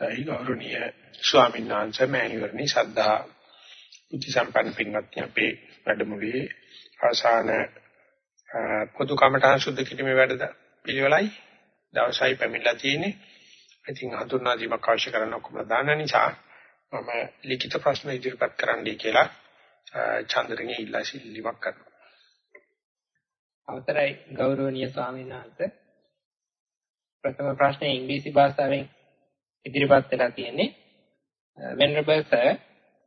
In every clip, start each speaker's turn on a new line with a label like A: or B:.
A: ඒ ගෞරවනීය ස්වාමීන් වහන්සේ මෑණිවරණි සද්ධා බුද්ධ සම්පන්න පින්වත්නි අපේ වැඩමුළුවේ අවසාන පොදු කමඨාන් සුද්ධ කිරීමේ වැඩද පිළිවෙලයි දවසයි පැමිණලා තියෙන්නේ. ඉතින් හඳුන්වා දීමක් අවශ්‍ය කරන ඔක්කොම දාන නිසා මම ලිඛිත ප්‍රශ්න ඉදිරිපත් කරන්නයි කියලා චන්ද්‍රගේ ඉල්ලා සිල්ලිමක් කරනවා.
B: අවතරයි ගෞරවනීය ස්වාමීන් වහන්සේ. ප්‍රථම ප්‍රශ්නේ ඉංග්‍රීසි භාෂාවෙන් ඉදිරිපත් වෙලා තියෙන්නේ. Venerable sir,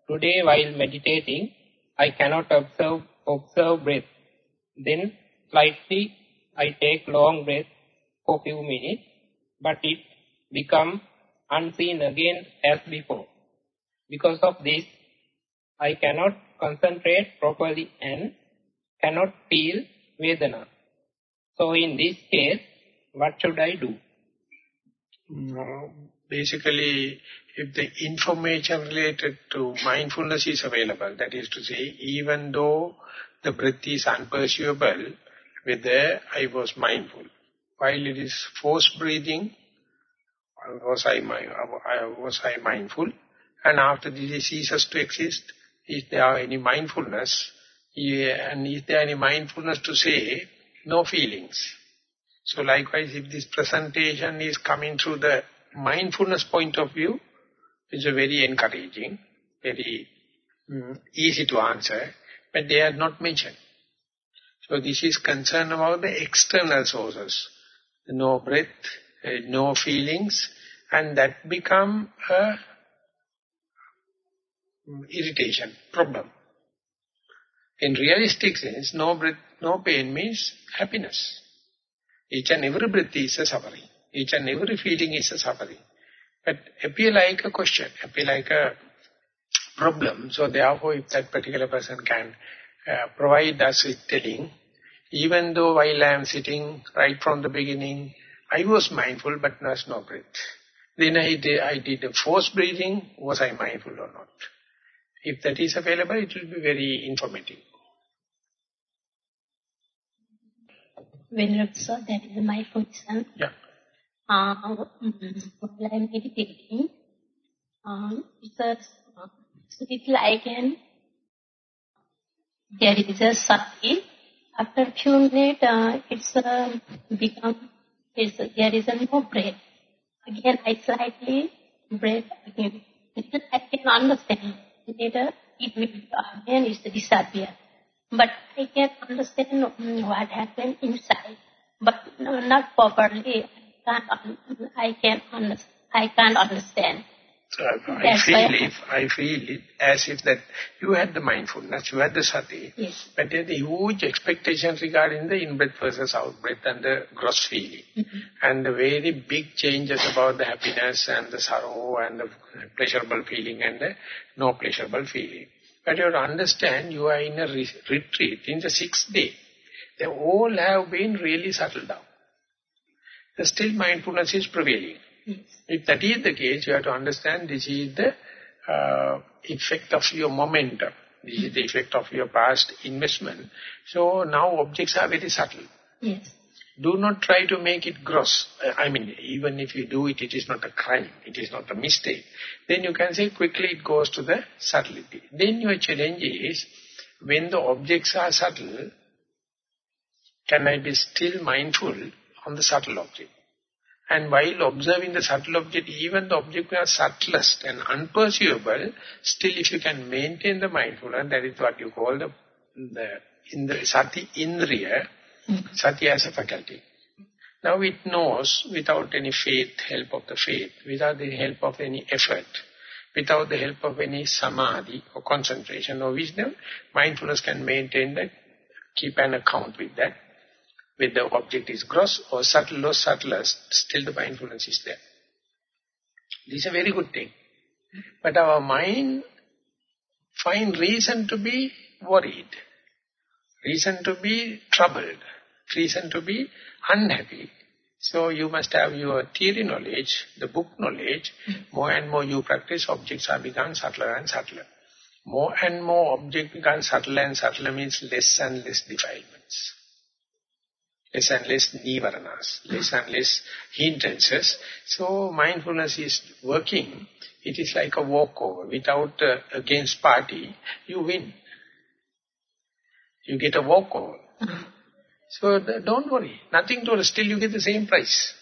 B: today while meditating, I cannot observe observe breath. Then slightly I take long breath for few minutes, but it become unseen again as before. Because of this, I cannot concentrate properly and cannot feel Vedana. So in this case, what should I do?
A: basically, if the information related to mindfulness is available, that is to say, even though the breath is unperceivable, whether I was mindful. While it is forced breathing, was I, was I mindful? And after this ceases to exist, is there any mindfulness? Yeah, and is there any mindfulness to say, no feelings? So likewise, if this presentation is coming through the mindfulness point of view, it's a very encouraging, very mm, easy to answer, but they are not mentioned. So this is concern about the external sources. No breath, uh, no feelings, and that become a mm, irritation, problem. In realistic sense, no breath, no pain means happiness. Each and every breath is a suffering. Each and every feeling is a suffering. But appear like a question, appear like a problem. So therefore, if that particular person can uh, provide us with telling, even though while I am sitting right from the beginning, I was mindful but there was no breath. Then I did, I did a forced breathing, was I mindful or not? If that is available, it will be very informative.
C: Venerable sir, that is my position.
A: Yeah.
C: Uh, am meditating, um, it's a, it's like an, there is a sati. After few minutes, uh, it's uh, become, it's, there is a no breath. Again, I slightly breath again. I can understand. Later, it will again it's disappear. But I can understand what happened inside, but not properly. I can't, I can understand. I can't understand.
A: So I feel it, I feel it as if that you had the mindfulness, you had the sati,
C: yes.
A: but there the huge expectation regarding the in-breath versus out-breath and the gross feeling.
C: Mm -hmm.
A: And the very big changes about the happiness and the sorrow and the pleasurable feeling and the no pleasurable feeling. But you have to understand you are in a re retreat in the sixth day. They all have been really settled down. Still mindfulness is prevailing.
C: Yes.
A: If that is the case, you have to understand this is the uh, effect of your momentum. This is the effect of your past investment. So now objects are very subtle.
C: Yes.
A: Do not try to make it gross. I mean, even if you do it, it is not a crime. It is not a mistake. Then you can say quickly it goes to the subtlety. Then your challenge is, when the objects are subtle, can I be still mindful on the subtle object? And while observing the subtle object, even the object are subtlest and unperceivable, still if you can maintain the mindfulness, that is what you call the, the in the sati indriya, mm-hmm. Sati as a faculty. Now it knows without any faith, help of the faith, without the help of any effort, without the help of any samadhi or concentration or wisdom, mindfulness can maintain that, keep an account with that. Whether the object is gross or subtle or subtlest, still the mindfulness is there. This is a very good thing. But our mind find reason to be worried, reason to be troubled, reason to be unhappy. So you must have your theory knowledge, the book knowledge. More and more you practice, objects are become subtler and subtler. More and more object become subtler and subtler means less and less defilements. Less and less nivaranas, less and less hindrances. So mindfulness is working. It is like a walkover. Without uh, against party, you win. You get a walkover. Uh-huh. So don't worry. Nothing to Still you get the same price.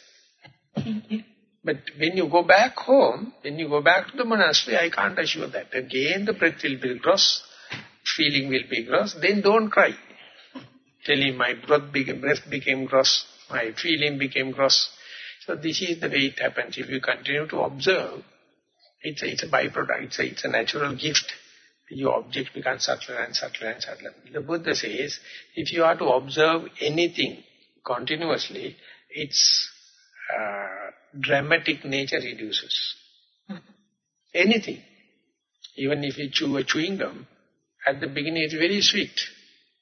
A: But when you go back home, when you go back to the monastery, I can't assure that. Again the breath will be gross, feeling will be gross, then don't cry telling my breath became, breath became gross, my feeling became gross. So this is the way it happens. If you continue to observe, it's a, it's a byproduct, it's a, it's a natural gift. Your object becomes subtler and subtler and subtler. The Buddha says, if you are to observe anything continuously, its uh, dramatic nature reduces. Anything. Even if you chew a chewing gum, at the beginning it's very sweet.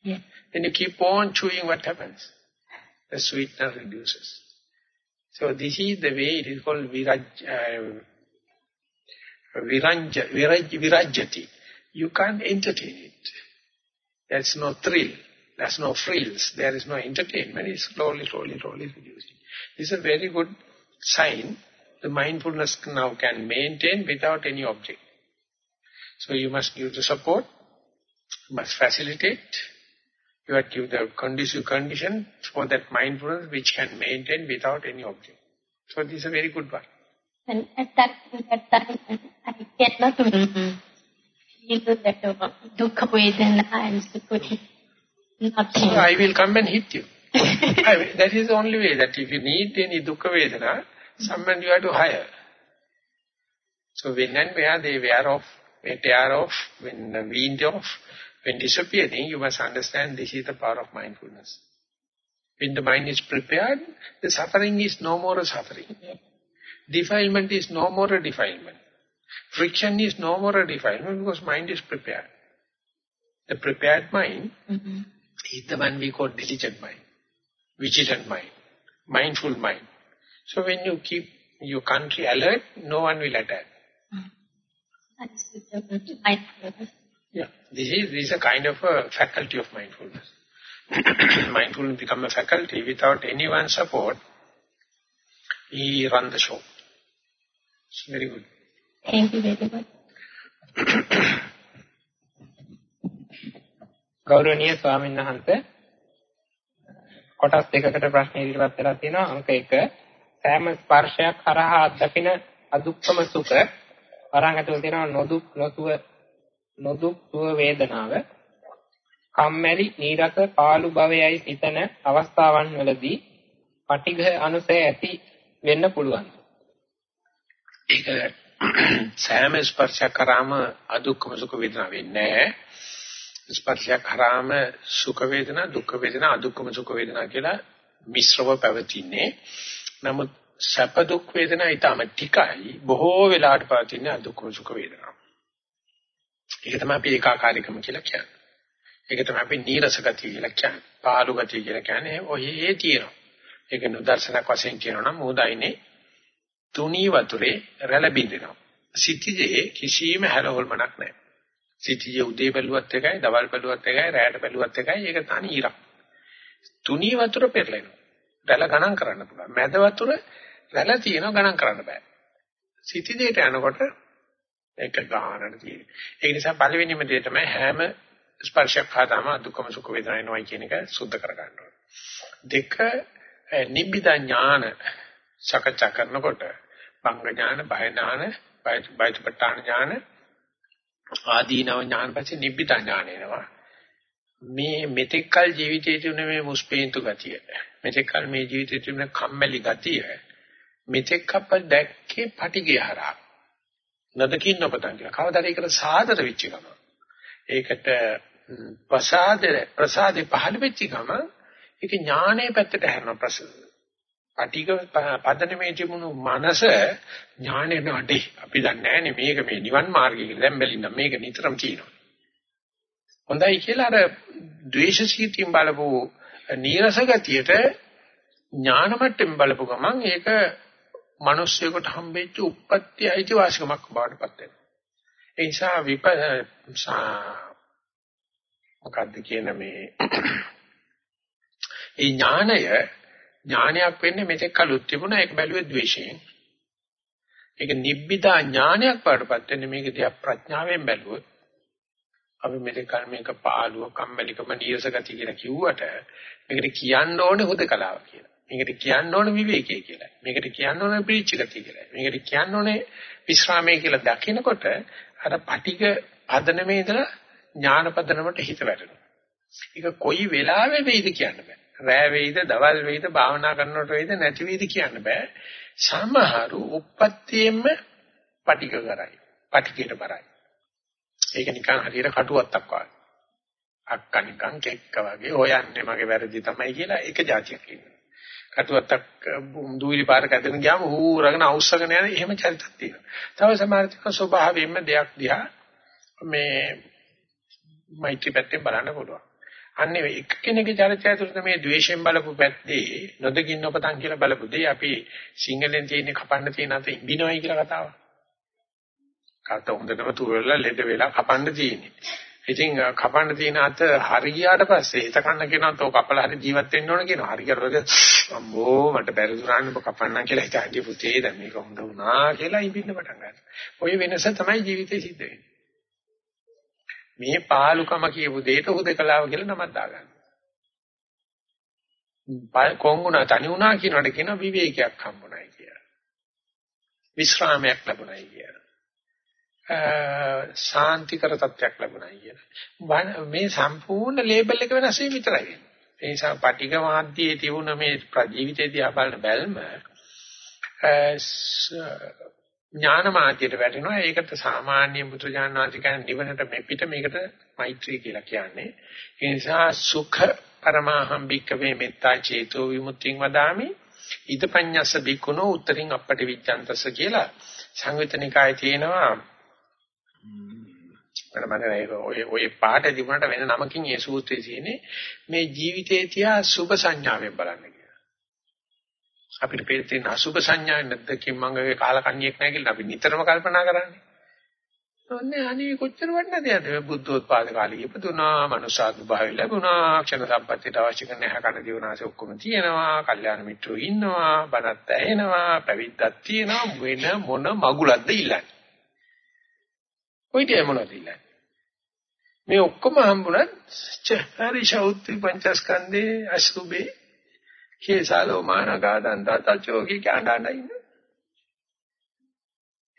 A: Yeah. Then you keep on chewing, what happens? The sweetness reduces. So this is the way it is called viraj, uh, viraj, viraj, virajati. You can't entertain it. There's no thrill. There's no frills. There is no entertainment. It's slowly, slowly, slowly reducing. This is a very good sign. The mindfulness now can maintain without any object. So you must give the support, must facilitate, you have to give the conducive condition for that mindfulness which can maintain without any object. So this is a very good one.
C: And at that, at that time, I cannot mm -hmm. feel that uh, dukkha vedana and sukha.
A: So I will come and hit you. I mean, that is the only way that if you need any dukkha vedana, someone you have to hire. So when and where they wear off, they tear off, when weaned off, when disappearing, you must understand this is the power of mindfulness. When the mind is prepared, the suffering is no more a suffering. Defilement is no more a defilement. Friction is no more a defilement because mind is prepared. The prepared mind mm -hmm. is the one we call diligent mind, vigilant mind, mindful mind. So when you keep your country alert, no one will attack. Mm -hmm. Yeah, this is, this is a kind of a faculty of mindfulness. mindfulness become a faculty without anyone's support. He run the show. It's very good.
C: Thank you very much.
B: ගෞරවනීය ස්වාමීන් වහන්සේ කොටස් දෙකකට ප්‍රශ්න ඉදිරිපත් කරලා තියෙනවා අංක 1 සෑම ස්පර්ශයක් හරහා දකින අදුක්කම සුඛ වරන් ඇතුළේ තියෙනවා නොදුක් නොසුව නොදුක් සුව වේදනාව කම්මැලි නීරස පාළු භවයයි සිතන අවස්ථාවන් වලදී පටිඝ අනුසය ඇති වෙන්න පුළුවන්.
A: ඒක සෑම ස්පර්ශයක් කරාම අදුක්කම සුඛ වේදනා වෙන්නේ නැහැ. ස්පර්ශයක් කරාම සුඛ වේදනා දුක්ඛ වේදනා අදුක්කම සුඛ වේදනා කියලා මිශ්‍රව පැවතින්නේ. නමුත් සැප දුක් වේදනා ඊටම ටිකයි බොහෝ වෙලාවට පවතින අදුක්කම සුඛ වේදනා. ඒක තමයි අපි ඒකාකාරීකම කියලා කියන්නේ. ඒක තමයි අපි නීරස ගතිය කියලා කියන්නේ. පාළු ගතිය කියලා කියන්නේ ඔහේ තියෙනවා. ඒක නිදර්ශනක් වශයෙන් කියනවා නම් මොහොතයිනේ තුනී වතුරේ රැළ බින්දෙනවා. සිටිජේ කිසිම හැලහොල්මක් නැහැ. සිටිජේ උදේ බැලුවත් එකයි, දවල් බැලුවත් එකයි, රැයට බැලුවත් එකයි ඒක තනි ඉරක්. තුනී වතුර පෙරලෙනවා. රැළ ගණන් කරන්න පුළුවන්. මැද වතුර රැළ තියෙනවා ගණන් කරන්න බෑ. සිටිජේට යනකොට ඒක ගානට තියෙන්නේ. ඒ නිසා පළවෙනිම දේ තමයි හැම ස්පර්ශයක් හදාම දුක්ඛම සුඛ වේදනා එනවා කියන එක සුද්ධ කර ගන්න ඕනේ. දෙක නිබ්බිද ඥාන සකච්ඡා කරනකොට භංග ඥාන, බය ඥාන, බයතුපට්ඨාන ඥාන ආදීනව ඥාන පස්සේ නිබ්බිද ඥාන එනවා. මේ මෙතෙක්කල් ජීවිතයේ තිබුණ මේ මුස්පේන්තු ගතිය මෙතෙක්කල් මේ ජීවිතයේ තිබුණ කම්මැලි ගතිය මෙතෙක් අප දැක්කේ පටිගය හරහා නොදකින්න පටන් ගන්නවා. කවදාද ඒකට සාදර වෙච්ච ගම. ඒකට ප්‍රසාද ප්‍රසාදේ පහළ වෙච්ච ගම ඒක ඥානයේ පැත්තට හැරෙන ප්‍රසන්න. අටික පදනමේ තිබුණු මනස ඥානේ නඩේ අපි දන්නේ නැහැ මේක මේ නිවන් මාර්ගය කියලා දැන් බැලින්න මේක නිතරම තියෙනවා. හොඳයි කියලා අර ද්වේෂසීතියෙන් බලපු නීරස ගතියට ඥාන මට්ටමින් බලපු ගමන් ඒක මිනිස්සුෙකුට හම්බෙච්ච උප්පත්ති අයිතිවාසිකමක් බවට පත් වෙනවා. ඒ නිසා විප මොකද්ද කියන මේ ඒ ඥානය ඥානයක් වෙන්නේ මෙතෙක් කලුත් තිබුණා ඒක බැලුවේ ද්වේෂයෙන්. ඒක නිබ්බිදා ඥානයක් වඩපත් වෙන්නේ මේක දිහා ප්‍රඥාවෙන් බැලුවොත් අපි මෙතෙක් කල මේක පාළුව කම්මැලිකම නීරස ගතිය කියලා කිව්වට මේකට කියන්න ඕනේ හුදකලාව කියලා. මේකට කියන්න ඕනේ විවේකයේ කියලා. මේකට කියන්න ඕනේ ප්‍රීච ගතිය කියලා. මේකට කියන්න ඕනේ විශ්‍රාමයේ කියලා දකිනකොට අර පටික පදනමේ ඉඳලා ඥාන පදනමට හිත වැටෙනවා. ඒක කොයි වෙලාවෙ වෙයිද කියන්න බෑ. රෑ වෙයිද, දවල් වෙයිද, භාවනා කරනකොට වෙයිද, නැති වෙයිද කියන්න බෑ. සමහරු උප්පත්තියෙම පටික කරයි. පටිකයට බරයි. ඒක නිකන් හරියට කටුවත්තක් වගේ. අක්ක නිකන් කෙක්ක වගේ හොයන්නේ මගේ වැරදි තමයි කියලා එක જાතියක් ඉන්නවා. කටුවත්තක් දුවිලි පාරක ඇදගෙන ගියාම ඌරගෙන අවුස්සගෙන යන එහෙම චරිතක් තියෙනවා. තව සමහරවිට ස්වභාවයෙන්ම දෙයක් දිහා මේ මෛත්‍රී පැත්තෙන් බලන්න පුළුවන්. අන්නේ එක කෙනෙකුගේ චරිතය තුළ මේ ද්වේෂයෙන් බලපු පැත්තේ නොදකින් නොපතන් කියලා බලපු දෙය අපි සිංහලෙන් තියෙන කපන්න තියෙන අත ඉබිනවයි කියලා කතාවක්. කාට හොඳටම තුරලා ලෙඩ වෙලා කපන්න තියෙන්නේ. ඉතින් කපන්න තියෙන අත හරියට පස්සේ හිත කන්න කෙනාත් ඔය කපලා හරි ජීවත් වෙන්න ඕන කියනවා. හරියට අම්බෝ මට බැරි දුරන්න ඔබ කපන්නම් කියලා හිතාගිය පුතේ දැන් මේක හොඳ වුණා කියලා ඉබින්න පටන් ගන්නවා. ඔය වෙනස තමයි ජීවිතේ සිද්ධ වෙන්නේ. මේ පාලුකම කියපු දෙයට හුදකලාව කියලා නමක් දාගන්න. කොංගුණා තනි වුණා කියනකොට කියන විවේකයක් හම්බුනායි කියලා. විශ්‍රාමයක් ලැබුණායි කියලා. ශාන්තිකර තත්ත්වයක් ලැබුණායි කියලා. මේ සම්පූර්ණ ලේබල් එක වෙනස් වීම විතරයි වෙන්නේ. ඒ නිසා පටිඝ මාධ්‍යයේ තිබුණ මේ ජීවිතේ දිහා බලන බැල්ම ඥාන මාර්ගයට වැටෙනවා. ඒකට සාමාන්‍ය බුදුජානනාති කියන නිවනට මෙපිට මේකට මෛත්‍රී කියලා කියන්නේ. ඒ නිසා සුඛ පරමාහම් භික්කවේ මෙත්තා චේතෝ විමුක්තිං වදාමි. ඊතපඤ්ඤස්ස බිකුණෝ උත්තරින් අපට විච්ඡන්තස කියලා සංවිතනිකායේ තියෙනවා. මම ඔය ඔය පාඩ දිනුනට වෙන නමකින් ඒ සූත්‍රයේ තියෙන්නේ මේ ජීවිතයේ තියා සුභ සංඥාවෙන් බලන්න අපිට පේන තියෙන අසුභ සංඥා නැද්දකින් මංගගේ කාලකන්ණියෙක් නැහැ කියලා අපි නිතරම කල්පනා කරන්නේ. ඔන්නේ අනේ කොච්චර වටිනද යද? බුද්ධෝත්පාද කාලේ ඉපදුනා මනුෂ්‍යාත්ම භාවය ලැබුණා ක්ෂණ සම්පත්තියට අවශ්‍ය කරන හැකන දිවනාසෙ ඔක්කොම තියෙනවා කල්යාණ මිත්‍රෝ ඉන්නවා බණත් ඇහෙනවා පැවිද්දක් තියෙනවා වෙන මොන මගුලක්ද ඉල්ලන්නේ? කොයිද මොනවද ඉල්ලන්නේ? මේ ඔක්කොම හම්බුණත් චහරි ශෞත්‍රි පංචස්කන්ධේ අසුබේ කේසාලෝ මානගාදන් දතචෝ කී කණ්ඩාන ඉන්න.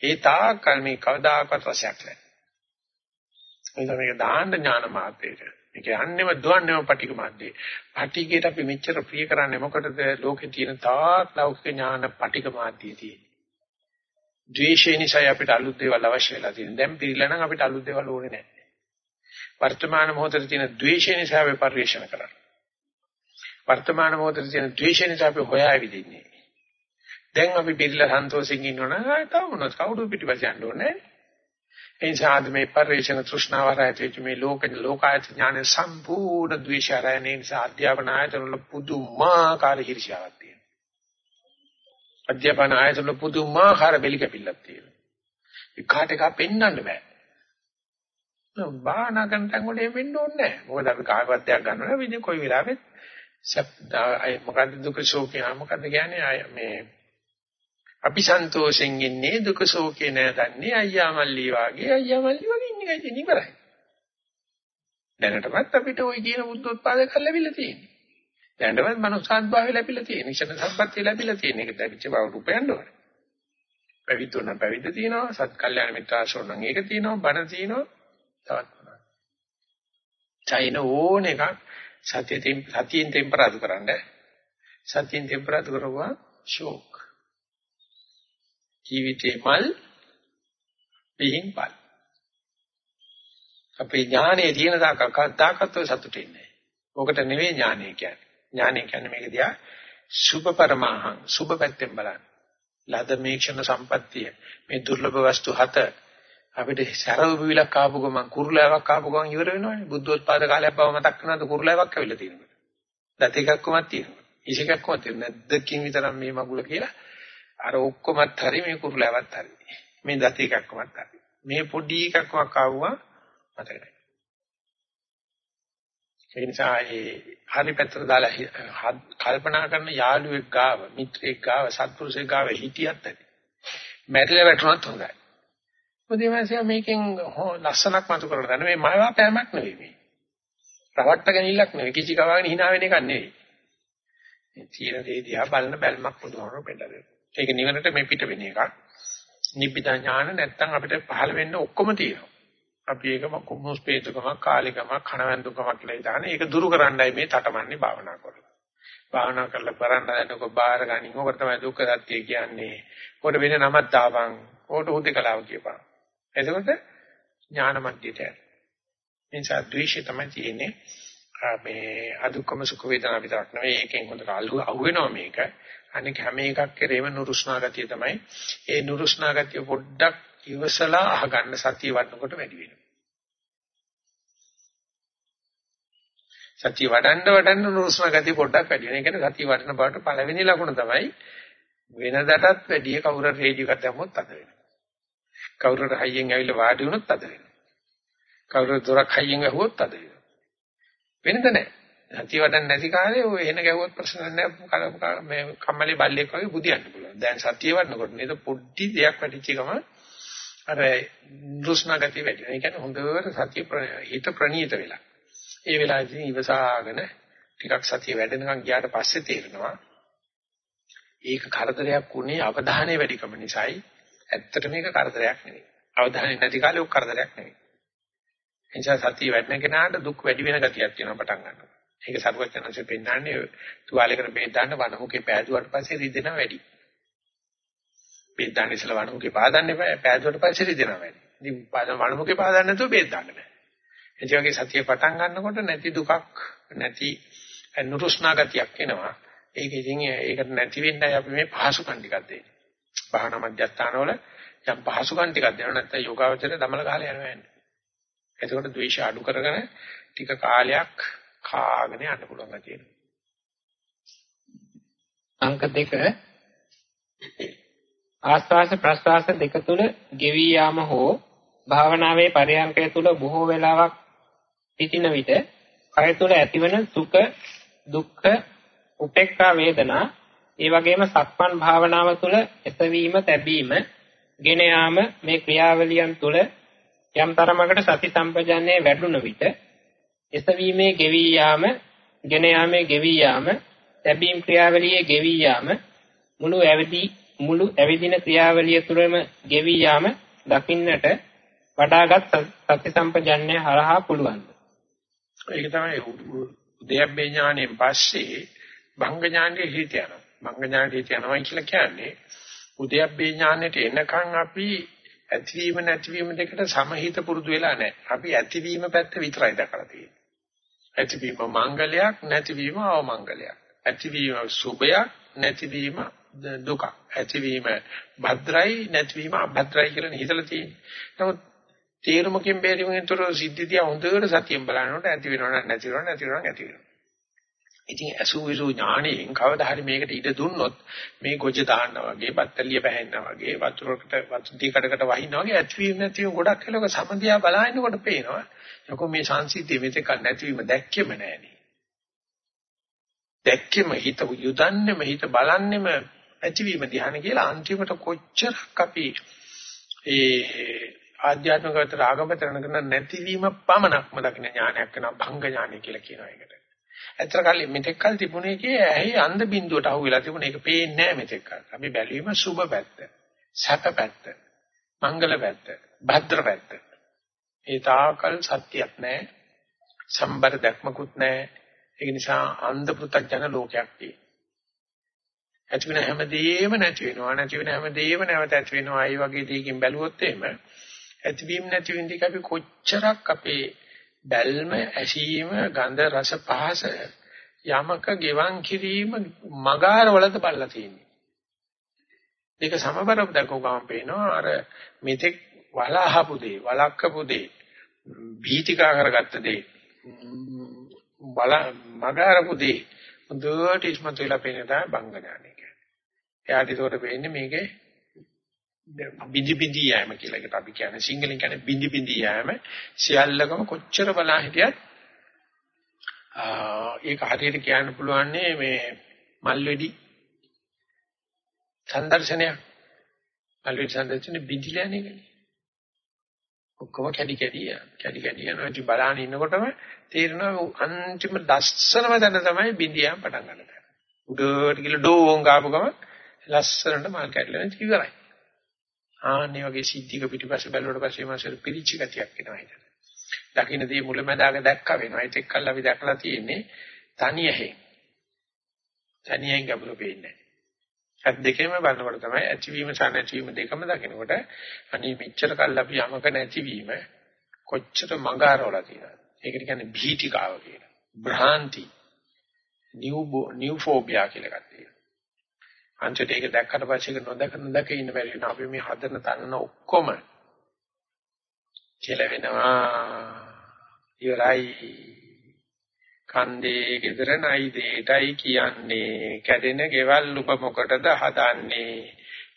A: ඒ තාකල් මේ කවදාකවත් රසයක් නැහැ. ඒක මේක දාන්න ඥාන මාත්‍රේට. මේක යන්නේම දුවන්නේම පටික මාත්‍රේ. පටිකේට අපි මෙච්චර ප්‍රිය කරන්නේ මොකටද? ලෝකේ තියෙන තාක් ලෞකික ඥාන පටික මාත්‍රිය තියෙන්නේ. ද්වේෂය නිසා අපිට අලුත් දේවල් අවශ්‍ය වෙලා තියෙනවා. දැන් පිළිලා නම් අපිට අලුත් දේවල් ඕනේ නැහැ. වර්තමාන මොහොතේ තියෙන ද්වේෂය නිසා අපි පරිශ්‍රණ කරන්නේ. වර්තමාන මොහොතේ තියෙන ද්වේෂය නිසා අපි හොයා විදින්නේ. දැන් අපි පිළිලා සන්තෝෂෙන් ඉන්නවනම් තව මොනවද කවුරු පිටිපස්ස යන්න ඕනේ. ඒ නිසා මේ පරිේශන තෘෂ්ණාව රැඳෙච්ච මේ ලෝක ලෝකායත ඥාන සම්පූර්ණ ද්වේෂාරයනේ නිසා අධ්‍යාපන ආයතන වල පුදුමාකාර හිරිෂාවක් තියෙනවා. අධ්‍යාපන ආයතන වල පුදුමාකාර බෙලි කැපිල්ලක් තියෙනවා. ඒ කාට එකක් පෙන්වන්න බෑ. බාහනා කරන තැන් වල එහෙම වෙන්න ඕනේ නැහැ. මොකද අපි කාගවත් දෙයක් ගන්නව නම් ඉතින් කොයි වෙලාවෙත් මොකද්ද දුක ශෝකේ මොකද්ද කියන්නේ? මේ අපි සන්තෝෂෙන් ඉන්නේ දුක ශෝකේ නැදන්නේ අයියා මල්ලි වාගේ. අයියා මල්ලි වගේ ඉන්නේ කයි ඉවරයි. දැනටමත් අපිට ওই කියන බුද්ධෝත්පාද කරලා ලැබිලා තියෙන්නේ. දැනටමත් මනුස්සාත්භාවය ලැබිලා තියෙන්නේ. ඉෂණ සම්පත්තිය ලැබිලා තියෙන එක දැක්ච බව උපයන්න ඕනේ. පැවිද්දෝ නම් පැවිද්ද තියෙනවා. සත් කල්යාණ මිත්‍රාශ්‍රෝ නම් ඒක තියෙනවා. බණ තියෙනවා. තවත් මොනවද? චෛන ඕන එකක් සතියෙන් සතියෙන් ටෙම්පරාදු කරන්න. සතියෙන් ටෙම්පරාදු කරුවා ෂෝක් ජීවිතේ මල් පිහින් පල් අපේ ඥානයේ තියෙන දායකත්වය සතුටින්නේ ඕකට නෙවෙයි ඥානය කියන්නේ. ඥානය කියන්නේ මේක දිහා සුභ පරමාහං සුභ පැත්තෙන් බලන්න. ලද මේක්ෂණ සම්පත්තිය. මේ දුර්ලභ වස්තු හත අපිට සරව බිලක් ආපු ගමන් කුරුලාවක් ආපු ගමන් ඉවර වෙනවනේ බුද්ධෝත්පාද කාලයක් බව මතක් කරනවාද කුරුලාවක් ඇවිල්ලා තියෙනවා. දත් එකක් කොමත් තියෙනවා. ඉෂ එකක් කොමත් තියෙනවා. නැද්දකින් විතරක් මේ මගුල කියලා අර ඔක්කොමත් හරි මේ කුරුලාවත් හරි. මේ දත් එකක් කොමත් හරි. මේ පොඩි එකක් වක් ආවුවා මතක නැහැ. ඒ නිසා ඒ හරි පැත්තට දාලා කල්පනා කරන යාළුවෙක් ගාව, මිත්‍රෙක් ගාව, සත්පුරුෂයෙක් ගාව හිටියත් ඇති. මැරිලා වැටුණත් හොඳයි. මොකද මේ මේකෙන් ලස්සනක් මතු කරලා ගන්න මේ මාවා පෑමක් නෙවෙයි මේ. රවට්ට ගැනීමක් නෙවෙයි කිචි කවාගෙන hina වෙන එකක් නෙවෙයි. මේ තියෙන දේ දිහා බලන බැල්මක් බුදුහාමර පෙන්නනවා. ඒක නිවනට මේ පිට වෙන එකක්. නිබ්බිදා ඥාන නැත්තම් අපිට පහළ වෙන්න ඔක්කොම තියෙනවා. අපි ඒක මොස් පේතුකම කාලිකම කනවැන්දුකම කියලා ඉතාලන ඒක දුරු කරන්නයි මේ තටමන්නේ භාවනා කරලා. භාවනා කරලා කරන්න දැනකො බාහිර ගනින් ඔකට තමයි දුක්ඛ සත්‍ය කියන්නේ. කොට වෙන නමක් දාපන්. කොට හුදේකලාව කියපන්. එතකොට ඥාන මධ්‍යයට යනවා. නිසා ද්වේෂය තමයි තියෙන්නේ. මේ අදුක්කම සුඛ වේදනා විතරක් නෙවෙයි ඒකෙන් හොඳට අහු වෙනවා මේක. අනික හැම එකක් කෙරේම නුරුස්නා ගතිය තමයි. ඒ නුරුස්නා ගතිය පොඩ්ඩක් ඉවසලා අහගන්න සතිය වඩනකොට වැඩි වෙනවා. සතිය වඩන්න වඩන්න නුරුස්නා ගතිය පොඩ්ඩක් වැඩි වෙනවා. ඒ කියන්නේ සතිය වඩන බවට පළවෙනි ලකුණ තමයි වෙනදටත් වැඩිය කවුරු රේඩියෝ එකක් දැම්මොත් අද වෙනවා. කවුරු හයියෙන් ඇවිල්ලා වාඩි වුණොත් අද වෙනවා. කවුරු දොරක් හයියෙන් ඇහුවොත් අද වෙනවා. වෙනද නැහැ. සතිය වඩන්නේ නැති කාලේ ඔය එන ගැහුවත් ප්‍රශ්න නැහැ. මේ කම්මැලි බල්ලෙක් වගේ බුදියන්න පුළුවන්. දැන් සතිය වඩනකොට නේද පොඩි දෙයක් වැටිච්ච ගම අර දුෂ්ණ ගතිය වැඩි වෙනවා. ඒ කියන්නේ හොඳට සතිය හිත ප්‍රණීත වෙලා. ඒ වෙලාවේදී ඉවසාගෙන ටිකක් සතිය වැඩෙනකන් ගියාට පස්සේ තේරෙනවා ඒක කරදරයක් උනේ අවධානය වැඩිකම නිසායි. ඇත්තට මේක කරදරයක් නෙවෙයි. අවධානය නැති කාලේ ඔක් කරදරයක් නෙවෙයි. එනිසා සතිය වැඩෙන කෙනාට දුක් වැඩි වෙන ගතියක් තියෙනවා පටන් ගන්නවා. ඒක සරුවචනanse පෙන්නන්නේ තුවාලයකට බෙහෙත් දාන්න වනමුකේ පෑදුවට පස්සේ රිදෙනවා වැඩි. බෙහෙත් දාන්න ඉස්සලා වනමුකේ පාදන්න එපා පෑදුවට පස්සේ රිදෙනවා වැඩි. ඉතින් පාදන වනමුකේ පාදන්න නැතුව බෙහෙත් දාන්න බෑ. ඒ වගේ සතිය පටන් ගන්නකොට නැති දුකක් නැති නුරුස්නා ගතියක් එනවා. ඒක ඉතින් ඒකට නැති වෙන්නයි අපි මේ පහසුකම් ටිකක් දෙන්නේ. භාවනා මධ්‍යස්ථානවල යම් පහසුකම් ටිකක් දෙනවා නැත්නම් යෝගාවචරය දමල ගහලා යනවා යන්නේ. එතකොට ද්වේෂ අඩු කරගෙන ටික කාලයක් කාගෙන යන්න පුළුවන් ගැතියි.
B: අංක දෙක ආස්වාස ප්‍රස්වාස දෙක තුල ගෙවි යාම හෝ භාවනාවේ පරියන්කය තුල බොහෝ වෙලාවක් සිටින විට කය තුල ඇතිවන සුඛ දුක්ඛ උපේක්ඛා වේදනා ඒ වගේම සක්මන් භාවනාව තුළ එසවීම තැබීම ගෙන යාම මේ ක්‍රියාවලියන් තුළ යම් තරමකට සති සම්පජන්ණය වැඩුණ විට එසවීමේ ගෙවි යාම ගෙන යාමේ ගෙවි යාම තැබීම් ක්‍රියාවලියේ ගෙවි යාම මුළු ඇවිදි මුළු ඇවිදින ක්‍රියාවලිය තුළම ගෙවි යාම දකින්නට වඩාගත් සති සම්පජන්ණය හරහා පුළුවන්.
A: ඒක තමයි උද්‍යප්පේ ඥාණයෙන් පස්සේ භංග ඥානෙට හිත යනවා. භංග ඥානෙට හිත යනවා කියලා කියන්නේ උද්‍යප්පේ ඥානෙට එනකන් අපි ඇතිවීම නැතිවීම දෙකට සමහිත පුරුදු වෙලා නැහැ. අපි ඇතිවීම පැත්ත විතරයි දැකලා තියෙන්නේ. ඇතිවීම මංගලයක් නැතිවීම අවමංගලයක්. ඇතිවීම සුභයක් නැතිවීම දුක. ඇතිවීම භද්‍රයි නැතිවීම අභද්‍රයි කියලා හිතලා තියෙන්නේ. නමුත් තේරුමකින් බැරිවෙන තොර සිද්ධිය හොඳට සතියෙන් බලනකොට ඇති වෙනව නැති වෙනව නැති වෙනව ඇති වෙනව. ඉතින් අසු විසු ඥාණයෙන් කවදා හරි මේකට ඉඩ දුන්නොත් මේ ගොජ දාන්නා වගේ බත්තලිය පැහැෙන්නා වගේ වතුරකට වතුටි කඩකට වහිනා වගේ ඇතිවීම නැතිවීම ගොඩක් වෙලක සමදියා බලනකොට පේනවා. යකෝ මේ සංසිද්ධිය මෙතක නැතිවීම දැක්කෙම නෑනේ. දැක්කෙම හිත යුදන්නෙම හිත බලන්නෙම ඇතිවීම ධ්‍යාන කියලා අන්තිමට කොච්චරක් අපි ඒ ආධ්‍යාත්මිකව රාගපතරණ කරන නැතිවීම පමණක්ම දකින්න ඥානයක් වෙනවා භංග ඥානය කියලා කියනවා ඒකට. ඇත්තට කල් මෙතෙක් කල් තිබුණේ කේ ඇහි අන්ධ බින්දුවට අහු වෙලා තිබුණේ ඒක පේන්නේ නැහැ මෙතෙක් කල්. අපි බැලුවීම සුබ පැත්ත, සැප පැත්ත, මංගල පැත්ත, භද්‍ර පැත්ත. ඒ තාකල් සත්‍යයක් නැහැ. සම්බර දැක්මකුත් නැහැ. ඒ නිසා අන්ධ පෘථග්ජන ලෝකයක් තියෙනවා. ඇති වෙන හැමදේම නැති වෙනවා නැති වෙන හැමදේම නැවත ඇති වෙනවා ඒ වගේ දෙයකින් බැලුවොත් එහෙම ඇතිවීම නැතිවීම දෙක අපි කොච්චරක් අපේ බැල්ම ඇසීම ගන්ධ රස පහස යමක ගෙවන් කිරීම මගාරවලද බලලා තියෙන්නේ. ඒක සමබරව දක්ව ගමන් පේනවා අර මෙතෙක් වලහපු දේ වලක්කපු දේ භීතිකා කරගත්ත දේ බල මගාරපු දේ හොඳට ඉස්මතු වෙලා පේන තමයි බංග ඥානය කියන්නේ. එයාට ඒකට වෙන්නේ මේකේ බිඳි බිඳි යෑම කියලා එකට අපි කියන්නේ සිංහලෙන් කියන්නේ බිඳි බිඳි යෑම සියල්ලකම කොච්චර බලා හිටියත් ඒක හරියට කියන්න පුළුවන් මේ මල්වැඩි සංදර්ශනයක්. මල්වැඩි සංදර්ශනේ බිඳිලා නේ. ඔක්කොම කැඩි කැඩි කැඩි කැඩි යනවා. ඉතින් බලාගෙන ඉන්නකොටම තේරෙනවා අන්තිම දස්සනම තැන තමයි බිඳියම් පටන් ගන්න. උඩට ගිහලා ඩෝන් ගාපු ගම ලස්සනට මල් කැඩලා ඉවරයි. ආන්නේ වගේ සිද්ධික පිටිපස්සේ බැලුවට පස්සේ මාසෙ පිරිච්ච ගතියක් එනවා හිතට. දකින්නදී මුලැමැදාක දැක්ක වෙනවා. ඒත් එක්කල් අපි දැකලා තියෙන්නේ තනියෙහි. තනියෙන් ගැඹුරු පේන්නේ. අත් දෙකේම බලනකොට තමයි ඇතිවීම සහ නැතිවීම දෙකම දකිනකොට අනේ මෙච්චර කල් අපි යමක නැතිවීම කොච්චර මඟ අරවලා තියෙනවද? ඒකට කියන්නේ භීතිකාව කියලා. භ්‍රාන්ති. නිව් නිව් ෆෝබියා කියලා එකක් තියෙනවා. අන්තිමට ඒක දැක්කට පස්සේ ඒක නොදක නොදක ඉන්න බැරි වෙනවා. අපි මේ හදන තනන ඔක්කොම කියලා වෙනවා. ඉවරයි. කන්දේ ගෙදර නයි දෙයටයි කියන්නේ කැඩෙන ගෙවල් උපමොකටද හදන්නේ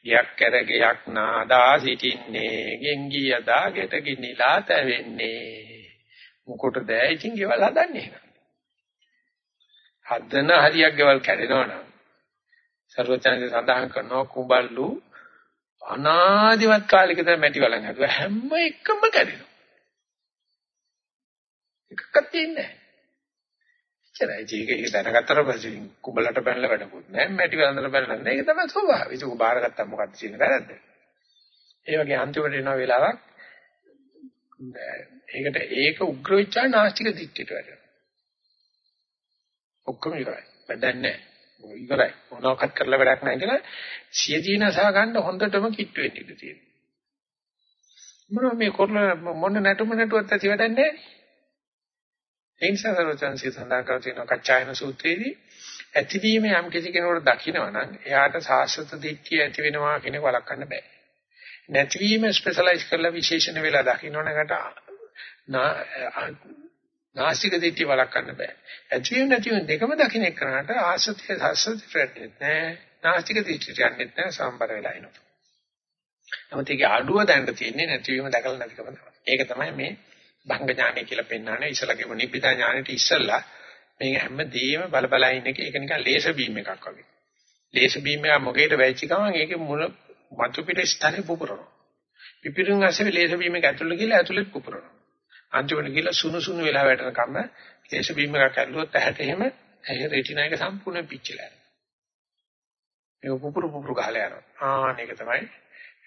A: ගයක් කර ගයක් නාදා සිටින්නේ ගෙන්ගිය දාගෙට ගිනිලා තැවෙන්නේ මොකටද ඉතින් ගෙවල් හදන්නේ හදන හරියක් ගෙවල් කැඩෙනවනම් සර්වචන්ද සඳහන් කරනවා කුඹල්ලු අනාදිමත් කාලෙක තමයි මැටි වලන් හදුවා. හැම එකම කැඩෙනවා. එකක්වත් තියෙන්නේ නැහැ. එච්චරයි. ඒක ඒක දැනගත්තට පස්සේ කුඹලට බැලලා වැඩකුත් නැහැ. මැටි වලන්දට බැලලා නැහැ. ඒක තමයි ස්වභාවය. ඒක බාරගත්තා මොකක්ද කියන වැරද්ද. ඒ වගේ අන්තිමට එන වෙලාවක්. ඒකට ඒක උග්‍ර විචාර නාස්තික දික්කිට වැඩ ඔක්කොම ඉවරයි. වැඩක් නැහැ. ඉවරයි. මොනවාක්වත් කරලා වැඩක් නැහැ කියලා සියදී නසා ගන්න හොඳටම කිට්ටු වෙන්න ඉඩ තියෙනවා. මොනවා මේ කරලා මොන නැටුම නැටුවත් ඇති වැඩක් නැහැ. ඒ නිසා සරෝජන්සිය සඳහන් කර තියෙන කච්චායන සූත්‍රයේදී ඇතිවීම යම් කිසි කෙනෙකුට දකිනවා නම් එයාට සාස්වත දිට්ඨිය ඇති වෙනවා කියන එක වළක්වන්න බෑ. නැතිවීම ස්පෙෂලායිස් කරලා විශේෂණ වෙලා දකින්නනකට නාස්තික දිට්ඨිය වළක්වන්න බෑ. ඇතිවීම නැතිවීම දෙකම දකින්න එක්කනට ආසතිය සාසති ෆ්‍රෙඩ්නෙත් නෑ. නාස්තික දිට්ඨිය යන්නෙත් නෑ සම්බර වෙලා එනවා. නමුත් ඒකේ අඩුව දැනට තියෙන්නේ නැතිවීම දැකලා නැතිකම තමයි. ඒක තමයි මේ භංග ඥානය කියලා පෙන්වන්නේ. ඉස්සලගේම නිබ්බිදා ඥානෙට ඉස්සල්ලා මේ හැමදේම බල බල ඉන්න එක ඒක නිකන් ලේසර් බීම් එකක් වගේ. ලේසර් බීම් එක මොකේද වෙච්ච ගමන් ඒකේ මුල මතු පිට ස්ථානේ පුපුරනවා. පිපිරුම් ඇසේ ලේසර් බීම් එක ඇතුළට ගිහලා ඇතුළෙත් පුපුරනවා. අන්තිමට ගිහලා සුණු සුණු වෙලා වැටෙනකම් ලේස බීම් එකක් ඇල්ලුවොත් ඇහැට එහෙම ඇහි රෙටිනා එක සම්පූර්ණයෙන් පිච්චිලා යනවා. ඒක පුපුරු පුපුරු ගහලා යනවා. ආ මේක තමයි.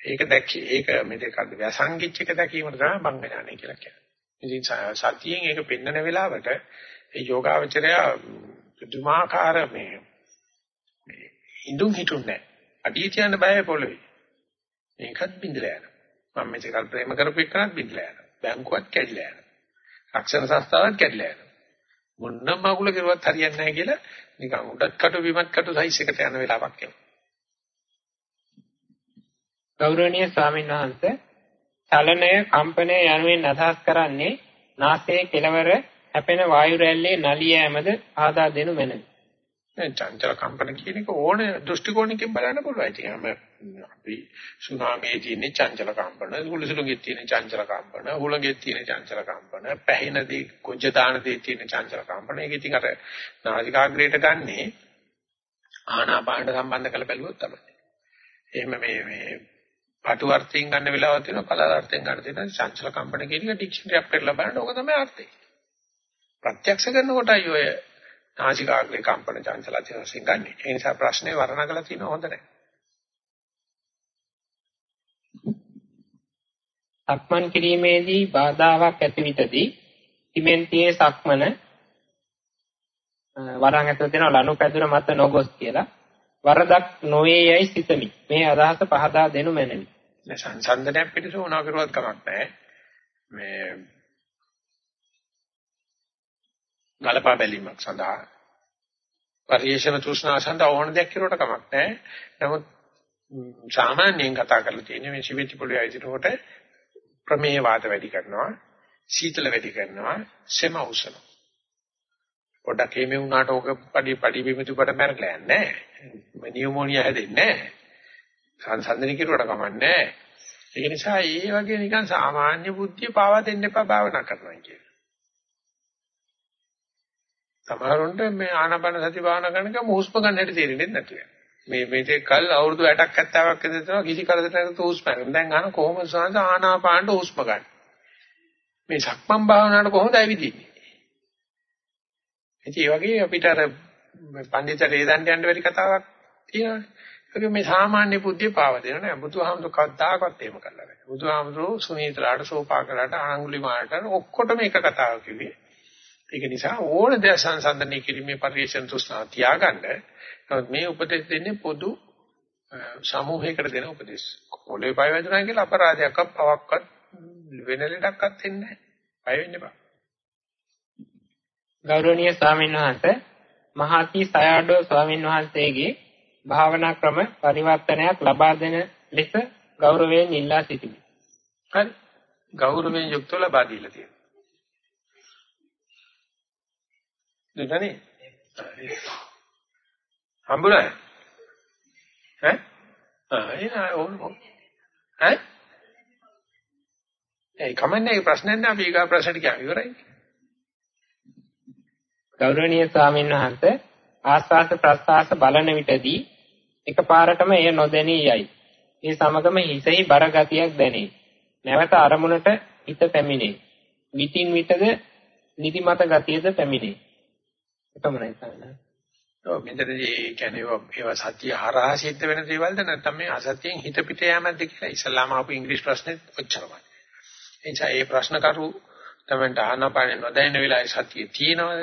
A: ඒක දැක්කේ ඒක මෙතෙක් අද ව්‍යසංගිච්ච එක දැකීමට තමයි බංගඥානය කියලා කියන්නේ. ඉතින් සතියෙන් ඒක පෙන්නන වෙලාවට ඒ යෝගාවචරය පුදුමාකාර මේ මේ ඉඳුන් හිටුන්නේ අඩිය තියන්න බය පොළවේ. මේකත් බින්දලා යනවා. මම මේක ප්‍රේම කරපු එකනත් බින්දලා යනවා. බැංකුවක් කැඩිලා යනවා. රක්ෂණ සංස්ථාවක් කැඩිලා යනවා. මොනම මගුල කෙරුවත් හරියන්නේ නැහැ කියලා නිකන් උඩත් කටු බිමත් කටු සයිස් එකට යන වෙලාවක් එනවා.
B: ගෞරවනීය ස්වාමීන් වහන්සේ චලනය කම්පනය යනුවෙන් අදහස් කරන්නේ නාසයේ කෙළවර හැපෙන වායු රැල්ලේ නලිය යෑමද ආදා දෙනු මැනවි.
A: දැන් චංචල කම්පන කියන එක ඕනේ දෘෂ්ටි කෝණකින් බලන්න පුළුවන්. ඉතින් අපි සුනාමියේ තියෙන චංචල කම්පන, හුලසුලුගේ තියෙන චංචල කම්පන, හුලගේ තියෙන චංචල කම්පන, පැහිනදී කුජ දානදී තියෙන චංචල කම්පන. ඒක ඉතින් අර නාසිකාග්‍රේට ගන්නේ ආනාපානට සම්බන්ධ කරලා බැලුවොත් තමයි. එහෙම මේ මේ පාටු අර්ථයෙන් ගන්න වෙලාවක් තියෙනවා, පළ අර්ථයෙන් ගන්න තියෙනවා. චංචල කම්පන කියන එක ඩික්ෂනරි අප් කරලා බලන්න ඕක තමයි අර්ථය. ප්‍රත්‍යක්ෂ කරනකොටයි ඔය නාසිකාග්‍රේ කම්පන චංචල වශයෙන් ගන්න. ඒ නිසා ප්‍රශ්නේ වර්ණගලා තියෙන හොඳ නැහැ.
B: සක්මන් කිරීමේදී බාධාවක් ඇති විටදී සිමෙන්තියේ සක්මන වරන් ඇතුළත තියෙන ලනු පැදුර මත නොගොස් කියලා වරදක් නොවේ යයි සිතමි. මේ අදහස පහදා දෙනු මැනවි.
A: සංසන්දනයක් පිටස උනා කරුවත් කමක් නැහැ. මේ ගලපා බැලීමක් සඳහා පරිේශන තෘෂ්ණා සඳහා ඕන දෙයක් කරුවට කමක් නැහැ. නමුත් සාමාන්‍යයෙන් කතා කරලා තියෙන්නේ මේ සිවිති පොළවේ ඇවිදිනකොට ප්‍රමේය වාත වැඩි කරනවා, සීතල වැඩි කරනවා, සෙම උසන. පොඩක් එමෙ වුණාට ඕක පඩි පඩි බිමතුපට මැරලා යන්නේ නැහැ. නියුමෝනියා හැදෙන්නේ නැහැ. සංසන්දනය කිරුවට කමක් නැහැ. ඒ නිසා ඒ වගේ නිකන් සාමාන්‍ය බුද්ධිය පාවා දෙන්න එපා භාවනා කරනවා කියන්නේ. සමහරොන්ට මේ ආනාපාන සති භාවනා කරනකම හුස්ම ගන්න හැටි තේරෙන්නේ නැතුව යනවා. මේ මේකේ කල් අවුරුදු 60ක් 70ක් ඉඳලා කිසි කරදරයක් නැතුව හුස්ම ගන්න. දැන් අහන කොහොමද සාන්ත ආනාපානට හුස්ම ගන්න. මේ සක්මන් භාවනාවට කොහොමද ඇවිදින්නේ? ඉතින් ඒ වගේ අපිට අර පඬිතර ඒදන්ට යන්න බැරි කතාවක් තියෙනවානේ. ඒක මේ සාමාන්‍ය බුද්ධිය පාව දෙන නෑ. බුදුහාමුදුර කවදාකවත් එහෙම කරලා නැහැ. බුදුහාමුදුර සුනීතලාට සෝපාකරට ආංගුලිමාලට ඔක්කොටම එක කතාවක් කිව්වේ. ඒක නිසා ඕන දේ සංසන්දනය කිරීමේ පරිශ්‍රණ තුස්නා තියාගන්න. නමුත් මේ උපදෙස් දෙන්නේ පොදු සමූහයකට දෙන උපදෙස්. පොළේ පය වැදුනා කියලා අපරාධයක් පවක්වත් වෙන ලෙඩක්වත් වෙන්නේ නැහැ. පය වෙන්න බෑ.
B: ගෞරවනීය ස්වාමීන් වහන්සේ මහාති සයඩෝ ස්වාමීන් වහන්සේගේ භාවනා ක්‍රම පරිවර්තනයක් ලබා දෙන ලෙස ගෞරවයෙන් ඉල්ලා සිටිමි.
A: හරි. ගෞරවයෙන් යුක්තව ලබා දීලා තියෙනවා. දුන්නනේ. හම්බුණා. ඈ? ඈ ඒ කමන්නේ ප්‍රශ්නෙන් නම් අපි ඊගා ප්‍රශ්නට ගියා ඉවරයි.
B: ගෞරවනීය ස්වාමීන් වහන්සේ ආස්වාස ප්‍රස්වාස බලන විටදී එකපාරටම එය නොදැනී යයි. ඒ සමගම හිසෙහි බර ගතියක් දැනේ. නැවත අරමුණට හිත පැමිණේ. විතින් විතද නිදිමත ගතියද පැමිණේ. එපමණයි සාමාන්‍යයෙන්.
A: ඔව් මෙතනදී කියන්නේ ඒවා සත්‍ය හරහා සිද්ධ වෙන දේවල්ද නැත්නම් මේ අසත්‍යයෙන් හිත පිට යෑමක්ද කියලා ඉස්ලාම ආපු ඉංග්‍රීසි ප්‍රශ්නේ ඔච්චරමයි. එනිසා මේ ප්‍රශ්න කරු තමයි ආනාපානෙ නොදැනෙන වෙලාවේ සතිය තියෙනවද?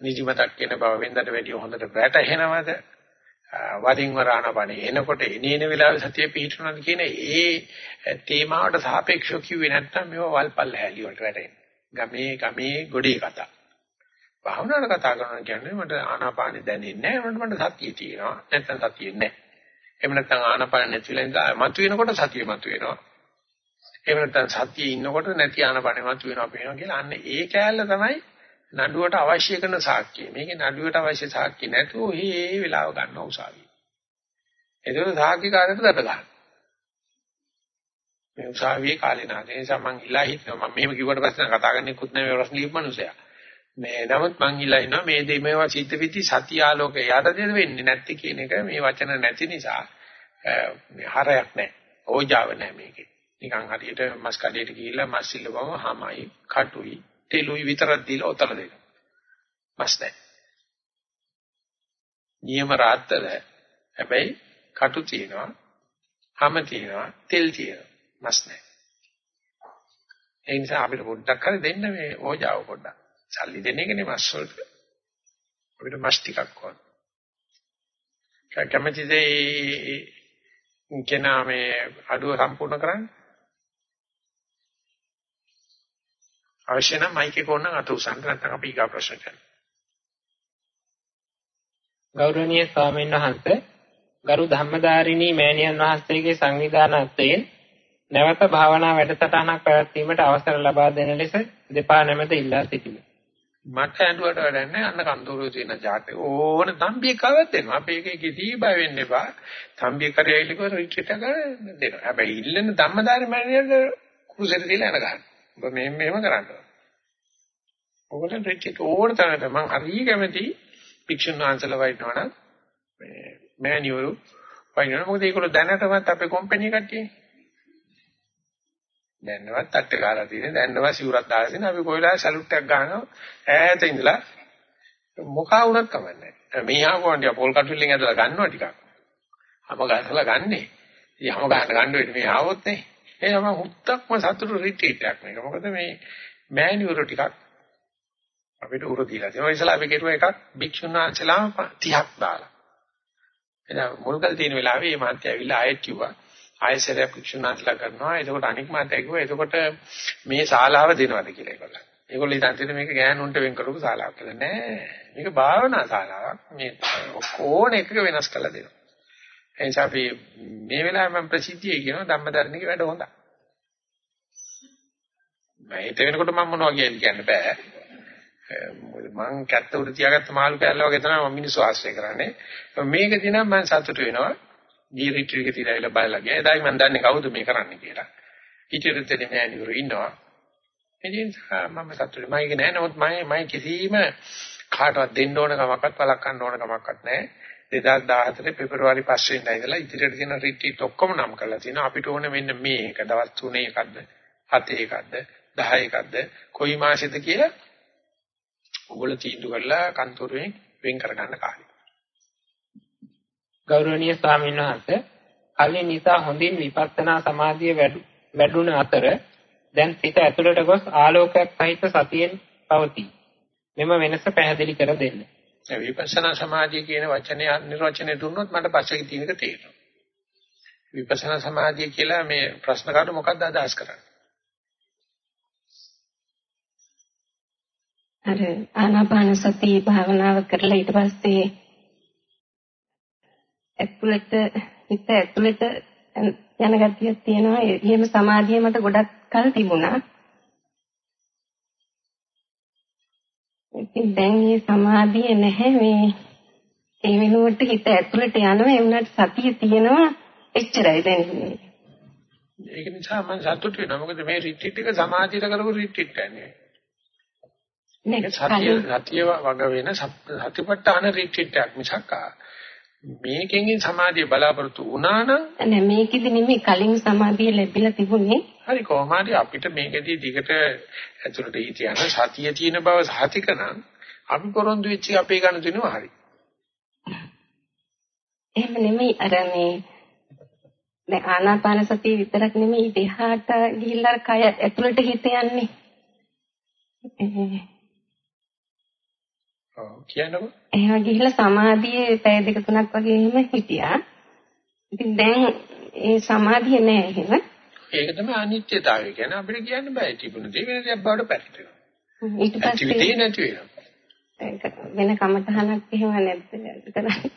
A: නිදිමතක් කියන බව වෙනදට වැඩිය හොඳට වැටහෙනවද? වරින් වර ආනපන එනකොට එනේන වෙලාවේ සතිය පිහිටුනද කියන ඒ තේමාවට සාපේක්ෂව කිව්වේ නැත්නම් මේවා වල්පල් හැලී වලට වැටෙන්නේ. ගමේ ගමේ ගොඩේ කතා. භාවනාවට කතා කරනවා කියන්නේ මට ආනාපානෙ දැනෙන්නේ නැහැ මට සතිය තියෙනවා නැත්නම් සතිය නැහැ. එහෙම නැත්නම් ආනාපාන නැතිලා ඉඳලා මතුවෙනකොට සතිය මතුවෙනවා. එහෙම නැත්නම් සතියේ ඉන්නකොට නැති ආනාපානෙ මතුවෙනවා පේනවා කියලා අන්න ඒ කෑල්ල තමයි නඩුවට අවශ්‍ය කරන සාක්ෂිය. මේකේ නඩුවට අවශ්‍ය සාක්ෂි නැතුව මේ වෙලාව ගන්න උසාවිය. ඒකෝ සාක්ෂිකාරයට දඩ ගන්න. මේ උසාවියේ කාලේ නාද. ඒ නිසා මං ඉලා හිටනවා. මම මෙහෙම කිව්වට පස්සේ කතා කරන්නේ කුත් නැමේ ප්‍රශ්න ලියපු මනුස්සයා. මේ නමුත් මං ඉලා ඉන්නවා මේ දේ මේවා සිද්ධ වෙති සත්‍ය ආලෝකය යටතේද වෙන්නේ නැති කියන එක මේ වචන නැති නිසා හරයක් නැහැ. ඕජාව නැහැ මේකේ. නිකන් හරියට මස් කඩේට ගිහිල්ලා මස් සිල්ලවම හමයි, කටුයි, තෙලුයි විතරක් දීලා ඔතල දෙන්න. මස් නැහැ. නියම රාත්තල හැබැයි කටු තියෙනවා, හැම තියෙනවා, තෙල් තියෙනවා, මස් නැහැ. ඒ නිසා අපිට පොඩ්ඩක් හරි දෙන්න මේ ඕජාව පොඩ්ඩක්. සල්ලි දෙන එකනේ මස් වලට. අපිට මස් ටිකක් ඕන. කැමතිද කෙනා මේ අඩුව සම්පූර්ණ කරන්නේ? අවශ්‍ය නම් මයික් එක ඕනනම් අත උසන්න නැත්නම් අපි ඊගා ප්‍රශ්න කරමු.
B: ගෞරවනීය ස්වාමීන් වහන්සේ ගරු ධම්මදාරිණී මෑණියන් වහන්සේගේ සංවිධානත්වයෙන් නැවත භාවනා වැඩසටහනක් පැවැත්වීමට අවසර ලබා දෙන ලෙස දෙපා නැමෙත ඉල්ලා සිටිමි.
A: මට ඇඬුවට වැඩන්නේ අන්න කන්තෝරුවේ තියෙන ජාතක ඕන තම්බිය කවත් දෙනවා. අපි එකේ කිසි බය වෙන්න එපා. තම්බිය කරේලිකව රිට්‍රීට් එක දෙනවා. හැබැයි ඉල්ලන ධම්මදාරි මෑණියන්ට කුරුසෙට තියලා එන ගන්න. ඔබ මෙහෙම මෙහෙම කරන්න. ඔයගොල්ලන් රිට්‍රීට් ඕන තරමට මම හරිය කැමති ෆික්ෂන් වහන්සලා වයින්නවා මේ මෑනියුරු වයින්නවා මොකද ඒගොල්ලෝ දැනටමත් අපේ කම්පැනි කට්ටිය දැන්නවත් අට්ට ගාලා තියෙන දැන්නවත් සිවුරක් දාලා තියෙන අපි කොයිලා සැලුට් එකක් ගන්නවා? ඈත ඉඳලා. මොකා වුණත් කමන්නේ මෙහා කොණ්ඩිය පොල් කටුල්ලෙන් ඇදලා ගන්නවා ටිකක්. අප ගහලා ගන්නෙ. යම ගන්න ගන්න වෙන්නේ මේ ආවොත් නේ. එහෙනම් හුත්තක්ම සතුටු රිට්‍රීට් එකක් මේක. මොකද මේ මෑනියුරු ටිකක් අපිට උර දීලා තියෙනවා. ඉතලා අපි කෙරුවා එකක් භික්ෂුන් වහන්සේලාම 30ක් දාලා. එදා මුල්කල් තියෙන වෙලාවේ මේ මාත්‍ය ඇවිල්ලා ආයෙත් කිව්වා. ආයෙසරයක් භික්ෂුන් වහන්සේලා කරනවා. එතකොට අනික් මාත්‍ය කිව්වා එතකොට මේ ශාලාව දෙනවද කියලා ඒගොල්ලෝ. ඒගොල්ලෝ ඉතින් මේක ගෑනුන්ට වෙන් කරපු ශාලාවක් කියලා නෑ. මේක භාවනා ශාලාවක්. මේ ඕන එකක වෙනස් කළා දෙනවා. එනිසා අපි මේ වෙලාවේ මම ප්‍රසිද්ධිය කියනවා ධම්මදරණික වැඩ හොඳයි. මම හිත වෙනකොට මම මොනවා කියන්නේ කියන්න බෑ. මං කැත්ත උඩ තියාගත්ත මාළු කැල්ල වගේ තමයි මම මිනිස්සු ආශ්‍රය කරන්නේ. මේක දිනම් මම සතුටු වෙනවා. දී රිට්‍රීට් එක තියලා බලලා ගියා. එදායි මම දන්නේ කවුද මේ කරන්නේ කියලා. ඉතිරිතේ මෑණිවරු ඉන්නවා. එදින මම සතුටුයි. මම කියන්නේ නමුත් මම මම කිසිම කාටවත් දෙන්න ඕන කමක්වත් වළක්වන්න ඕන කමක්වත් නැහැ. 2014 පෙබරවාරි 5 වෙනිදා ඉඳලා ඉදිරියට තියෙන රිට්‍රීට් ඔක්කොම නම් කරලා තිනවා. අපිට ඕනේ මෙන්න මේක දවස් 3 එකක්ද 7 එකක්ද 10 එකක්ද කොයි මාසෙද කියලා ඔයගොල්ලෝ තීන්දුව කරලා කන්තරුවෙන් වෙන් කරගන්න කාලේ.
B: ගෞරවනීය ස්වාමීන් වහන්සේ කලින් නිසා හොඳින් විපස්සනා සමාධිය වැඩුණ අතර දැන් සිත ඇතුළට ගොස් ආලෝකයක් සහිත සතියෙන් පවතී. මෙම වෙනස පැහැදිලි කර දෙන්න.
A: විපස්සනා සමාධිය කියන වචනේ නිර්වචනය දුන්නොත් මට පස්සේ තියෙන එක තේරෙනවා. විපස්සනා සමාධිය කියලා මේ ප්‍රශ්න කාට මොකක්ද අදහස් කරන්නේ?
D: අර ආනාපාන සති භාවනාව කරලා ඊට පස්සේ ඇතුළට හිත ඇතුළට යන ගතියක් තියෙනවා. එහෙම සමාධිය මට ගොඩක් කල් තිබුණා. ඉතින් දැන් මේ සමාධිය නැහැ. මේ ඒ වෙනුවට හිත ඇතුළට යනවා. ඒ වුණාට සතිය තියෙනවා එච්චරයි දැන්.
A: ඒක නිසා මම සතුටු වෙනවා. මොකද මේ රිට්‍රීට් එක සමාධියට කරපු රිට්‍රීට් එකනේ. නේ සතිය සතිය වග වෙන සතිපට්ඨාන රිට්‍රීට් එකක් මිසක් මේකෙන් සමාධිය බලාපොරොත්තු වුණා නම්
D: නෑ මේකෙදි නෙමෙයි කලින් සමාධිය ලැබිලා තිබුණේ.
A: හරි කොහොම හරි අපිට මේකෙදි දිගට ඇතුළට හිටියන සතිය තියෙන බව සාතික නම් අපි පොරොන්දු වෙච්ච අපේ ගන්න දෙනවා හරි.
D: එහෙම නෙමෙයි අර මේ දැන් ආනාපාන සතිය විතරක් නෙමෙයි දෙහාට ගිහිල්ලා කය ඇතුළට හිත යන්නේ
A: ඔව් කියන්නකො.
D: එහෙම ගිහිල්ලා සමාධියේ පැය දෙක තුනක් වගේ එහෙම හිටියා. ඉතින් දැන් ඒ සමාධිය නෑ එහෙම.
A: ඒක තමයි අනිත්‍යතාවය කියන්නේ අපිට කියන්න බෑ තිබුණ දේ වෙන දෙයක් බවට පැතිරෙනවා.
D: ඊට පස්සේ
A: නැති වෙනවා.
D: වෙන කමතහනක් එහෙම නැද්ද කරන්නේ?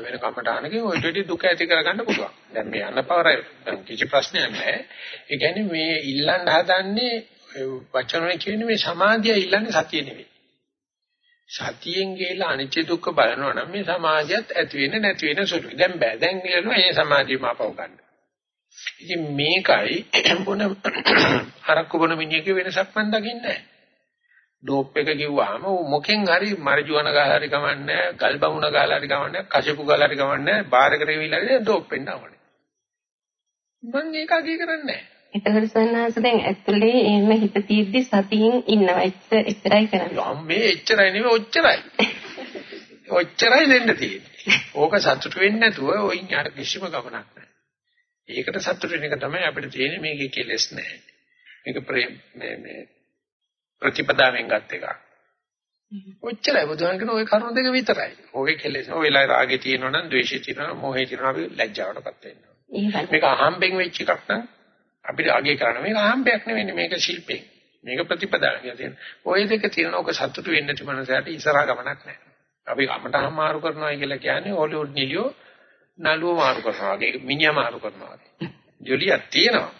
A: වෙන කමතහනකින් ඔය දෙටි දුක ඇති කරගන්න පුළුවන්. දැන් මේ අන්නපවර කිසි ප්‍රශ්නයක් නැහැ. ඒ කියන්නේ මේ ඉල්ලන්න හදන්නේ වචන වලින් කියන්නේ මේ සමාධිය ඉල්ලන්නේ සතිය නෙවෙයි. සතියෙන් ගිහලා අනිත්‍ය දුක්ඛ බලනවා නම් මේ සමාධියත් ඇති වෙන්නේ නැති වෙන සුළුයි. දැන් බෑ. දැන් කියනවා මේ සමාධියම අපව ගන්න. ඉතින් මේකයි බොන හරක්කු බොන මිනිහගේ වෙනසක් මන් දකින්නේ නැහැ. ඩෝප් එක කිව්වහම මොකෙන් හරි මරිජුවන ගහලා හරි කමන්නේ ගල් බමුණ ගහලා හරි කමන්නේ කෂපු ගහලා හරි කමන්නේ බාරකට වෙවිලා හරි ඩෝප් වෙන්න ඕනේ. මම ඒක අගය කරන්නේ නැහැ.
D: එතකොට සන්නාස දැන් ඇතුලේ එහෙම හිත තියෙද්දි සතියෙන් ඉන්නවා. එච්චරයි කරන්නේ.
A: අම්මේ එච්චරයි නෙවෙයි ඔච්චරයි. ඔච්චරයි දෙන්න තියෙන්නේ. ඕක සතුට වෙන්නේ නැතුව ඔයින් යාර කිසිම ගමනක් නැහැ. ඒකට සතුට වෙන එක තමයි අපිට තියෙන්නේ මේකේ කෙලෙස් නැහැ. මේක මේ මේ ප්‍රතිපදාවෙන් ගත් එකක්. ඔච්චරයි බුදුහාම කියන ওই කරුණු දෙක විතරයි. ඕකේ කෙලෙස්. ඔය වෙලාවේ රාගේ තියෙනවා නම් ද්වේෂය තියෙනවා මොහේ තියෙනවා අපි ලැජ්ජාවටපත් වෙනවා. මේක අහම්බෙන් වෙච්ච එකක් නම් අපිට අගය කරන්න මේක අහම්බයක් නෙවෙයි මේක ශිල්පේ. මේක ප්‍රතිපදාවක් කියන. ওই දෙක තියෙන ඕක සතුටු වෙන්න තිබුණාට ඉස්සරහා ගමනක් නැහැ. අපි අමතහම මාරු කරනවා කියලා කියන්නේ හොලිවුඩ් නිලියෝ නළුව මාරු කරනවා වගේ මිනිහා මාරු කරනවා වගේ. ජොලියක් තියෙනවා.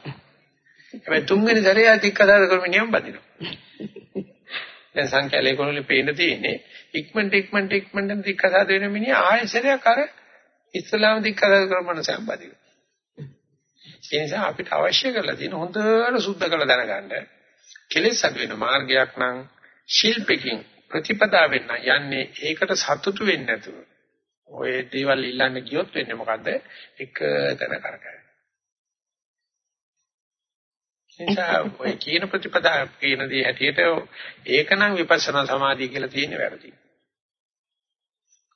A: හැබැයි තුන්වෙනි සැරේ අධිකදාර කරමිනියම් බදිනවා. දැන් සංඛ්‍යාලේ කොනලේ පේන්න තියෙන්නේ ඉක්මනට ඉක්මනට ඉක්මනට දික්කසාද වෙන මිනිහා ආයෙසරයක් අර ඉස්ලාම දික්කසාද කරන සම්බදිනවා. ඒ නිසා අපිට අවශ්‍ය කරලා තියෙන හොඳට සුද්ධ කරලා දැනගන්න කෙලෙස් අඩු වෙන මාර්ගයක් නම් ශිල්පකින් ප්‍රතිපදාවෙන් යන්නේ ඒකට සතුටු වෙන්නේ නැතුව ඔය දේවල් ඉල්ලන්න ගියොත් වෙන්නේ මොකද්ද එක තැන කරකැවෙන නිසා ඔය කියන ප්‍රතිපදා කියන දේ හැටියට ඒකනම් විපස්සනා සමාධිය කියලා තියෙන වැරදි.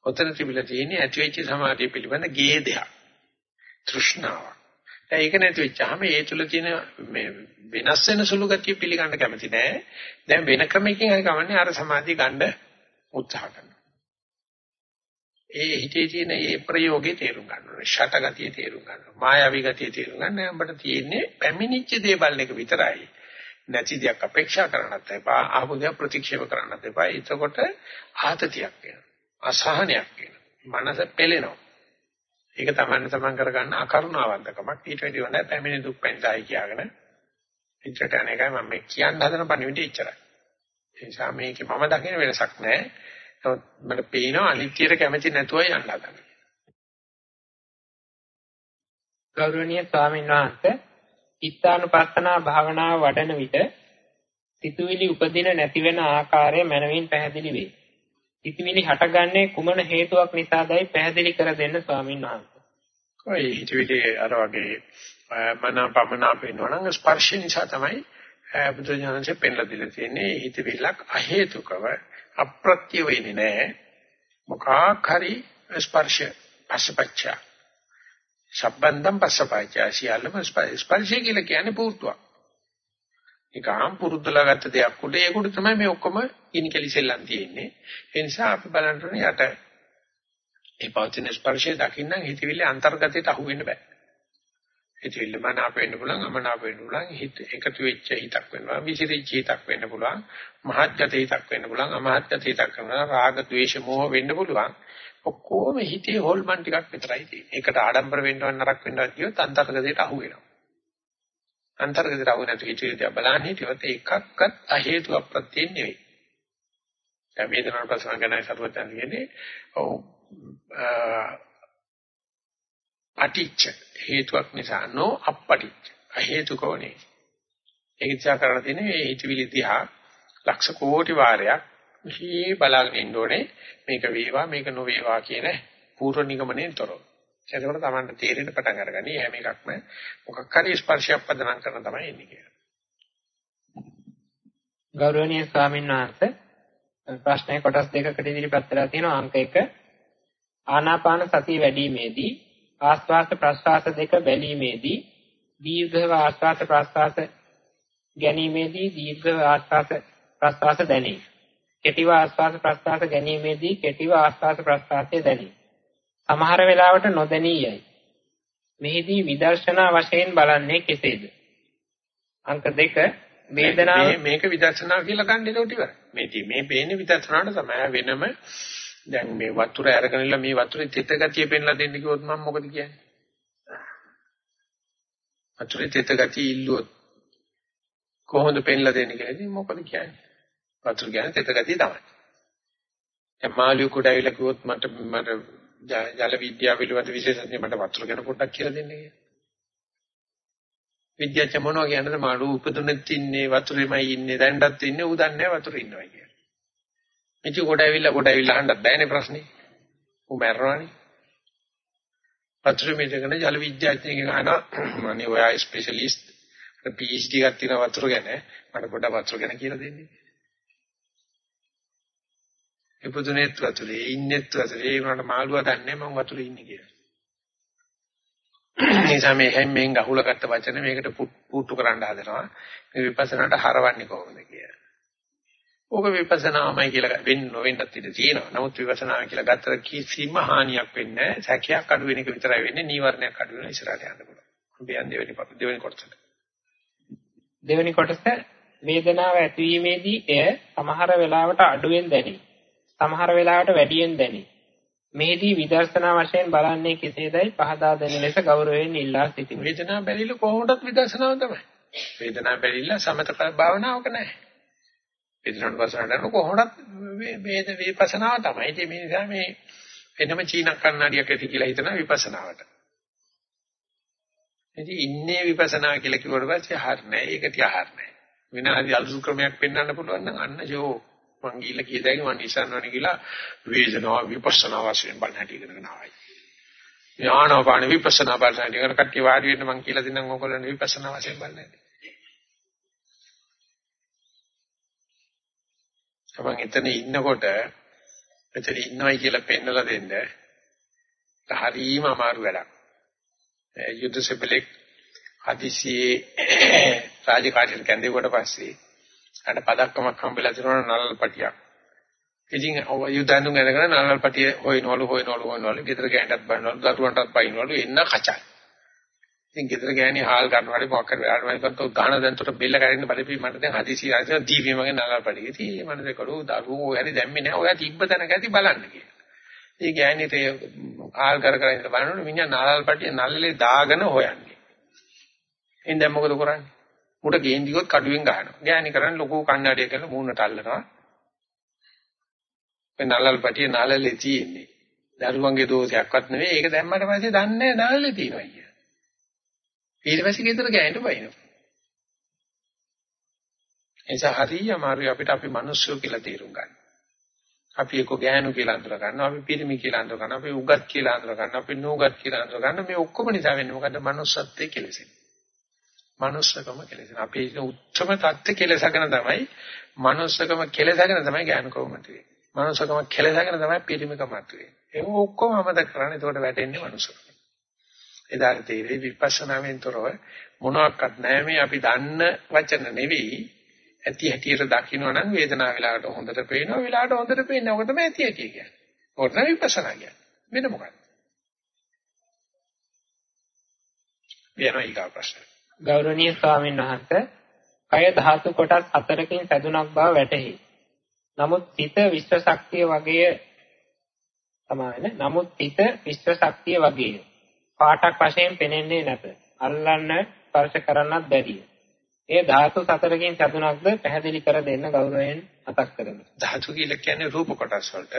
A: ඔතන තිබිලා තියෙන්නේ ඇතිවෙච්ච සමාධිය පිළිබඳ ගේදයක්. තෘෂ්ණාවක්. ඒක නැති වෙච්චාම ඒ තුල තියෙන මේ වෙනස් වෙන සුළු ගතිය පිළිගන්න කැමති නෑ. දැන් වෙන ක්‍රමයකින් හරි කමන්නේ අර සමාධිය ගන්න උත්සාහ කරනවා. ඒ හිතේ තියෙන ඒ ප්‍රයෝගේ තේරුම් ගන්න ඕනේ. ෂට ගතිය තේරුම් ගන්න ඕනේ. මායාවී ගතිය තේරුම් ගන්න. අපිට තියෙන්නේ පැමිණිච්ච දේ බලන එක විතරයි. නැති දෙයක් අපේක්ෂා කරන්නත් එපා. ආපු දෙයක් ප්‍රතික්ෂේප කරන්නත් එපා. එතකොට ආතතියක් වෙනවා. අසහනයක් වෙනවා. මනස පෙළෙනවා. ඒක තමයි තමන් කරගන්න අකරුණාවන්තකමක්. ඊට වැඩි හොඳයි පැමිණි දුක් පෙන්සයි කියාගෙන ඉච්ඡට අනේකයි මම මේ කියන්න හදන පණිවිඩය ඉච්චරයි. ඒ නිසා මේකේ මම දකින වෙනසක් නැහැ. නමුත් මට පේනවා අනිත්‍යයට කැමති නැතුවයි යන්න හදන්නේ.
B: ගෞරවනීය ස්වාමීන් වහන්සේ ඉත්තානුපස්සනා භාවනාව වඩන විට සිතුවිලි උපදින නැති වෙන ආකාරය මනමින් පැහැදිලි වේ. හිතවිලි හටගන්නේ කුමන හේතුවක් නිසාදයි පැහැදිලි කර දෙන්න ස්වාමින් වහන්සේ.
A: ඔය හිතවිලි අර වගේ මනපමනාප වෙනවනම් ස්පර්ශ නිසා තමයි බුදුජානකසේ පෙන්ලා දීලා තියෙන්නේ හිතවිලක් අහේතුකව අප්‍රත්‍ය වෙන්නේ නැහැ. මොකක් හරි ස්පර්ශ පස්සපච්ච. සම්බන්ධම් පස්සපච්ච සියල්ලම ස්පර්ශය කියලා කියන්නේ පුරුතුවක්. ඒක ආම් පුරුද්දලා ගත්ත දෙයක් උඩ ඒක උඩ තමයි මේ ඔක්කොම ඉනිකලි සෙල්ලම් තියෙන්නේ. ඒ නිසා අපි බලන්න ඕනේ යට ඒ පවතින ස්පර්ශය දකින්න හිතවිල්ල අන්තර්ගතයට අහු වෙන්න බෑ. හිතවිල්ල මනාප වෙන්න පුළුවන් අමනාප වෙන්න පුළුවන් හිත එකතු වෙච්ච හිතක් වෙනවා විසිරිච්ච හිතක් වෙන්න පුළුවන් මහත්ගත හිතක් වෙන්න පුළුවන් අමහත්ගත හිතක් වෙනවා රාග ద్వේෂ මෝහ වෙන්න පුළුවන් ඔක්කොම හිතේ හොල්මන් ටිකක් විතරයි තියෙන්නේ. ඒකට ආඩම්බර වෙන්නව නරක වෙන්නව කියොත් අන්තර්ගතයට අහු වෙනවා. අන්තර්ගතයට අහු නැති හිතේ බලන්න හිටියොත් ඒකක්වත් අ හේතු අප්‍රත්‍යයෙන් නෙවෙයි. දැන් වේදනාවට පස්සම ගැන සතුටුන් කියන්නේ. ඔව්. අටිච්ච හේතුවක් නිසා නෝ අපටිච්ච හේතුකෝනේ ඒක ඉච්ඡා කරන තියෙන්නේ මේ හිතවිලි දිහා ලක්ෂ කෝටි වාරයක් මෙහි බලාගෙන ඉන්න ඕනේ. මේක වේවා මේක නොවේවා කියන පූර්ව නිගමනයෙන් තොරව. එතකොට Tamanට තේරෙන්න පටන් අරගනි හැම එකක්ම මොකක් හරි ස්පර්ශයක් පදනම් කරන තමයි එන්නේ කියලා
B: ගෞරවනීය ස්වාමීන් වහන්සේ ප්‍රශ්නයේ කොටස් දෙකකට ඉදිරිපත් කරලා තියෙනවා අංක 1 ආනාපාන සතිය වැඩිීමේදී ආස්වාස ප්‍රස්වාස දෙක බැලීමේදී දීර්ඝව ආස්වාස ප්‍රස්වාස ගැනීමේදී දීර්ඝව ආස්වාස ප්‍රස්වාස දැනේ. කෙටිව ආස්වාස ප්‍රස්වාස ගැනීමේදී කෙටිව ආස්වාස ප්‍රස්වාසය දැනේ. සමහර වෙලාවට නොදැනී යයි. මෙහිදී විදර්ශනා වශයෙන් බලන්නේ කෙසේද? අංක 2 වේදනාව
A: මේක විදර්ශනා කියලා ගන්න ඒකට ඉවරයි. මේ මේ පේන්නේ විදර්ශනාවට තමයි වෙනම දැන් මේ වතුර අරගෙන ඉන්න මේ වතුරේ තෙත ගතිය පෙන්ලා දෙන්න කිව්වොත් මම මොකද කියන්නේ? වතුරේ තෙත ගතිය ඉල්ලුවොත් කොහොමද පෙන්ලා දෙන්නේ කියලා ඉතින් මොකද කියන්නේ? වතුර කියන්නේ තෙත ගතිය තමයි. දැන් මාළිය කොට ඇවිල්ලා කිව්වොත් මට මට ජල විද්‍යාව පිළිබඳ විශේෂඥ මට වතුර ගැන පොඩ්ඩක් කියලා දෙන්න කියලා. විද්‍යාඥ මොනවා කියන්නද මාළු උපදුනෙත් ඉන්නේ වතුරේමයි ඉන්නේ දැන්ටත් ඉන්නේ ඌ දන්නේ වතුරේ ඉන්නවා කියලා. ඉති කොට ඇවිල්ලා කොට ඇවිල්ලා අහන්නත් බෑනේ ප්‍රශ්නේ. ඌ මැරනවනේ. වතුර මේකන ජල විද්‍යාඥයෙක් අහනවා මන්නේ ඔයා ස්පෙෂලිස්ට් PhD එකක් තියෙන වතුර ගැන මට පොඩ්ඩක් වතුර ගැන කියලා දෙන්න. ඉපදුනේත් වතුරේ ඉන්නෙත් වතුරේ ඒ වුණාට මාළුවා දන්නේ මම වතුරේ ඉන්නේ කියලා. නිසා මේ හැම්මෙන් අහුලගත්ත වචන මේකට පුට්ටු කරන්න හදනවා. මේ විපස්සනාට හරවන්නේ කොහොමද කියලා. ඕක විපස්සනාමයි කියලා වෙන්න නොවෙන්නත් ඉඩ තියෙනවා. නමුත් විපස්සනා කියලා ගත්තට කිසිම හානියක් වෙන්නේ නැහැ. සැකයක් අඩු වෙන එක විතරයි වෙන්නේ. නීවරණයක් අඩු වෙන ඉස්සරහට යන්න පුළුවන්. අපි යන්නේ දෙවෙනි දෙවෙනි කොටසට.
B: දෙවෙනි කොටස වේදනාව ඇතිවීමේදී එය සමහර වෙලාවට අඩුවෙන් දැනේ. සමහර වෙලාවට වැඩියෙන් දැනේ. මෙහිදී විදර්ශනා වශයෙන් බලන්නේ කෙසේදයි පහදා දෙන ලෙස ගෞරවයෙන් ඉල්ලා සිටිමි.
A: වේදනාව බැරිල කොහොමදත් විදර්ශනාව තමයි. වේදනාව බැරිල සමත භාවනාවක නැහැ. වේදනාවට පස්සට කොහොමද වේද විපස්සනාව තමයි. ඉතින් මේ නිසා මේ වෙනම චීන කන්නඩියක් ඇති කියලා හිතන විපස්සනාවට. ඉතින් ඉන්නේ විපස්සනා කියලා කිව්වට පස්සේ හරිනේ. ඒක තියා හරිනේ. විනාඩි අලුත් ක්‍රමයක් පෙන්වන්න පුළුවන් නම් අන්න ජෝ මං ගිහිල්ලා කීයදයි මං ඉස්සන්නවනේ කියලා වේදනාව විපස්සනා වශයෙන් බලන්න හැටි ඉගෙනගෙන ආවයි. ඥානපාණ විපස්සනා බලන්න ඉගෙන කට්ටිය වාඩි වෙන්න මං කියලා දෙන්නම් ඕගොල්ලන් විපස්සනා වශයෙන් බලන්න. තමන් එතන ඉන්නකොට එතන ඉන්නවයි කියලා පෙන්නලා දෙන්න හරීම අමාරු වැඩක්. යුද්ධ සෙබලෙක් හදිසියේ රාජකාරියට කැඳෙවට පස්සේ අර පදක්කමක් හම්බෙලා තියෙනවා නලල් පටියක්. ඉතින් යුද්ධඳුන් ඇදගෙන නලල් පටිය හොයනවලු හොයනවලු හොයනවලු ගෙදර ගෑනටත් බන්නවලු දරුවන්ටත් පයින්නවලු එන්න කචයි. ඉතින් ගෙදර ගෑණි හාල් ගන්නවා හරි මොකක් කරේ ආඩ මම කිව්වා ගාන දැන් තොට බෙල්ල කරින්න බලපී මට දැන් හදිසි ආයෙත් දීපේ මගේ නලල් පඩි. ඉතින් මම දෙකලු දරුවෝ ඔය හරි දැම්මේ නැහැ. ඔයා තිබ්බ තැනක ඇති බලන්න කියලා. ඒ ගෑණිට හාල් කර කර ඉඳ බලනකොට මිනිහා නලල් පඩිය නල්ලේ දාගෙන හොයන්නේ. එින් දැන් මොකද කරන්නේ? උඩ ගේන් දිගොත් කඩුවෙන් ගහනවා. ගෑණි කරන්නේ ලොකු කන්නඩිය කරලා මූණට අල්ලනවා. මේ නලල් පඩිය නලලේ තියෙන්නේ. දරුවන්ගේ දෝෂයක්වත් නෙවෙයි. ඒක දැම්මට පස්සේ දන්නේ නැහැ නලලේ තියෙනවා කියලා. ඊට පස්සේ ගෙදර ගෑනට බයිනවා. එනිසා හරිය අමාරුයි අපිට අපි මිනිස්සු කියලා තේරුම් ගන්න. අපි එක්ක ගෑනු කියලා අඳුර ගන්නවා, අපි පිරිමි කියලා අඳුර ගන්නවා, අපි උගත් කියලා අඳුර ගන්නවා, අපි නූගත් කියලා අඳුර ගන්නවා. මේ ඔක්කොම නිසා වෙන්නේ මොකද්ද? manussත්වයේ කෙලෙසෙන්නේ. Manussකම කෙලෙසෙන. අපි උච්චම தත්ත්ව කෙලසගෙන තමයි manussකම කෙලසගෙන තමයි ගෑනුකම මතුවේ. manussකම කෙලසගෙන තමයි පිරිමිකම මතුවේ. ඒක ඔක්කොම අමතක කරන්නේ එතකොට වැටෙන්නේ manussකම. එදාට තේරෙයි විපස්සනාවෙන් තොරව මොනවත් නැහැ මේ අපි දන්න වචන නෙවෙයි ඇති හැටියට දකින්න නම් වේදනාව වෙලාවට හොඳට පේනවා වෙලාවට හොඳට පේන්නේ ඔක තමයි ඇති හැටි කියන්නේ. ඔක තමයි විපස්සනා කියන්නේ. වෙන මොකක්ද? වෙනවා ඊගා ප්‍රශ්න.
B: ගෞරවනීය ස්වාමීන් වහන්සේ කය ධාතු කොටස් හතරකින් සැදුනක් බව වැටහි. නමුත් හිත විශ්ව ශක්තිය වගේ තමයි නමුත් හිත විශ්ව ශක්තිය වගේ පාටක් වශයෙන් පෙනෙන්නේ නැත. අල්ලන්න ස්පර්ශ කරන්නත් බැරිය. ඒ ධාතු සතරකින් සතුනක්ද පැහැදිලි කර දෙන්න ගෞරවයෙන් මතක් කරමි.
A: ධාතු කියලා කියන්නේ රූප කොටස් වලට,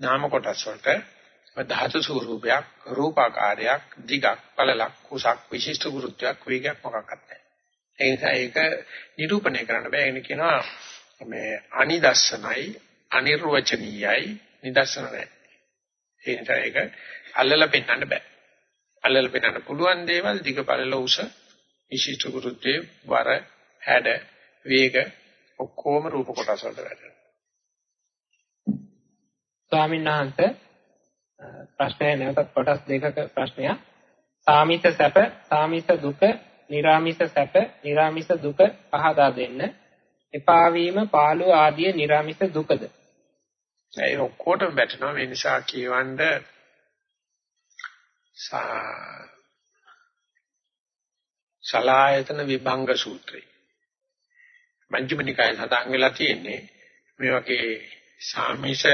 A: නාම කොටස් වලට ධාතු ස්වරූපයක්, රූපාකාරයක්, දිගක්, පළලක්, කුසක්, විශිෂ්ට ගුරුත්වයක්, වේගයක් මොකක්වත් නැහැ. ඒ නිසා ඒක නිරූපණය කරන්න බෑ. ඒක කියනවා මේ අනිදස්සනයි, අනිර්වචනීයයි නිදර්ශන නැහැ. ඒ නිසා ඒක අල්ලලා පෙන්වන්න බෑ. අල්ලලා පෙන්වන්න පුළුවන් දේවල් දිග පළල උස විශිෂ්ට ගුරුත්වයේ වර හැඩ වේග ඔක්කොම රූප කොටස් වලට වැටෙනවා.
B: ස්වාමීන් වහන්සේ ප්‍රශ්නය නැවතත් කොටස් දෙකක ප්‍රශ්නයක්. සාමිත සැප, සාමිත දුක, निराමිස සැප, निराමිස දුක පහදා දෙන්න. එපා වීම, පාළුව ආදී निराමිස දුකද?
A: ඒ ඔක්කොටම වැටෙනවා මේ නිසා කියවන්න සලායතන විභංග සූත්‍රය. මජ්ක්‍ධිම නිකායේ සඳහන් වෙලා තියෙන්නේ මේ වගේ සාමිෂ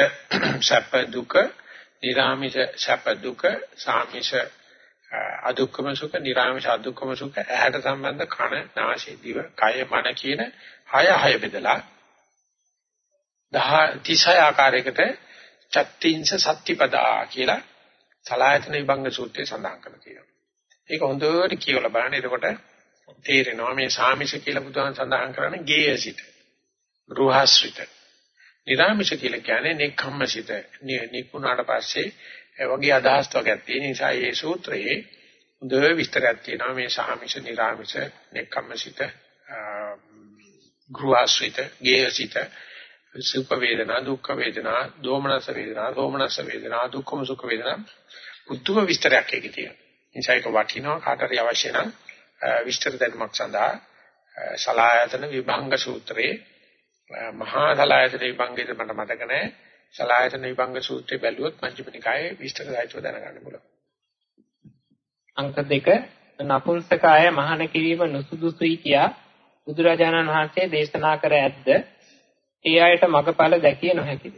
A: සැප දුක නිරාමිෂ සැප දුක, සාමිෂ අදුක්කම සුඛ, නිරාමිෂ අදුක්කම සුඛ, ඇහැට සම්බන්ධ කන, නාසය, දිව, කය, මන කියන හය හය බෙදලා 36 ආකාරයකට චත්තිංස සත්‍තිපදා කියලා සලායතන විභංග සූත්‍රයේ සඳහන් කරලා තියෙනවා. ඒක හොඳට කියවලා බලන්න. එතකොට තේරෙනවා මේ සාමිෂ කියලා බුදුහාම සඳහන් කරන්නේ ගේයසිත. ගෘහාශ්‍රිත. නිරාමිෂ කියලා කියන්නේ නෙක්ඛම්මසිත. නිකුණාට පස්සේ වගේ අදහස් වර්ගයක් තියෙන නිසා මේ සූත්‍රයේ හොඳ විස්තරයක් තියෙනවා මේ සාමිෂ, නිරාමිෂ, නෙක්ඛම්මසිත, ගෘහාශ්‍රිත, ගේයසිත සුඛ වේදනා දුක්ඛ වේදනා දෝමනස වේදනා දෝමනස වේදනා දුක්ඛම සුඛ වේදනා උතුම් විස්තරයක් ඒකේ තියෙනවා. නිසා ඒක වටිනවා කාටරි අවශ්‍ය නම් විස්තර දැනුමක් සඳහා සලායතන විභංග සූත්‍රයේ මහා සලායතන විභංගයේ මට මතක නැහැ. සලායතන විභංග සූත්‍රය බැලුවොත් මජ්ක්‍ධිම නිකායේ විස්තර සහිතව දැනගන්න පුළුවන්.
B: අංක 2 නපුංසකාය මහාන කිරීම නුසුදුසුයි කියා බුදුරජාණන් වහන්සේ දේශනා කර ඇද්ද? ඒ අයට මගඵල දැකිය නොහැකිද?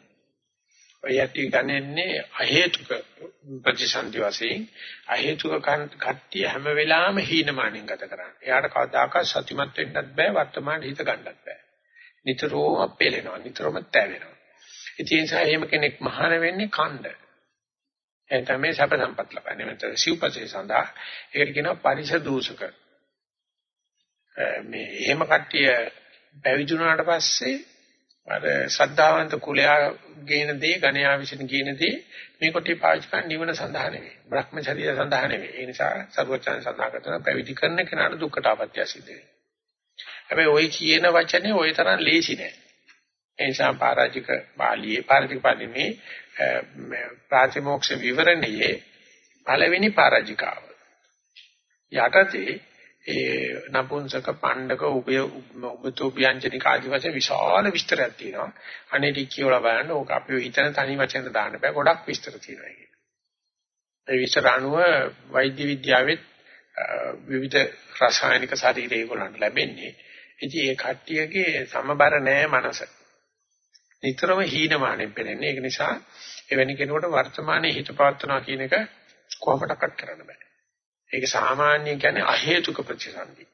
A: ඔය යටි ගන්නේ අහේතුක ප්‍රතිසන්දි වශයෙන් අහේතුක කට්ටිය හැම වෙලාවෙම හීනමානෙන් ගත කරන්නේ. එයාට කවදාකවත් සතිමත් වෙන්නත් බෑ වර්තමාන හිත ගන්නත් බෑ. නිතරම අපේලෙනවා නිතරම තැවෙනවා. ඒ නිසා එහෙම කෙනෙක් මහාන වෙන්නේ කණ්ඩ. ඒ තමයි සැප සම්පත් ලබන්නේ. මෙතන සිව්පසේ සඳහා ඒකට කියනවා පරිස දූෂක. මේ එහෙම කට්ටිය පැවිදුණාට පස්සේ අර ශ්‍රද්ධාවන්ත කුලයා ගේන දේ ගණයා විසින් ගේන දේ මේ කොටේ පාවිච්චි කරන්නේ නිවන සඳහා නෙවෙයි. බ්‍රහ්මචර්යය සඳහා නෙවෙයි. ඒ නිසා සර්වචන් සඳහා කරන පැවිදි කරන කෙනාට දුක්කට අපත්‍ය සිද්ධ වෙනවා. හැබැයි ওই කියන වචනේ ওই තරම් ලේසි නෑ. ඒ නිසා පරාජික බාලියේ පරාජික පාළිමේ ප්‍රාතිමෝක්ෂ විවරණයේ පළවෙනි පරාජිකාව. යටතේ ඒ නපුංසක පණ්ඩක උපය උපතෝ ව්‍යංජනික ආදි වශයෙන් විශාල විස්තරයක් තියෙනවා. අනේ ටික කියවලා බලන්න ඕක අපි හිතන තනි වචෙන් දාන්න බෑ. ගොඩක් විස්තර තියෙනවා ඒකේ. ඒ විස්තර අනුව වෛද්‍ය විද්‍යාවෙත් විවිධ රසායනික ශරීරය ඒගොල්ලන්ට ලැබෙන්නේ. ඉතින් ඒ කට්ටියගේ සමබර නෑ මනස. නිතරම හීනමානෙන් පෙනෙන්නේ. ඒක නිසා එවැනි කෙනෙකුට වර්තමානයේ හිත පවත්වනවා කියන එක කොහොමඩක්වත් කරන්න බෑ. ඒක සාමාන්‍ය කියන්නේ අහේතුක ප්‍රතිසන්දි.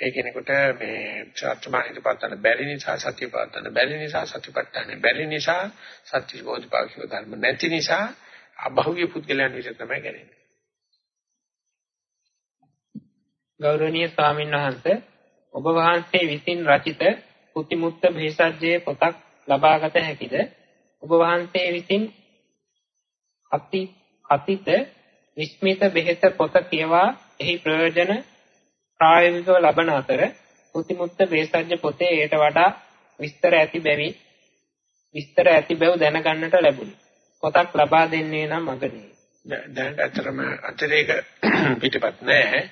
A: ඒ කෙනෙකුට මේ සත්‍යමානිත පත්තන බැරි නිසා සත්‍ය පත්තන බැරි නිසා සත්‍යපට්ඨාන බැරි නිසා සත්‍ය බෝධිපාක්ෂික ධර්ම නැති නිසා අභෞවිය පුද්ගලයන් විසින් තමයි කරන්නේ.
B: ගෞරවනීය ස්වාමීන් වහන්සේ ඔබ වහන්සේ විසින් රචිත කුතිමුත්ත භේසජ්ජේ පොතක් ලබාගත හැකිද? ඔබ වහන්සේ විසින් අති අතිත විස්මිත බෙහෙත පොත කියවා එහි ප්‍රයෝජන ප්‍රායෝගිකව ලබන අතර සුතිමුත්ත බේසජ්‍ය පොතේ ඊට වඩා විස්තර ඇති බැවින් විස්තර ඇති බව දැනගන්නට ලැබුණි. පොතක් ලබා දෙන්නේ නම් අගනේ.
A: දැන් ඇත්තටම අතිරේක පිටපත් නැහැ.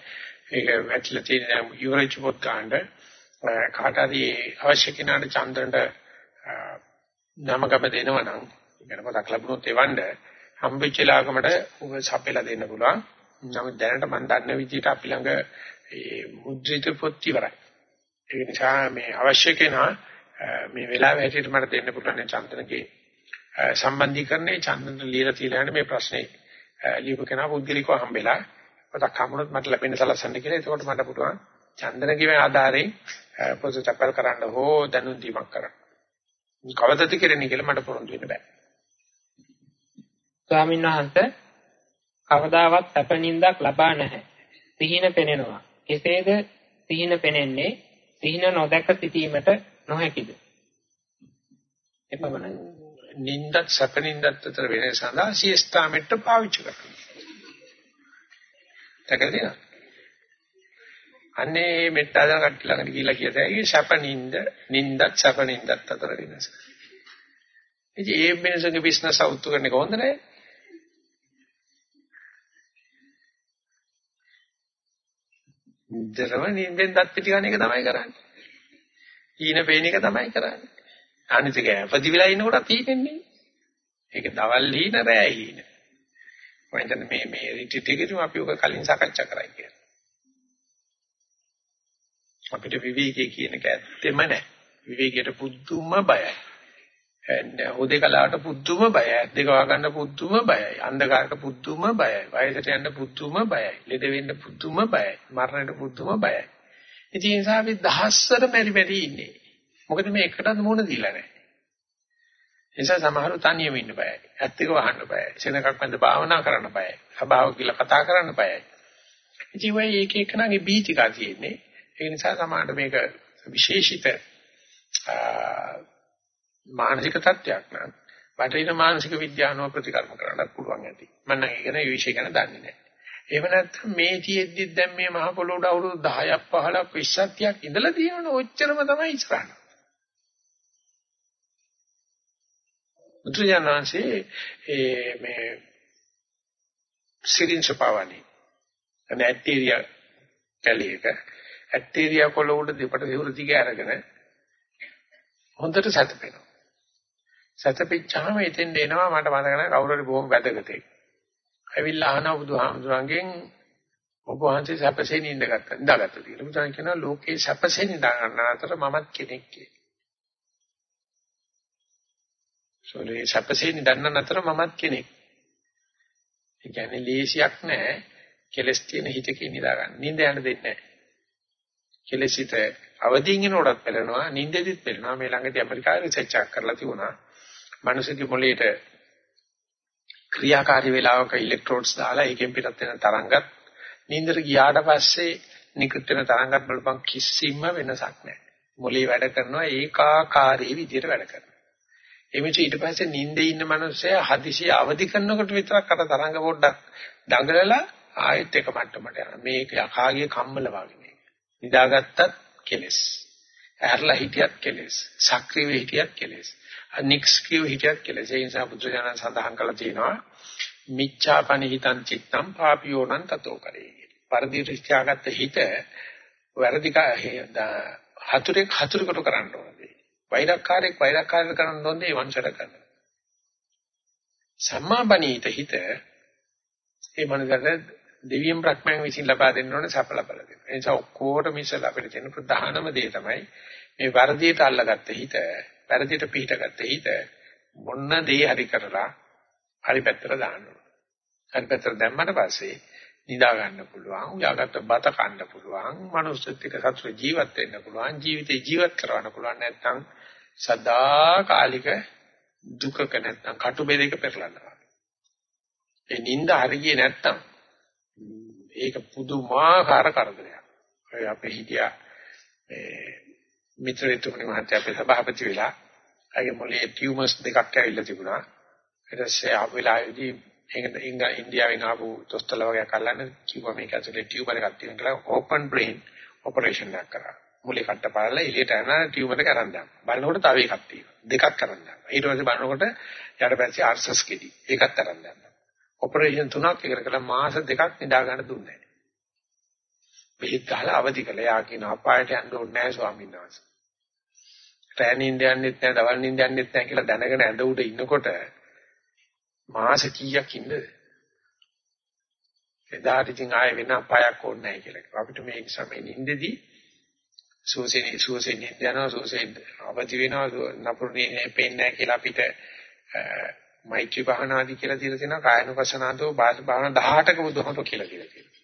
A: ඒක වැටලා තියෙන යුරේජ් පොත් ගන්න කාට හරි අවශ්‍ය කෙනාට චන්ද්‍රන්ට නමගම දෙනවා නම් ඉගෙන පොතක් ලැබුණොත් එවන්න හම්බෙච්ච ලාගමට උග සපෙලා දෙන්න පුළුවන්. නමුත් දැනට මම දන්න විදිහට අපි ළඟ මේ මුද්‍රිත පොත් ඉවරයි. ඒ නිසා මේ අවශ්‍ය කෙනා මේ වෙලාවේ හැටියට මට දෙන්න පුළුවන් චන්දනගේ සම්බන්ධීකරණේ චන්දන ලියලා තියලා යන මේ ප්‍රශ්නේ ලියපු කෙනා පුද්ගලිකව හම්බෙලා පොතක් හම්බුනොත් මට ලැබෙන සලසන්න කියලා. එතකොට මට පුළුවන් චන්දන කිව්වේ ආධාරයෙන් පොත චපල් කරන්න හෝ දැනුම් දීමක් කරන්න. කවදද කෙරෙන්නේ කියලා මට පොරොන්දු වෙන්න බෑ.
B: ස්වාමීන් වහන්සේ කවදාවත් සැපනින්දක් ලබා නැහැ. සිහින පෙනෙනවා. කෙසේද සිහින පෙනෙන්නේ? සිහින නොදැක සිටීමට නොහැකිද? එපමණයි.
A: නින්දත් සැපනින්දත් අතර වෙනස සඳහා සියස්ථාමෙට පාවිච්චි කරනවා. දැකලා අන්නේ මෙට්ටාදන කට්ටිය ළඟට ගිහිල්ලා කියතයි ඒ සැපනින්ද නින්දත් සැපනින්දත් අතර වෙනස. ඉතින් ඒ වෙනසගේ බිස්නස් අවුත් කරන්නේ කොහොමද නැහැ? නිතරම නිින්දෙන් දත් පිටි ගන්න එක තමයි කරන්නේ. ඊන පේන එක තමයි කරන්නේ. අනිත් එක ඇපදි වෙලා ඉන්නකොටත් හීනෙන්නේ. ඒක දවල් හීන රෑ හීන. මම හිතන්නේ මේ මේ රිට්‍රීට් එකේදී අපි ඔක කලින් සාකච්ඡා කරා කියලා. අපිට විවේකයේ කියන එක ඇත්තෙම නැහැ. විවේකයට පුදුම බයයි. හොදේකලාවට පුදුම බයයි. දෙක වගන්න පුදුම බයයි. අන්ධකාරට පුදුම බයයි. වයසට යන්න පුදුම බයයි. ලෙඩ වෙන්න පුදුම බයයි. මරණයට පුදුම බයයි. ඉතින් ඒ නිසා අපි දහස්වර මෙරි මෙරි ඉන්නේ. මොකද මේ එකටත් මුණ දීලා නැහැ. ඒ නිසා සමහරව තනියම ඉන්න බයයි. ඇත්තක වහන්න බයයි. සෙනඟක් මැද භාවනා කරන්න බයයි. සබාව කියලා කතා කරන්න බයයි. ඉතින් වෙයි එක එකනාගේ බීතිකා තියෙන්නේ. ඒ නිසා සමහරට මේක විශේෂිත මානසික තත්ත්වයක් නම් බටහිර මානසික විද්‍යාවනෝ ප්‍රතිකර්ම කරන්න පුළුවන් ඇති. මම නම් ඒක නේ විශේෂ ගැන දන්නේ නැහැ. එහෙම නැත්නම් මේ තියෙද්දි දැන් මේ මහ පොළොවට අවුරුදු 10ක් 15ක් 20ක් ඉඳලා තියෙනවනේ ඔච්චරම තමයි ඉස්සරහට. මුත්‍රාඥාන්සේ ඒ මේ සිරින් සපාවනි නැටීරියා කැලියක ඇටීරියා කොළ උඩ දෙපට විවෘ දිග අරගෙන හොඳට සැතපෙනවා. සැතපෙච්චාම එතෙන් එනවා මට මතක නැහැ කවුරු හරි බොහොම වැදගතෙක්. ඇවිල්ලා අහනවා බුදුහාමුදුරන්ගෙන් ඔබ වහන්සේ සැපසේ නිඳගත්තා. නිදාගත්තා කියලා. බුදුන් කියනවා ලෝකේ සැපසේ නිදා ගන්න අතර මමත් කෙනෙක් කියලා. සෝලේ සැපසේ නිදන්න අතර මමත් කෙනෙක්. ඒ කියන්නේ ලේසියක් නෑ. කෙලස් තියෙන හිතකින් නිදා ගන්න. නිින්ද යන්න දෙන්නේ නෑ. කෙලසිත අවදීන් ඉනකොටත් පෙළෙනවා, නිින්දෙදිත් පෙළෙනවා. මේ ළඟදී ඇමරිකාවේ රිසර්ච් එකක් කරලා තිබුණා. මනුස්සගේ මොළේට ක්‍රියාකාරී වෙලාවක ඉලෙක්ට්‍රෝඩ්ස් දාලා ඒකෙන් පිටත් වෙන තරංගත් නින්දට ගියාට පස්සේ නිකුත් වෙන තරංගත් බලපන් කිසිම වෙනසක් නැහැ. මොලේ වැඩ කරනවා ඒකාකාරී විදිහට වැඩ කරනවා. එමෙච්ච ඊට පස්සේ නින්දේ ඉන්න මනුස්සයා හදිසිය අවදි කරනකොට විතරක් අර තරංග පොඩ්ඩක් දඟලලා ආයෙත් එක මට්ටමට යනවා. මේක යකාගේ කම්මල වගේ මේක. නිදාගත්තත් කෙලස්. ඇරලා හිටියත් කෙලස්. සක්‍රීය හිටියත් කෙලස්. නික්ස් කියව හිටියත් කෙලස්. ඒ නිසා බුදුරජාණන් සඳහන් කළා තියෙනවා මිච්ඡාපනිහිතං චිත්තං පාපියෝනං තතෝ කරේ. පරිදි රිච්ඡාගත්ත හිත වැරදික හතුරෙක් හතුරකට කරන්න ඕනේ. වෛරක්කාරයෙක් වෛරක්කාරයෙක් කරන්න ඕනේ ඒ වංශයට කරන්න. සම්මාපනීත හිත ඒ මනසට දෙවියන් බ්‍රහ්මයන් විසින් ලබා දෙන්න ඕනේ සඵල බල දෙන්න. ඒ නිසා ඔක්කොටම ඉස්සලා අපිට තියෙන ප්‍රධානම දේ තමයි මේ වර්ධියට අල්ලගත්ත හිත වැරදිට පිටගත්ත හිත මොන්න දේ හරි කරලා හරි පැත්තට දාන්න ඕන. හරි පැත්තට දැම්මට පස්සේ නිදා ගන්න පුළුවන්, උයාගත්ත බත කන්න පුළුවන්, මනුස්සත් එක්ක සතුට ජීවත් වෙන්න පුළුවන්, ජීවිතේ ජීවත් කරවන්න පුළුවන් නැත්නම් සදා කාලික දුකක නැත්නම් කටුබෙරයක පෙරලනවා. ඒ නිින්ද හරියේ නැත්නම් ඒක පුදුමාකාර කරදරයක්. අපේ හිටියා මේ මිත්‍රයෙකුනේ මහත්තයා අපේ සභාපති වෙලා ඒකේ මොලේ ටියුමර්ස් දෙකක් ඇවිල්ලා තිබුණා. ඊට පස්සේ ආපු වෙලාවේදී ඒක ඉන්දියාවෙන් ආපු දොස්තරලා වගේ අකල්ලන්න කිව්වා මේක ඇතුලේ ටියුමර් එකක් තියෙන කියලා ඕපන් බ්‍රේන් ඔපරේෂන් එකක් කරා. මුලේ කට්ට පාරලා එළියට යන ටියුමර් එක අරන් දාන්න. බලනකොට තව එකක් තියෙනවා. දෙකක් අරන් දාන්න. ඊට පස්සේ බලනකොට ඊට පස්සේ ආර්සස් කෙටි. ඒකත් අරන් දාන්න. ඔපරේෂන් තුනක් ඉවර කළා මාස දෙකක් නිදා ගන්න දුන්නේ නැහැ. බෙහෙත් ගහලා අවදි කළා. යා කියන අපායට යන්න ඕනේ නැහැ ස්වාමීන් වහන්සේ. රෑ නිින්ද යන්නෙත් නැහැ, දවල් නිින්ද යන්නෙත් නැහැ කියලා දැනගෙන ඇඳ උඩ ඉන්නකොට මාස කීයක් ඉන්නද? එදාට ඉතින් ආයෙ වෙන අපායක් ඕනේ නැහැ කියලා. අපිට මේ සමේ නිින්දදී සෝසෙනි සෝසෙනි යනවා සෝසෙන් අවදි වෙනවා නපුරුනේ පේන්නේ නැහැ කියලා අපිට මෛත්‍රී භාවනාදී කියලා දීලා තියෙනවා කායනුපසනාදෝ බාස භාවනා 18ක බුදුහමෝ කියලා දීලා තියෙනවා.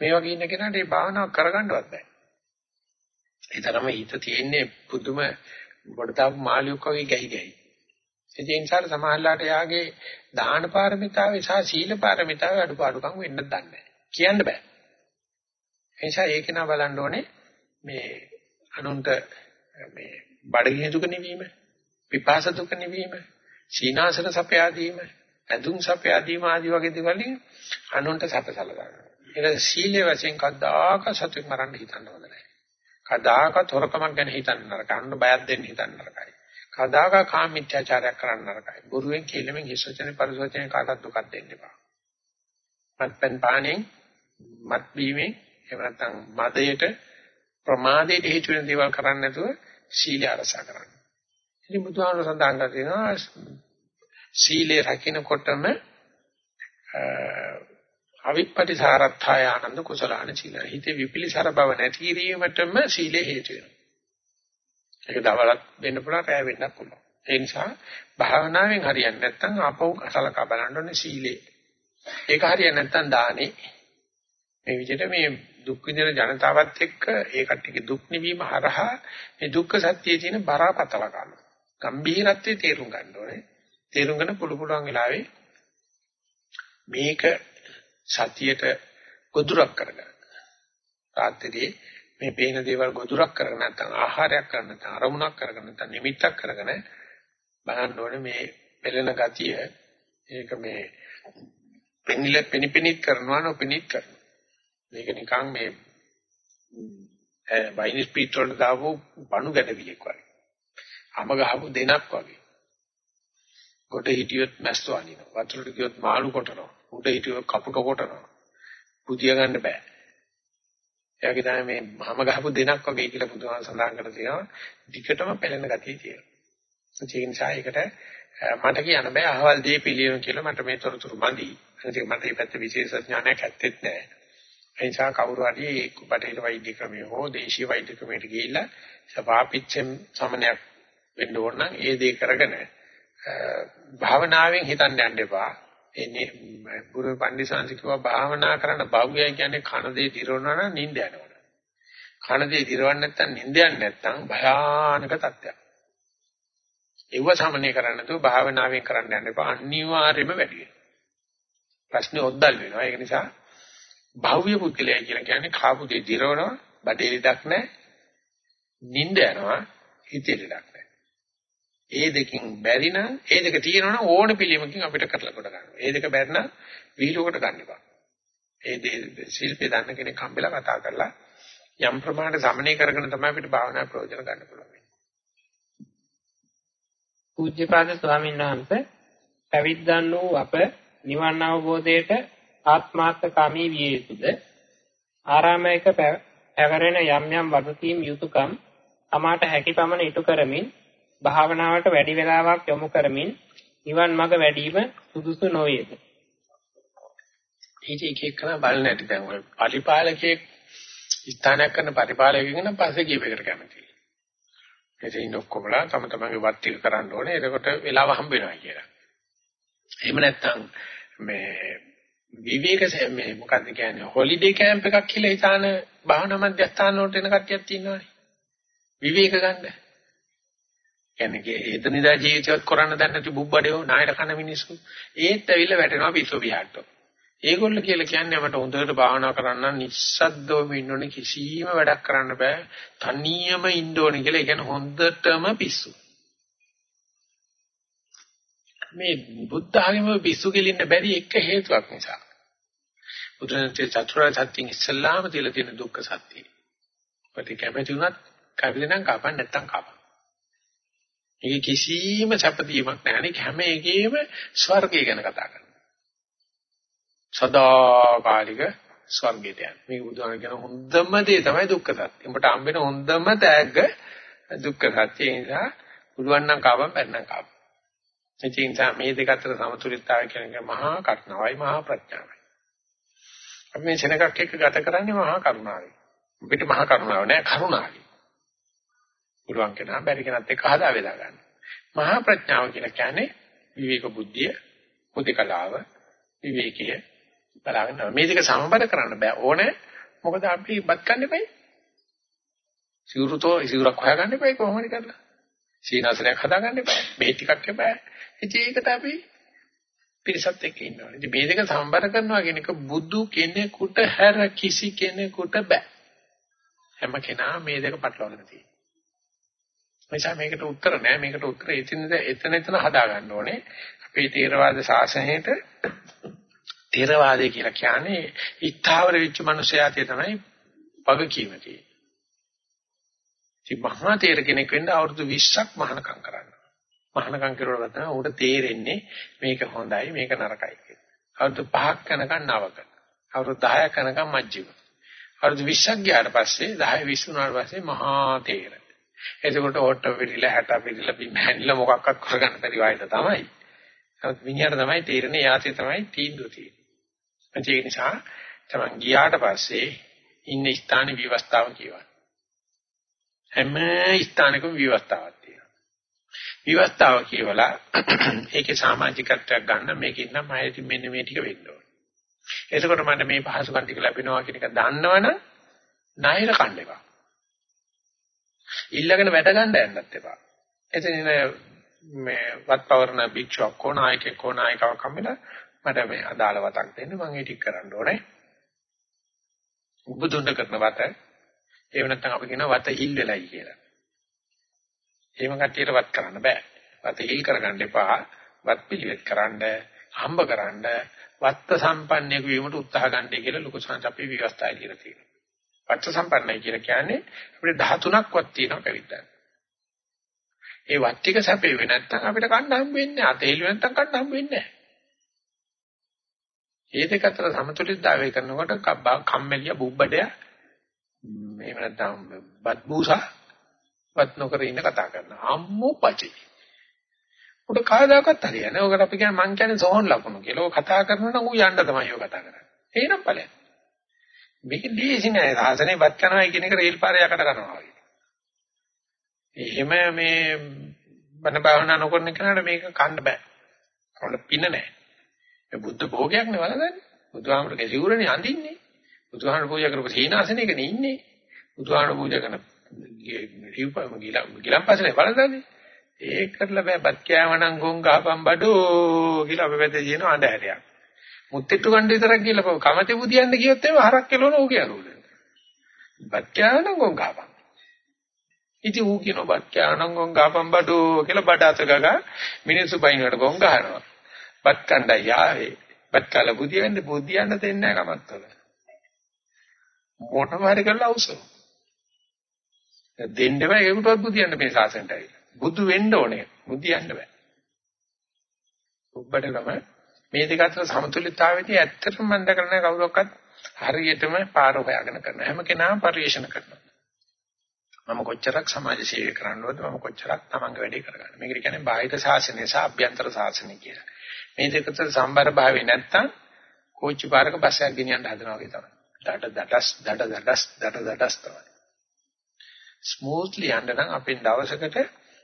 A: මේ වගේ ඉන්න කෙනාට මේ භාවනාව කරගන්නවත් බෑ. ඒ තරම හිත තියෙන්නේ පුදුම බඩතාව මාළියෙක් වගේ ගැහි ගැහි. ඒ නිසා සමාහලට යාගේ දාන පාරමිතාවේ සහ සීල පාරමිතාවේ අඩුපාඩුකම් වෙන්න දන්නේ කියන්න බෑ. ඒ නිසා ඒක නා බලන්න ඕනේ මේ අනුන්ට මේ බඩගිනි දුක නිවීම, පිපාස දුක නිවීම, සීනාසන සපයාදීම, ඇඳුම් සපයාදීම ආදී වගේ දේවල් අනුන්ට සපසල ගන්නවා. ඒක සීලයේ වශයෙන් කද්දාක සතුට මරන්න හිතන්න හොඳ නැහැ. කදාකත් හොරකමක් ගැන හිතන්න නරකයි. අන්න බයක් දෙන්න හිතන්න නරකයි. කදාක කාමීත්‍යාචාරයක් කරන්න නරකයි. බොරුවෙන් කීලෙමින් හිස් වචනේ පරිසවචනේ කාටවත් දුකක් දෙන්න එපා. මත්පැන් පානෙන් මත් බීමෙන් එහෙම නැත්නම් මදයට ප්‍රමාදයට හේතු වෙන දේවල් කරන්නේ නැතුව සීලය අරසා කරන්න. ඉතින් බුදුහාමුදුර සඳහන් කරනවා සීලය රකින්නකොටම අවිප්පටිසාරත්ථය ආනන්ද කුසලාන සීල. හිතේ විපිලිසර බව නැති කිරීමටම සීලය හේතු වෙනවා. ඒක දවලක් වෙන්න පුළුවන්, රැය වෙන්නත් පුළුවන්. ඒ නිසා භාවනාවෙන් හරියන්නේ නැත්නම් ආපහු සලකා බලන්න ඕනේ සීලේ. ඒක හරියන්නේ නැත්නම් දානේ. මේ විදිහට මේ දුක් විඳින ජනතාවත් එක්ක ඒ කට්ටියගේ දුක් නිවීම හරහා මේ දුක්ඛ සත්‍යයේ තියෙන බරපතල කම. ගම්භීරත්වයේ තේරුම් ගන්න ඕනේ. තේරුම් ගන්න පුළු පුළුවන් වෙලාවේ මේක සතියට ගොදුරක් කරගන්න. තාත්තේදී මේ පේන දේවල් ගොදුරක් කරගෙන නැත්නම් ආහාරයක් කරගෙන නැත්නම් අරමුණක් කරගෙන නැත්නම් නිමිත්තක් කරගෙන බලන්න ඕනේ මේ පෙළෙන ගතිය ඒක මේ පෙනිල පෙනිපෙනිත් කරනවා නොපෙනිත් කරනවා. මේක නිකන් මේ වයින් ස්පීඩ් වල දාපු බණු ගැටවිලක් වගේ. අම ගහපු දෙනක් වගේ. කොට හිටියොත් මැස්සෝ අනිනවා. වතුරට ගියොත් මාළු කොටනවා. උඩ හිටියොත් කපුට කොටනවා. පුදිය ගන්න බෑ. එයාගේ තමයි මේ මම ගහපු දෙනක් වගේ කියලා බුදුහාම සඳහන් කරලා තියෙනවා. ටිකටම පෙළෙන ගතිය තියෙනවා. ඒ නිසා ඒකට මට කියන්න බෑ අහවල් දේ පිළියන කියලා මට මේ තොරතුරු මදි. ඒක මට මේ පැත්තේ විශේෂ ඥානයක් ඇත්තෙත් නෑ. ඒ නිසා කවුරු හරි බටහිර වෛද්‍ය ක්‍රමයේ හෝ දේශීය වෛද්‍ය ක්‍රමයට ගිහිල්ලා සපාපිච්චෙන් සමනයක් වෙන්න ඕන නම් ඒ දේ කරගෙන භාවනාවෙන් හිතන්න යන්න එපා. එන්නේ ගුරු පන්දිසාන්ති කිව්වා භාවනා කරන්න භාග්‍යය කියන්නේ කන දේ දිරවනවා නම් නිින්ද යනවා. කන දේ දිරවන්නේ නැත්නම් නිින්ද යන්නේ නැත්නම් භයානක තත්ත්වයක්. ඒව සමනය කරන්න නැතුව භාවනාවෙන් කරන්න යන්න එපා. අනිවාර්යයෙන්ම වැඩි වෙනවා. ප්‍රශ්නේ ඔද්දල් වෙනවා. ඒක නිසා භාව්‍ය පුද්ගලයා කියලා කියන්නේ කාපු දේ දිරවනවා, බඩේ ලෙඩක් නැහැ. නිින්ද යනවා, හිතේ ලෙඩක් නැහැ. ඒ දෙකෙන් බැරි නම් ඒ දෙක තියෙනවනම් ඕන පිළියමකින් අපිට කරලා කොට ගන්නවා. ඒ දෙක බැරි නම් විහිළුවකට ගන්න එපා. ඒ ශිල්පේ දන්න කෙනෙක් හම්බෙලා කතා කරලා යම් ප්‍රමාණයට සමනය කරගෙන තමයි අපිට භාවනා ප්‍රයෝජන ගන්න පුළුවන්.
B: පූජ්‍යපාද ස්වාමීන් වහන්සේ පැවිද්දන් වූ අප නිවන් අවබෝධයට ආත්මාර්ථකාමී විය යුතුද? ආරාමයක පැවරෙන යම් යම් වදතීම් යුතුයකම් අමාට හැකි පමණ ඉටු කරමින් භාවනාවට වැඩි වේලාවක් යොමු කරමින් නිවන් මඟ වැඩිම සුදුසු නොවේද?
A: ඒක එක එක කරා බලන්න ඇති දැන් ඔය පරිපාලකයේ ස්ථානයක් කරන පරිපාලකයෙක් නම් පස්සේ කීපයකට කැමතියි. එතෙන් ඔක්කොමලා තම තමන්ගේ වත් ටික කරන්න ඕනේ. එතකොට වෙලාව හම්බ වෙනවා කියලා. එහෙම නැත්නම් මේ විවේක මේ මොකක්ද කියන්නේ හොලිඩේ කැම්ප් එකක් කියලා හිතාන භාවනා මධ්‍යස්ථාන වලට එන කට්ටියක් තියෙනවානේ. විවේක ගන්න. කියන්නේ එතනදා ජීවිතවත් කරන්න දැන් නැති බුබ්බඩේ නායර කන මිනිස්සු ඒත් ඇවිල්ලා වැටෙනවා පිස්සු විහාරට. ඒගොල්ලෝ කියලා කියන්නේ මට හොඳට භාවනා කරන්න නිස්සද්දවම ඉන්න ඕනේ කිසිම වැඩක් කරන්න බෑ. තනියම ඉන්න ඕනේ කියලා. ඒ කියන්නේ හොඳටම පිස්සු. මේ බුද්ධ ආගමේ පිස්සු කෙලින්න බැරි එක හේතුවක් නිසා. බුදුරජාණන්සේ චතුරාර්ය සත්‍යයෙන් ඉස්සල්ලාම තියලා තියෙන දුක්ඛ සත්‍යය. ප්‍රති කැමති වුණත් කැපිලා නම් කපන්න නැත්තම් කපන්න. ඒක කිසිම සැපදීමක් නැහැ. හැම එකේම ස්වර්ගය ගැන කතා කරනවා. සදාකාලික ස්වර්ගයට යන. මේක බුදුහාම කියන හොඳම දේ තමයි දුක්ඛ සත්‍ය. උඹට හම්බෙන හොඳම තෑග්ග දුක්ඛ සත්‍ය. ඒ නිසා පුළුවන් නම් කාවම් බැන්නම් කාවම්. ඒ නිසා මේ දෙක අතර සමතුලිතතාවය කියන එක මහා කර්ණවයි මහා ප්‍රඥාවයි. අපි මේ සෙනගක් එක්ක ගත කරන්නේ මහා කරුණාවයි. අපිට මහා කරුණාව නෑ කරුණාවයි. පුළුවන් කෙනා බැරි කෙනත් එක්ක හදා වේදා ගන්න. මහා ප්‍රඥාව කියලා කියන්නේ විවේක බුද්ධිය, මුදිකලාව, විවේකීය බලාගෙන මේ දෙක සමබර කරන්න බෑ ඕනේ. මොකද අපි බත් කන්න එපයි. සිවුරුතෝ සිවුරක් හොයාගන්න එපයි කොහොමද කරලා. සීනාසනයක් හදාගන්න එපා. මේ ටිකක් එපා. ඉතින් ඒකට අපි පිරිසත් එක්ක ඉන්නවා. ඉතින් මේ දෙක සම්බර කරනවා කියන එක බුදු කෙනෙකුට හැර කිසි කෙනෙකුට බෑ. හැම කෙනා මේ දෙක පටලවාගෙන තියෙනවා. නිසා මේකට උත්තර නෑ. මේකට උත්තර එතනද එතන එතන හදා ගන්න ඕනේ. අපේ තේරවාද ශාසනයේට තේරවාදය කියලා කියන්නේ ඉස්තාවර වෙච්ච මිනිසයාට තමයි වගකීම තියෙන්නේ. ඉතින් මහා තේර කෙනෙක් වෙන්න අවුරුදු 20ක් මහානකම් කරන්න. මහානකම් කරුවා තමයි උට තේරෙන්නේ මේක හොඳයි මේක නරකයි කියලා. අවුරුදු 5ක් යනකම් නවක. අවුරුදු 10ක් යනකම් මජ්ජිම. අවුරුදු 20ක් ගියාට පස්සේ 10 20 වුණාට පස්සේ මහා තේර. එතකොට ඕට්ට පිළිලා හැට පිළිලා බිම්හැන්ලා මොකක්වත් කරගන්න බැරි වයිද තමයි. නමුත් මිනිහට තමයි තේරෙන්නේ යාසේ තමයි තීන්දුව තියෙන්නේ. ඒ නිසා තමන් ගියාට පස්සේ ඉන්න ස්ථාන විවස්ථාව කියවන. හැම ස්ථානකම විවස්ථාවක් තියෙනවා. විවස්ථාව කියවලා ඒකේ සමාජිකත්වයක් ගන්න මේකෙන් නම් ආයෙත් මෙන්න මේ ටික වෙන්න ඕනේ. එතකොට මට මේ පහසුකම් ටික ලැබෙනවා කියන එක දන්නවනම් ණයර කන්න එපා. ඊළඟට වැට ගන්න යන්නත් එපා. එතන මේ වත්පවරණ භික්ෂුවක් කෝ නායකයෙක් කෝ නායිකාවක් හම්බෙලා මට මේ අදාළ වතක් දෙන්න මම ඒ ටික කරන්න ඕනේ. උපදුන්න කරන වත එහෙම නැත්නම් අපි කියන වත හිල් වෙලයි කියලා. එහෙම කට්ටියට වත් කරන්න බෑ. වත හිල් කරගන්න එපා. වත් පිළිවෙත් කරන්න, හම්බ කරන්න, වත්ත සම්පන්නයෙකු වීමට උත්සාහ ගන්නයි කියලා ලොකු සංස අපේ විවස්ථාය කියලා තියෙනවා. වත්ත සම්පන්නයි කියලා කියන්නේ අපිට 13ක්වත් තියෙනවා පැවිද්දන්. ඒ වත් ටික සැපේ වෙ නැත්නම් අපිට කන්න හම්බ වෙන්නේ නැහැ. අතේලු නැත්නම් කන්න හම්බ වෙන්නේ නැහැ. මේ දෙක අතර සමතුලිතතාවය කරනකොට කම්මැලිය බුබ්බඩය එහෙම නැත්නම් බත් බූසා වත් නොකර ඉන්න කතා කරනවා. අම්මෝ පචේ. උඩ කාදාකත් හරියන්නේ. ඔකට අපි කියන්නේ මං කියන්නේ සෝහන් ලකුණු කියලා. ඔය කතා කරනවා නම් ඌ යන්න තමයි ඔය කතා කරන්නේ. එහෙනම් ඵලයක්. මේක දීසි නෑ. සාසනේ වත් කරනවා කියන එක රේල් පාරේ යකට කරනවා වගේ. එහෙම මේ බණ භාවනා නොකරන කෙනාට මේක කන්න බෑ. කවල පින නෑ. මේ බුද්ධ භෝගයක් නේ වලදන්නේ. බුදුහාමරගේ සිවුරනේ අඳින්නේ. බුදුහාමර පූජා කරපු සීනාසනයකනේ ඉන්නේ. බුදුහාමර පූජා කරන ගිලම්පසනේ වලදන්නේ. ඒක කරලා බෑ බත් කෑවනම් ගොන් ගහපම් බඩෝ කියලා අපි වැදේ කියන අඳහැරයක්. මුත්තිට්ටු ගන්න විතරක් කියලා කමතේ බුදියන්න කියොත් එimhe හරක් කෙලවන ඕක යනවා. බත් කෑවනම් ගොන් ගහපම්. ඉතින් ඌ කියන බත් කෑවනම් ගොන් ගහපම් බඩෝ කියලා බඩ අත ගගා මිනිස්සු බයින්වට ගොන් ගහනවා. බත් කණ්ඩා යාවේ. බත් කාලා බුදියන්න බුදියන්න දෙන්නේ නැහැ කමත්තල. මොනම හරි කරලා අවසන්. දෙන්න බෑ ඒකටවත් බුදියන්න මේ සාසනට ඇවිල්ලා. බුදු වෙන්න ඕනේ. බුදියන්න බෑ. ඔබටම මේ දෙක අතර සමතුලිතතාවයේදී ඇත්තටම මම දකරන කවුරක්වත් හරියටම පාර හොයාගෙන කරන හැම කෙනාම පරිශන කරනවා. මම කොච්චරක් සමාජ සේවය කරන්නවද මම කොච්චරක් තමන්ගේ වැඩේ කරගන්න. මේකට කියන්නේ බාහිර ශාසනය සහ අභ්‍යන්තර ශාසනය කියලා. මේ දෙක අතර සම්බර භාවය නැත්තම් කෝච්චි පාරක බස්සයක් ගෙනියන්න හදනවා වගේ තමයි. දඩ දඩස් දඩ දඩස් දඩ දඩස් තමයි. ස්මූත්ලි යන්න නම් අපෙන් දවසකට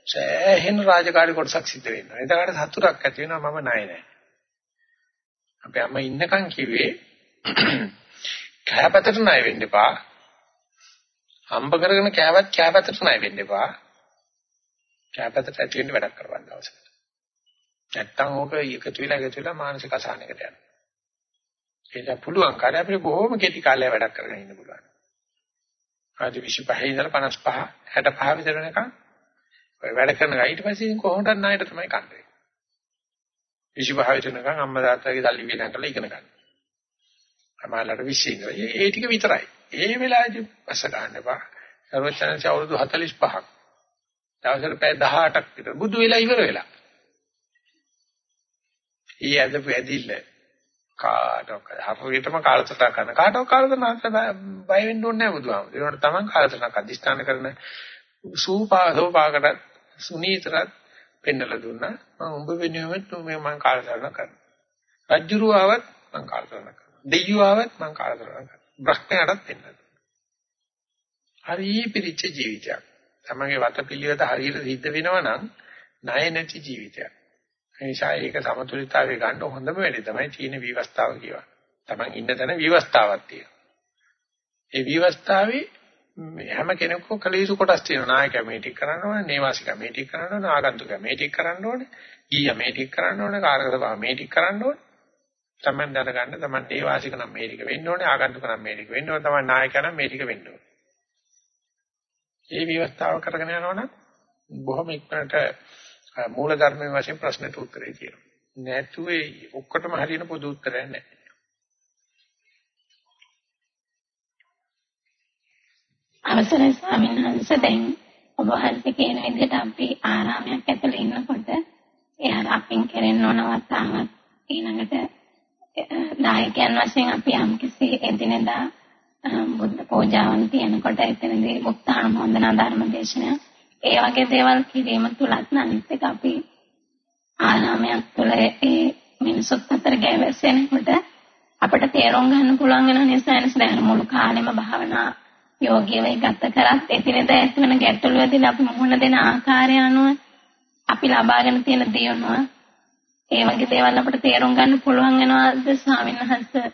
A: සෑහෙන රාජකාරී කොටසක් සිද්ධ වෙනවා. එතකොට සතුටක් ඇති වෙනවා මම ණය නෑ. අපේ අම්මා ඉන්නකන් කිව්වේ කෑපතට ණය වෙන්න එපා. හම්බ කරගෙන කෑවත් කෑපතට ණය වෙන්න එපා. කෑපතට ඇති වෙන්න වැඩක් කරවන්න දවසකට. නැත්තම් ඕක එකතු වෙලා එකතු වෙලා මානසික අසහනයකට යනවා. ඒක පුළුවන් කාර්ය අපිට බොහොම කෙටි කාලයක් වැඩක් කරගෙන ඉන්න පුළුවන්. ආදි 25 ඉඳලා 55 65 විතර වෙනකන් ඔය වැඩ කරන ගා ඊට පස්සේ කොහොමද ණයට තමයි කන්නේ. 25 විතර වෙනකන් අම්මා තාත්තගේ සල්ලි වියදම් කරලා ඉගෙන ගන්න. අමාලට 20 ඉඳලා ඒ ටික විතරයි. ඒ වෙලාවේදී පස්ස ගන්න එපා. සර්වචනංශ අවුරුදු 45ක්. දවසට පැය 18ක් විතර බුදු වෙලා ඉවර වෙලා. ඊ ඇදපු ඇදිල්ල කාටවත් හරියටම කාලසටහන කරන කාටවත් කාලසටහන බය වෙන්න ඕනේ නැහැ බුදුහාමුදුරුවෝ. ඒකට තමන් කාලසටහනක් අදිස්ථාන කරන සූපාසෝපාකට සුනීතරත් පෙන්නලා දුන්නා. මම උඹ වෙනුවෙන් මේ මම කාලසටහන කරනවා. රජ්ජුරුවවත් මම කාලසටහන කරනවා. දෙයියවවත් මම කාලසටහන කරනවා. බ්‍රහ්මයාටත් පෙන්නලා හරි පිරිච්ච ජීවිතයක්. තමන්ගේ වතපිළිවෙත හරියට සිද්ධ වෙනවා නම් ණය නැති ජීවිතයක්. ඒ නිසා ඒක සමතුලිතතාවය ගන්න හොඳම වෙලේ තමයි චීන විවස්ථාව කියවා. තමන් ඉන්න තැන විවස්ථාවක් තියෙනවා. ඒ විවස්ථාවේ හැම කෙනෙකුම කලීසු කොටස් තියෙනවා. නායකයා මේ ටික කරන්න ඕනේ, නේවාසිකයා මේ ටික කරන්න ඕනේ, ආගන්තුකයා මේ ටික කරන්න ඕනේ, ගීයා මේ ටික කරන්න ඕනේ, කාර්ක සභාව මේ ටික කරන්න ඕනේ. තමන් දැනගන්න තමන් නේවාසික නම් මේ ටික වෙන්න ඕනේ, ආගන්තුක නම් මේ ටික වෙන්න ඕනේ, තමන් නායකයා නම් මේ ටික වෙන්න ඕනේ. මේ විවස්ථාව කරගෙන යනවනම් බොහොම ඉක්මනට මූල ධර්මයේ වශයෙන් ප්‍රශ්නෙට උත්තරේ කියනවා. නැතුව ඔක්කොටම හරියන පොදු උත්තරයක් නැහැ.
C: අවසරයි ස්වාමීන් වහන්සේ. දැන් ඔබ වහන්සේ කියන විදිහට අපි ආරාමයක් ඇතුළේ ඉන්නකොට එහර අපින් කෙරෙන්න ඕන වතාවක් ඊළඟට නායකයන් වශයෙන් අපි යම්කිසි එදිනෙදා බුද්ධ පූජාවන් තියනකොට එතනදී උත්තාන වන්දනා ධර්ම දේශනය ඒ වගේ දේවල් කිරීම තුලත් අනිත් එක අපි ආනාමයක් තුළ ඒ මිනිසුත් අතර ගැවෙසෙනකොට අපිට තේරුම් ගන්න පුළුවන් වෙන නිසා එනස දැන් මුළු කාලෙම භාවනා යෝගීව ගත කරත් එදිනෙදා ඇති වෙන ගැටලු වලදී අපි මුහුණ දෙන ආකාරය අනුව අපි ලබාගෙන තියෙන දියුණුව ඒ වගේ දේවල් අපිට තේරුම් ගන්න පුළුවන් වෙනවාද ස්වාමීන් වහන්සේ?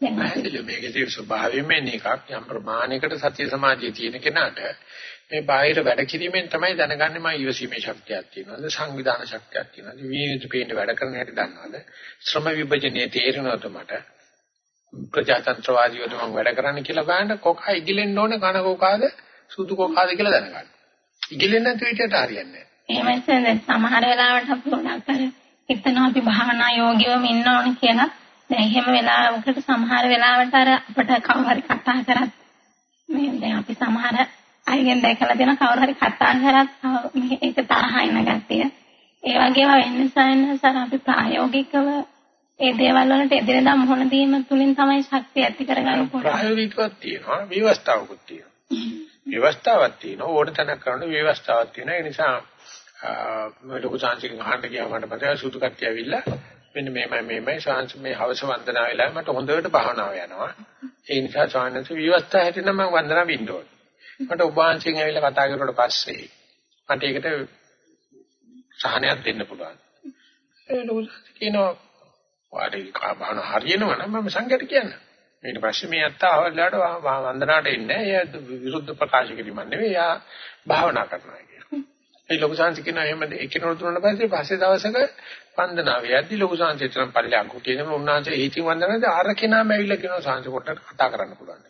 A: දැන් මේකේ තියෙන ස්වභාවයෙන්ම එකක්. යම් ප්‍රමාණයකට සතිය සමාධිය තියෙන කෙනාට මේ බාහිර වැඩ කිරීමෙන් තමයි දැනගන්නේ මම ඊවසීමේ ශක්තියක් තියෙනවද සංවිධාන ශක්තියක් තියෙනවද විවිධ පේන්න වැඩ කරන හැටි දන්නවද? ශ්‍රම විභජනයේ තේරෙනවද මට? ප්‍රජාතන්ත්‍රවාදීවද මම වැඩ කරන්න කියලා බලන්න කොකා ඉගිලෙන්න ඕනේ කන කොකාද සුදු කොකාද කියලා දැනගන්න. ඉගිලෙන්න නැති විදියට හරියන්නේ
C: නැහැ. එහෙමයි සමහර වෙලාවට අපි ගොඩක් අර හිතනවා අපි භාවනා යෝගිවම ඉන්න ඕනේ කියලා. දැන් එහෙම වෙලාවකට සමහර වෙලාවට අර අපිට කවුරු හරි කතා කරත් මේ දැන් අපි සමහර අයගෙන් දැකලා දෙන කවුරු හරි කතා කරත් ඒක තරහ එන ගැතිය. ඒ වගේම වෙන නිසා එන්නසාර අපි ප්‍රායෝගිකව ඒ දේවල් වලට එදිනෙදා මුහුණ දීම තුලින් තමයි ශක්තිය ඇති කරගන්න පුළුවන්.
A: ප්‍රායෝගිකවත් තියෙනවා, විවස්ථාවකුත් තියෙනවා. විවස්ථාවක් තියෙනවා, ඕන තැනක කරන විවස්ථාවක් තියෙනවා. ඒ නිසා මම ලොකු සංසිකන් අහන්න ගියා මට මතකයි සුදු කට්ටිය ඇවිල්ලා මෙන්න මේමයි මේමයි ශාන්ති මේ හවස වන්දනා වෙලා මට හොඳට භාවනාව යනවා. ඒ නිසා ශාන්ති විවස්ථා හැටියට මම වන්දනා වින්න ඕනේ. මට ඔබ වහන්සේගෙන් ඇවිල්ලා කතා කරුවට පස්සේ මට ඒකට සහනයක් දෙන්න පුළුවන්. ඒ ලොකු කියනවා වාඩි කාබාන හරියනවා නම් මම සංඝයට කියන්න. ඊට පස්සේ මේ අත්ත අවලට වන්දනාට එන්නේ. එයා විරුද්ධ ප්‍රකාශ කිරීමක් නෙවෙයි. එයා භාවනා කරනවා කියලා. ඒ ලොකු සංසි කියන එහෙම එකිනෙකට තුනට පස්සේ පස්සේ දවසක වන්දනාව යද්දි ලොකු සංසි තරම් පල්ලයක් කුටියේම උන්වහන්සේ හිතින් වන්දනාද අර කෙනාම ඇවිල්ලා කියනවා සංසි කොට කතා කරන්න පුළුවන්.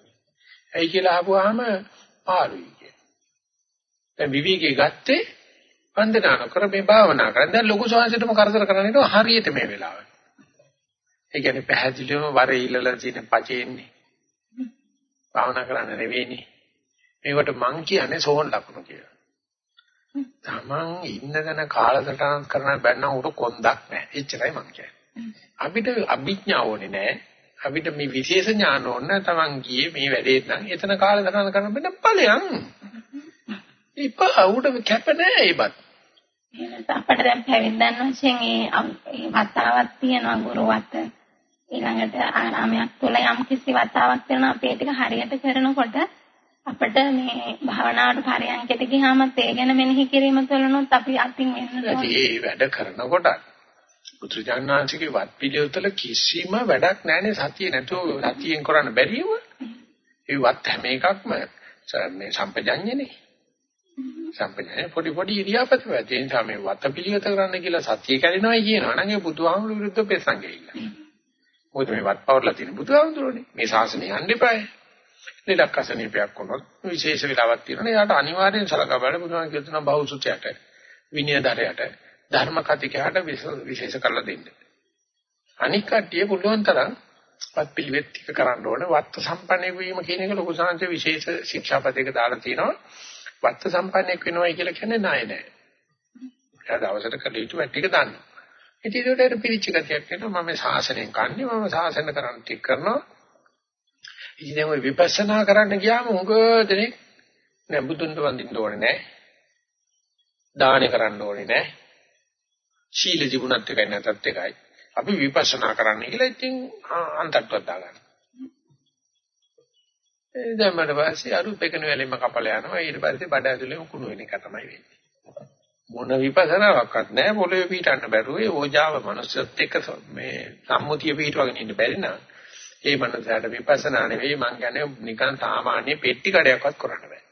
A: ඇයි කියලා අහපුවාම පාළුයි කියන. දැන් විවිධකේ ගත්තේ වන්දනා කර මේ භාවනා කරන. දැන් ලොකු සංසිටම කරදර කරන්නේ හරියට මේ වෙලාවට. ඒ කියන්නේ පැහැදිලිවම වරේ ඉල්ලලා තියෙන පචේන්නේ. භාවනා කරන්න නෙවෙයිනේ. මේකට මං කියන්නේ සෝන් ලකුණු කියලා. තමන් ඉන්නදන කාලසටහන් කරන බැන්න උඩ කොන්දක් නැහැ. එච්චරයි මං කියන්නේ. අපිට අභිඥා ඕනේ නැහැ. අපිට මේ විශේෂ ඥාන ඕන තමන් ගියේ මේ වැඩේ නම් එතන කාලසටහන් කරන බැන්න ඵලයන්. ඉපා උඩ කැප නැහැ ඒවත්.
C: අපිට දැන් පැවිද්දන් වශයෙන් ඒ වතාවක් තියෙනවා ගුරුවත ඊළඟට ආරාමයක් තුළ යම් කිසි වතාවක් වෙනවා අපි ඒක හරියට කරනකොට අපිට මේ භාවනාවට පරියන්කට ගියාම ඒ ගැන මෙනෙහි කිරීම තුළනොත් අපි අතින් වෙන්න
A: ඒ වැඩ කරනකොට පුත්‍රජානනාංශිකේ වත් පිළිවෙතල කිසිම වැඩක් නැහැනේ සතිය නැතුව සතියෙන් කරන්න බැරිව ඒ වත් හැම එකක්ම මේ සම්පජඤ්ඤනේ. සම්පජඤ්ඤ පොඩි පොඩි ඉරියාපත වෙයි ඒ නිසා මේ වත් පිළිවෙත කරන්න කියලා සතිය කැඩෙනවයි කියනවා. නම් ඒ බුදුහාමුදුරු විරුද්ධ පෙසංගෙilla මොකද මේ වත් පවර්ලා තියෙන බුදුහාමුදුරනේ. මේ ශාසනය යන්න එපායි. ලෙඩක් අසනීපයක් වුණොත් විශේෂ වෙලාවක් තියෙනවා. එයාට අනිවාර්යෙන් සලකා බලන්න බුදුහාම කියනවා බහුසුචයට, විනයදරයට, ධර්ම කතිකයට විශේෂ කරලා දෙන්න. අනික් කට්ටිය පුළුවන් තරම් වත් පිළිවෙත් ටික කරන්න ඕනේ. වත්ත සම්පන්න වීම කියන එක ලොකු සංහසේ විශේෂ ශික්ෂාපදයක දාලා තියෙනවා. වත්ත සම්පන්නෙක් වෙනවයි කියලා කියන්නේ ණය නෑ. එයා දවසට කළ යුතු වැඩ ටික දන්නවා. ඉතින් ඒකට පිළිච්ච ගතියක් වෙනවා. මම ශාසනයෙන් කන්නේ මම ශාසන කරන්න ටික කරනවා. ඉතින් දැන් ඔය විපස්සනා කරන්න ගියාම උඟ දෙනෙක් නෑ බුදුන් වඳින්න ඕනේ නෑ. දාන කරන්න ඕනේ නෑ. ශීල ජීවුණත් එකයි නැතත් එකයි. අපි විපස්සනා කරන්න කියලා ඉතින් අන්තට්ටුවක් දාගන්න. ඒ දැන් මට පස්සේ අරු පෙකන වැලෙම කපල යනවා ඊට පස්සේ බඩ ඇතුලේ කුණු වෙන එක තමයි වෙන්නේ. මොන විපස්සනාවක්වත් නැහැ පොළවේ පිටන්න බැරුව ඒ ඕජාව මනුස්සයත් එක්ක මේ සම්මුතිය පිටවගෙන ඉන්න බැරි නම් ඒ මනුස්සයාට විපස්සනා නෙවෙයි මං කියන්නේ නිකන් සාමාන්‍ය පෙට්ටි කඩයක්වත් කරන්න බෑ.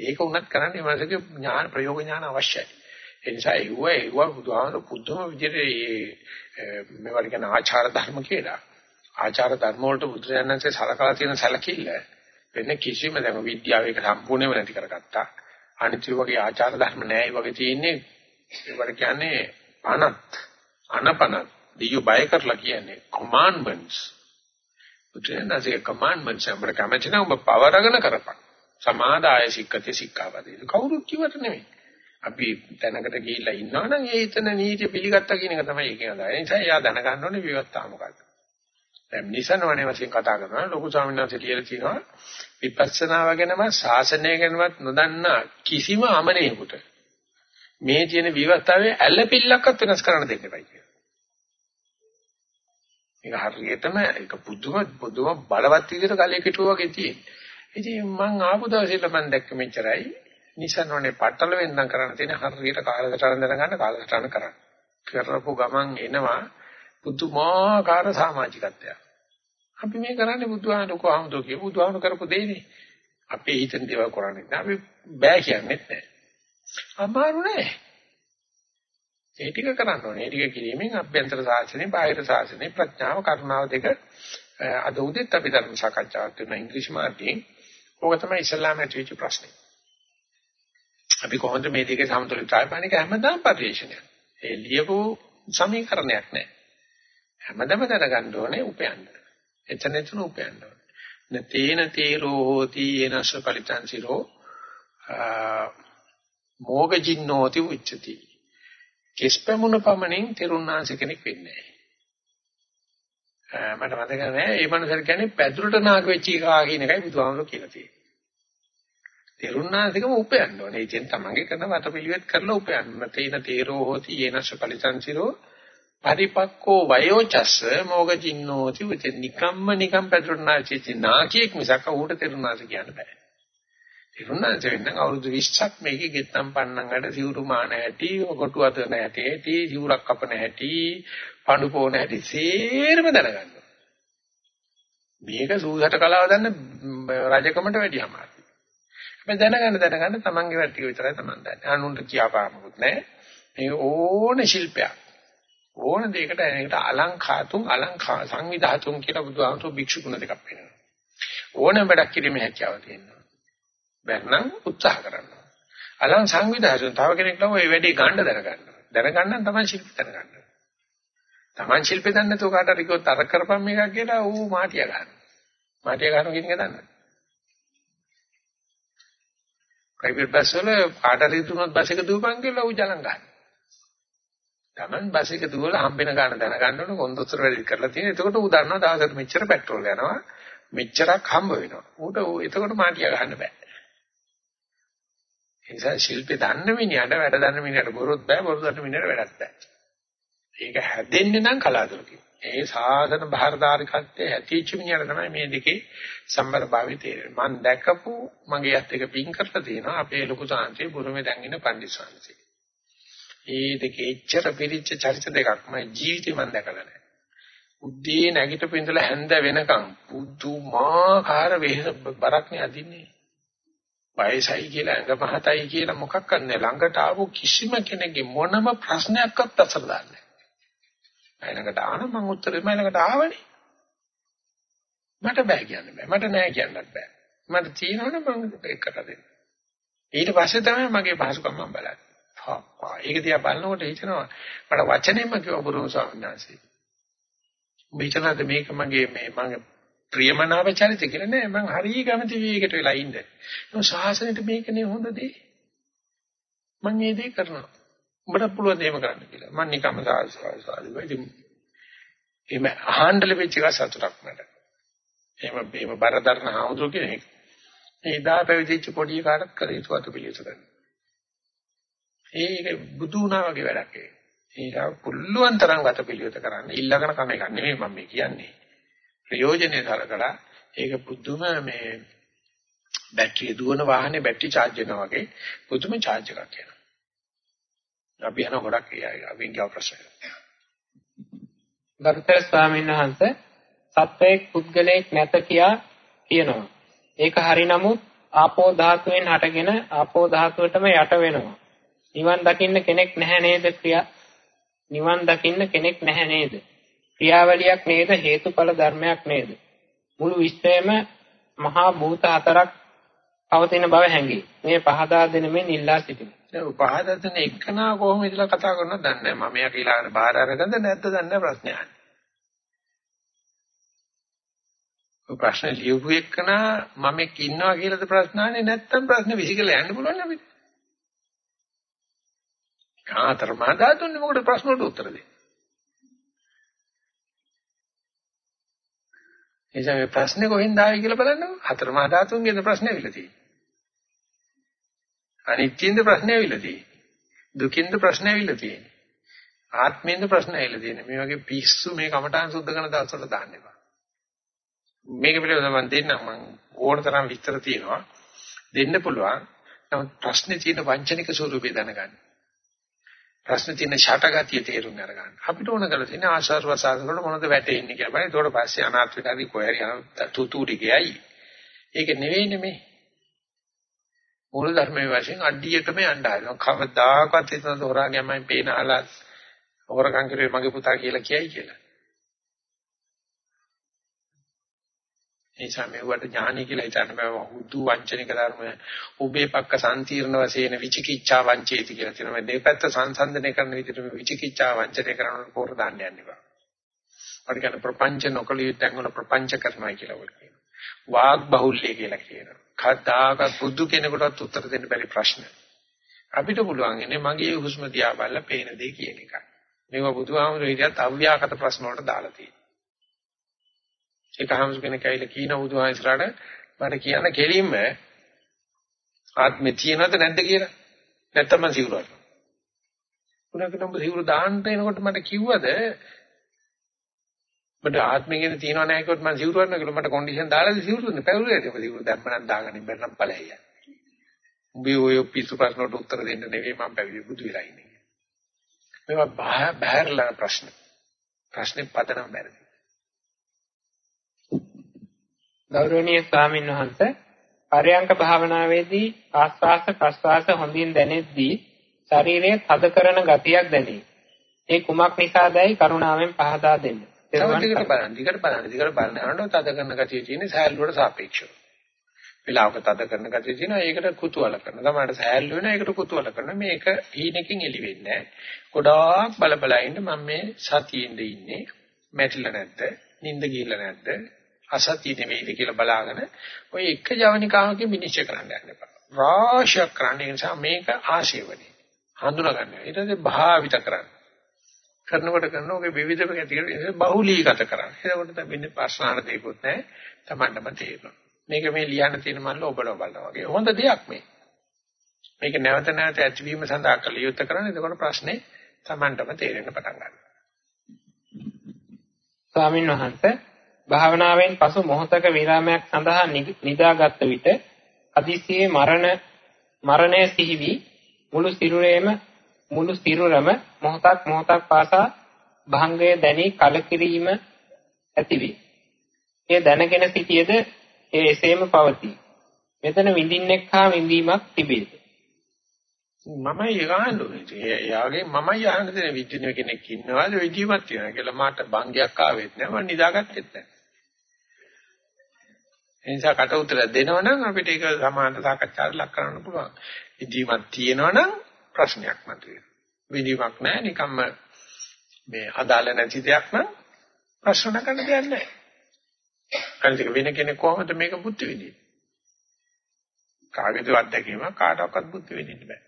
A: ඒක උනත් කරන්නේ මනසගේ ඥාන ප්‍රයෝග ඥාන අවශ්‍යයි. ඒ නිසා ඒව ඒව බුදුහාමර පුදුම විදිහට මේවට කියන ආචාර ධර්ම කියලා. ආචාර ධර්ම වලට බුදුරජාණන්සේ සලකලා තියෙන සැලකිල්ල වෙන කිසිම දැන් විද්‍යාවක සම්පූර්ණව නැති කරගත්තා. අනිත් වගේ ආචාර ධර්ම නෑ. ඒ වගේ තියෙන්නේ ඒවට කියන්නේ අනත් අනපනත් දියු බය කරලා කියන්නේ commandments. බුදුරජාණන්සේ commandments අපර කැමති නම් ඔබ පවරගෙන කරපන්. සමාදාය සික්කති සික්ඛාපදේ. කවුරුත් කිව්වට නෙමෙයි. අපි තැනකට ගිහිල්ලා ඉන්නවනම් ඒ හිතන නීති පිළිගත්තා කියන එක තමයි ඒකේ අදහස. ඒ නිසා එයා දැනගන්න ඕනේ විවස්ථා මොකක්ද. දැන් නිසනවනේ වශයෙන් කතා කරනවා ලොකු ස්වාමීන් වහන්සේ කියලා කියනවා විපස්සනාව ගැනම ශාසනය ගැනවත් නොදන්නා කිසිම අමනේකට මේ තියෙන විවස්ථාවේ ඇල්ලපිල්ලක්වත් වෙනස් කරන්න දෙන්න බෑ කියලා. ඒක හරියටම ඒක පුදුම පුදුම බලවත් විදිහට කලයේ කිටුව වගේ තියෙන. ඉතින් මං ආපු දවසේ මම දැක්ක මෙච්චරයි නිසනෝනේ පටල වෙන්නම් කරන්න තියෙන හරියට කාලසටහන දැනගන්න කාලසටහන කරන්න. කරපු ගමන් එනවා පුදුමාකාර සමාජිකත්වයක්. අපි මේ කරන්නේ බුදුහාමුදුරු කොහොමද කිය බුදුහාමුදුරු කරපු දෙන්නේ. අපේ හිතෙන් දේවල් කරන්නේ නැහැ. අපි බෑ කියන්නේ නැහැ. අමාරු නෑ. ඒ ටික කරන්න ඕනේ. ඒ ටික කිරීමෙන් අභ්‍යන්තර සාසනේ, බාහිර සාසනේ, ප්‍රඥාව, කරුණාව දෙක අද උදේත් අපි ධර්ම සාකච්ඡාවක් කරන ඉංග්‍රීසි මාර්ගයෙන් ඕක තමයි ඉස්ලාම ඇතුළේ ප්‍රශ්නේ. අපි කොහොමද මේ දෙකේ සමතුලිතතාවය පානික හැමදාම පරිශ්‍රණයක්. ඒ ලියපු සමීකරණයක් නෑ. හැමදම දැනගන්න ඕනේ උපයන්න. එතන එතන උපයන්න ඕනේ. නතේන තේරෝ හෝති එනස පරිතං සිරෝ මෝගජින්නෝති උච්චති. කිස්පමුණ පමණින් තෙරුණාංශ කෙනෙක් වෙන්නේ නෑ. මට මතක නෑ ඒ මනුස්සර කියන්නේ පැදුරට නාග වෙච්ච එකා කියන එකයි බුදුහාමුදුරුවෝ කියලා තියෙන්නේ. තෙරුණාසිකම උපයන්න ඕනේ. ඒ කියන්නේ තමන්ගේ කරන වතපිලිවෙත් කරලා උපයන්න. තේන තේරෝ හෝති යේනස පරිසංසිරෝ පරිපක්කෝ වයෝචස්ස මොගචින්නෝති උතේ නිකම්ම නිකම් පැතුරුණාචි නාකියෙක් මිසක ඌට තෙරුණාස කියන්න බෑ. තෙරුණාස වෙන්න අවුරුදු 20ක් මේකේ ගෙත්තම් පන්නන් අඩ සිවුරු මාන ඇටි, කොටු අතන ඇටි, ඇටි සිවුරක් කපන ඇටි, පඳු පොන ඇටි සේරම දැනගන්න. මේක සූසට කලාව දන්න රජකමට වැඩියම. මේ දැනගන්න දැනගන්න තමන්ගේ වැඩ ටික විතරයි තමන් දන්නේ. අනුන්ට කියාපාමකුත් නැහැ. මේ ඕන ශිල්පයක්. ඕන දෙයකට එනකට අලංකාතුම් අලංකා සංවිධාතුම් කියලා බුදුහාමුදුරු භික්ෂු ගුණ දෙකක් පෙන්නනවා. ඕනම වැඩක් කිරීමේ හැකියාව තියෙනවා. බැන්නම් උත්සාහ කරනවා. අලං සංවිධාතුම් තව කෙනෙක් නම් ওই වැඩේ ගන්න දැනගන්නවා. දැනගන්න තමයි ශිල්ප දැනගන්න. තමන් ශිල්පේ දන්නේ නැතුව කාට හරි කිව්වොත් අර කරපම් මේකක් කියලා ඌ මාටිය ගන්නවා. මාටිය ගන්නවා කියන එක දන්නවද? ප්‍රයිවට් බස් වල කාට හරි දුනොත් බස් එක දුවපන් කියලා ඌ ජලං ගන්න. Taman බස් එක දුවලා හම්බෙන ගාන දැනගන්න ඕන කොන්දොස්තර වැඩි කරලා තියෙන. එතකොට ඌ දන්නවා දවසට මෙච්චර පෙට්‍රෝල් යනවා. මෙච්චරක් හම්බ වෙනවා. ඌට එතකොට මාටිය ගන්න බෑ. ඒ නිසා ශිල්පේ දන්න මිනිහට වැඩ දන්න මිනිහට බොරුත් බෑ බොරු දන්න මිනිහට වැඩක් බෑ. ඒක හැදෙන්නේ නම් කලාතුරකින්. ඒ සාසන බාහිරදාරිකත්වයේ ඇතිච්ච මිනිහට තමයි මේ දෙකේ සම්බරභාවය තේරෙන්නේ. මම දැකපු මගේ අත් එක පින් කරලා තියෙනවා අපේ ලොකු සාන්තිය බුරුමේ දැන් ඉන්න පන්දිසාන්ති. ඒ දෙකේ එච්චර පිළිච්ච චරිත දෙකක් මම ජීවිතේ මම දැකලා නැහැ. උද්දී නැගිටපු ඉඳලා හැන්ද වෙනකම් පුදුමාකාර වෙහෙස බරක් නේ අදින්නේ. වයසයි කියලා ඇඟ පහතයි කියලා මොකක් කරන්නේ ළඟට ආපු කිසිම කෙනෙක්ගේ මොනම ප්‍රශ්නයක්වත් අසර දාන්නේ ළඟට ආන මම උත්තරේ මම ළඟට ආවනේ. මට බෑ කියන්න බෑ. මට නෑ කියන්නත් බෑ. මට තියෙනවනේ මම ඒක කරලා දෙන්න. ඊට පස්සේ තමයි මගේ පහසුකම් මම බලන්නේ. හා ඒක දිහා බලනකොට හිතෙනවා මට වචනයෙන්ම කිව්ව බුදුන් ස්වාමීන් වහන්සේ. මෙතනද මේක මගේ මේ මගේ ප්‍රියමනාප චරිත කියලා නෑ මං හරිය කැමති වේගයට වෙලා ඉන්නේ. ඒ ශාසනයට මේකනේ හොඳ දේ. මං මේ දේ කරනවා. උඹට පුළුවන් දේම කරන්න කියලා. මං නිකම්ම සාසාසාසි වෙයි. එහෙම අහන්න ලැබෙච්ච එක සතුටක් මට. එහෙම එහෙම බරදරන හාමුදුරු කෙනෙක්. ඒ දා පැවිදිච්ච පොඩි කාටත් කර යුතු අතු පිළිතුර කරනවා. ඒක බුදු වුණා වගේ වැඩක් ඒක. ඒක පුළුවන් තරම් වත පිළිවෙත කරන්න. ඉල්ලගෙන කම එකක් නෙමෙයි මම මේ කියන්නේ. ප්‍රයෝජනේ තරකලා ඒක පුදුම මේ බැටරිය දුවන වාහනේ බැටරි charge වෙනවා වගේ පුදුම charge එකක් යනවා. අපි යන ගොඩක් ඒ අපින් ගිය ප්‍රශ්න.
B: ගරුතර ස්වාමීන් වහන්සේ සත්වයේ පුද්ගලයෙක් නැත කියා කියනවා. ඒක හරි නමුත් ආපෝ ධාතුවෙන් හටගෙන ආපෝ ධාතුවටම යට වෙනවා. නිවන් දකින්න කෙනෙක් නැහැ නේද ක්‍රියා නිවන් දකින්න කෙනෙක් නැහැ නේද? ක්‍රියාවලියක් නේද හේතුඵල ධර්මයක් නේද? මුළු විශ්වයම මහා භූත හතරක් පවතින බව හැඟේ. මේ පහදා දෙන මෙන් ඉල්ලා සිටිමි.
A: ඒ පහදා දෙන එකනා කොහොම ඉදලා කතා කරනවද දන්නේ නැහැ. මම යා කියලා බාහිර අරගෙනද නැද්ද දන්නේ ප්‍රශ්නයක්. ඔය ප්‍රශ්න ලියපු එකනා මම එක්ක ඉන්නවා කියලාද ප්‍රශ්නානේ නැත්තම් ප්‍රශ්න විසිකලා යන්න පුළුවන් අපිට. කාතර මා ධාතුන්නේ මොකටද ප්‍රශ්න වලට උත්තර දෙන්නේ? එනිසා මේ ප්‍රශ්නේ කොහෙන්ද ආවේ කියලා බලන්නකො. හතර මා ධාතුන්ගේද ප්‍රශ්නේ ඇවිල්ලා තියෙන්නේ. අනිත්‍යින්ද ප්‍රශ්නේ ඇවිල්ලා තියෙන්නේ. දුකින්ද ප්‍රශ්නේ ඇවිල්ලා තියෙන්නේ. ආත්මෙන්ද ප්‍රශ්නේ ඇවිල්ලා තියෙන්නේ. මේ වගේ පිස්සු මේ කමඨාන් සුද්ධ කරන දවසට දාන්න එපා. මේක පිළිබඳව මම දෙන්නම් මම ඕන තරම් විස්තර තියෙනවා. දෙන්න පුළුවන්. නමුත් ප්‍රශ්නේ තියෙන වංචනික ස්වරූපය දැනගන්න. ප්‍රශ්න තියෙන ෂටගතිය තේරුම් අරගන්න. අපිට ඕන කරලා තියෙන ආශාර වසාර වල මොනවද වැටෙන්නේ කියලා බලන්න. ඒතකොට පස්සේ අනාත්මිකාදී කොහරි යන තුතුටි ගියයි. ඒක නෙවෙයිනේ මේ. මූල ධර්මයේ වශයෙන් අඩියටම යන්න හදනවා. කවදාකවත් හිතන දොරාගේ මම පේන අලස් හොරකම් කරේ මගේ පුතා කියලා කියයි කියලා. නිසා මෙවට ඥානි කියලා හිතන්න බෑ හුදු වංචනික ධර්ම උබේ පක්ක සම්තිර්ණ වශයෙන් විචිකිච්ඡා වංචේති කියලා තියෙනවා මේ දෙපැත්ත සංසන්දනය කරන විදිහට මේ විචිකිච්ඡා වංචනය කරනකොට පොර දාන්න යන්න එපා. අපිට කියන ප්‍රපංච නොකල යුත්තන් වල ප්‍රපංච කරනවා කියලා වගේ කියනවා. වාග් බහුල්‍ය කියලා කියනවා. කතාක බුදු කෙනෙකුටත් උත්තර දෙන්න බැරි ප්‍රශ්න. අපිට පුළුවන් ඉන්නේ මගේ හුස්ම දිහා බලලා පේන දේ කියන එකයි. මේවා බුදුහාමුදුරුවෝ ඉතියත් අව්‍යාකට ප්‍රශ්න වලට දාලා තියෙනවා. ඒක හම්සු කෙනෙක් ඇවිල්ලා කියන බුදුහාමුදුරට මට කියන්න කෙලින්ම ආත්මේ තියෙනවද නැද්ද කියලා. නැත්තම් මම සිවුරු අරනවා. උනකට ඔබ සිවුරු දාන්න එනකොට මට කිව්වද මට ආත්මේ කියන තියෙනව නැහැ කිව්වොත් මම සිවුරු අරනවා කියලා මට කන්ඩිෂන් දාලාද සිවුරු දුන්නේ. පැවරුලේ ඒක සිවුරු දැම්මනම් දාගන්න බැරනම් ඵලයි. උඹේ ඔය පිස්සු ප්‍රශ්නට උත්තර දෙන්න නෙවෙයි මම පැවිදි බුදු වෙලා ඉන්නේ. මේවා බාහිරලා ප්‍රශ්න. ප්‍රශ්නේ පදනම් බැරි.
B: ගෞරවනීය ස්වාමීන් වහන්සේ පරයන්ක භාවනාවේදී ආස්වාස ප්‍රස්වාස හොඳින් දැනෙද්දී ශරීරයේ තද කරන ගතියක් දැනේ. ඒ කුමක් නිසාදයි කරුණාවෙන් පහදා දෙන්න.
A: දිගට බලන්න, දිගට බලන්න, දිගට බලන්න. අරනෝ තද කරන ගතිය තියෙන්නේ සෑල්ලුවට සාපේක්ෂව. වෙලාවක තද කරන ගතිය තියෙනවා ඒකට කුතුහල කරනවා. තමයි සෑල්ලු වෙනවා ඒකට කුතුහල කරනවා. මේක හීනකින් එලි වෙන්නේ නැහැ. ගොඩාක් බල බල ඉන්න මම මේ සතියෙන්ද ඉන්නේ. මැරිලා නැද්ද? නිින්ද ගිහිල්ලා නැද්ද? අසත්‍ය නෙවෙයිද කියලා බලාගෙන ඔය එක ජවනිකාවකින් විනිශ්චය කරන්න යන්න එපා. රාශියක් කරන්න නිසා මේක ආශේවනේ. හඳුනා ගන්න. ඊට පස්සේ භාවිත කරන්න. කරනකොට කරන ඔගේ විවිධ පැතිකඩ බහුලීගත කරන්න. එතකොට තමයි ප්‍රශ්නාන දෙයක්වත් නැහැ. Tamandම තේරෙනවා. මේක මේ ලියන්න තියෙන මල්ල ඔබල බලනවා වගේ. හොඳ දෙයක් මේ. මේක නැවත නැවත ඇතිවීම සඳහා කළ යුත්තේ කරන්නේ. එතකොට ප්‍රශ්නේ Tamandම තේරෙන්න පටන් ගන්නවා.
B: ස්වාමින් වහන්සේ භාවනාවෙන් පසු මොහතක විරාමයක් සඳහා නිදාගත් විට අදිසියේ මරණ මරණය සිහිවි මුළු සිරුරේම මුළු සිරුරම මොහතක් මොහතක් පාසා භංගය දැනි කලකිරීම ඇතිවේ. එය දැනගෙන සිටියේද ඒ එසේම පවතී. මෙතන විඳින්නෙක් හා විඳීමක් තිබේද?
A: මමයි යහන්නේ. එයාගේ මමයි යහන්න දෙන විද්‍යාව කෙනෙක් ඉන්නවාද විද්‍යාවක් තියනවා කියලා මට බංගයක් ආවෙත් නෑ මම නිදාගත්තෙත් නෑ. ඒ නිසා කට උතර දෙනවනම් අපිට ඒක සමාන සාකච්ඡාවට ලක් කරන්න පුළුවන්. විද්‍යාවක් තියෙනවනම් ප්‍රශ්නයක් මතුවෙනවා. විද්‍යාවක් නෑ නිකම්ම මේ අදාළ නැති දෙයක් නම් ප්‍රශ්න කරන්න දෙයක් නෑ. අනිත් වෙන කෙනෙක් කොහොමද මේක බුද්ධ විදින්නේ? කාගේද අත්දැකීම කාටවත් බුද්ධ වෙන්න බෑ.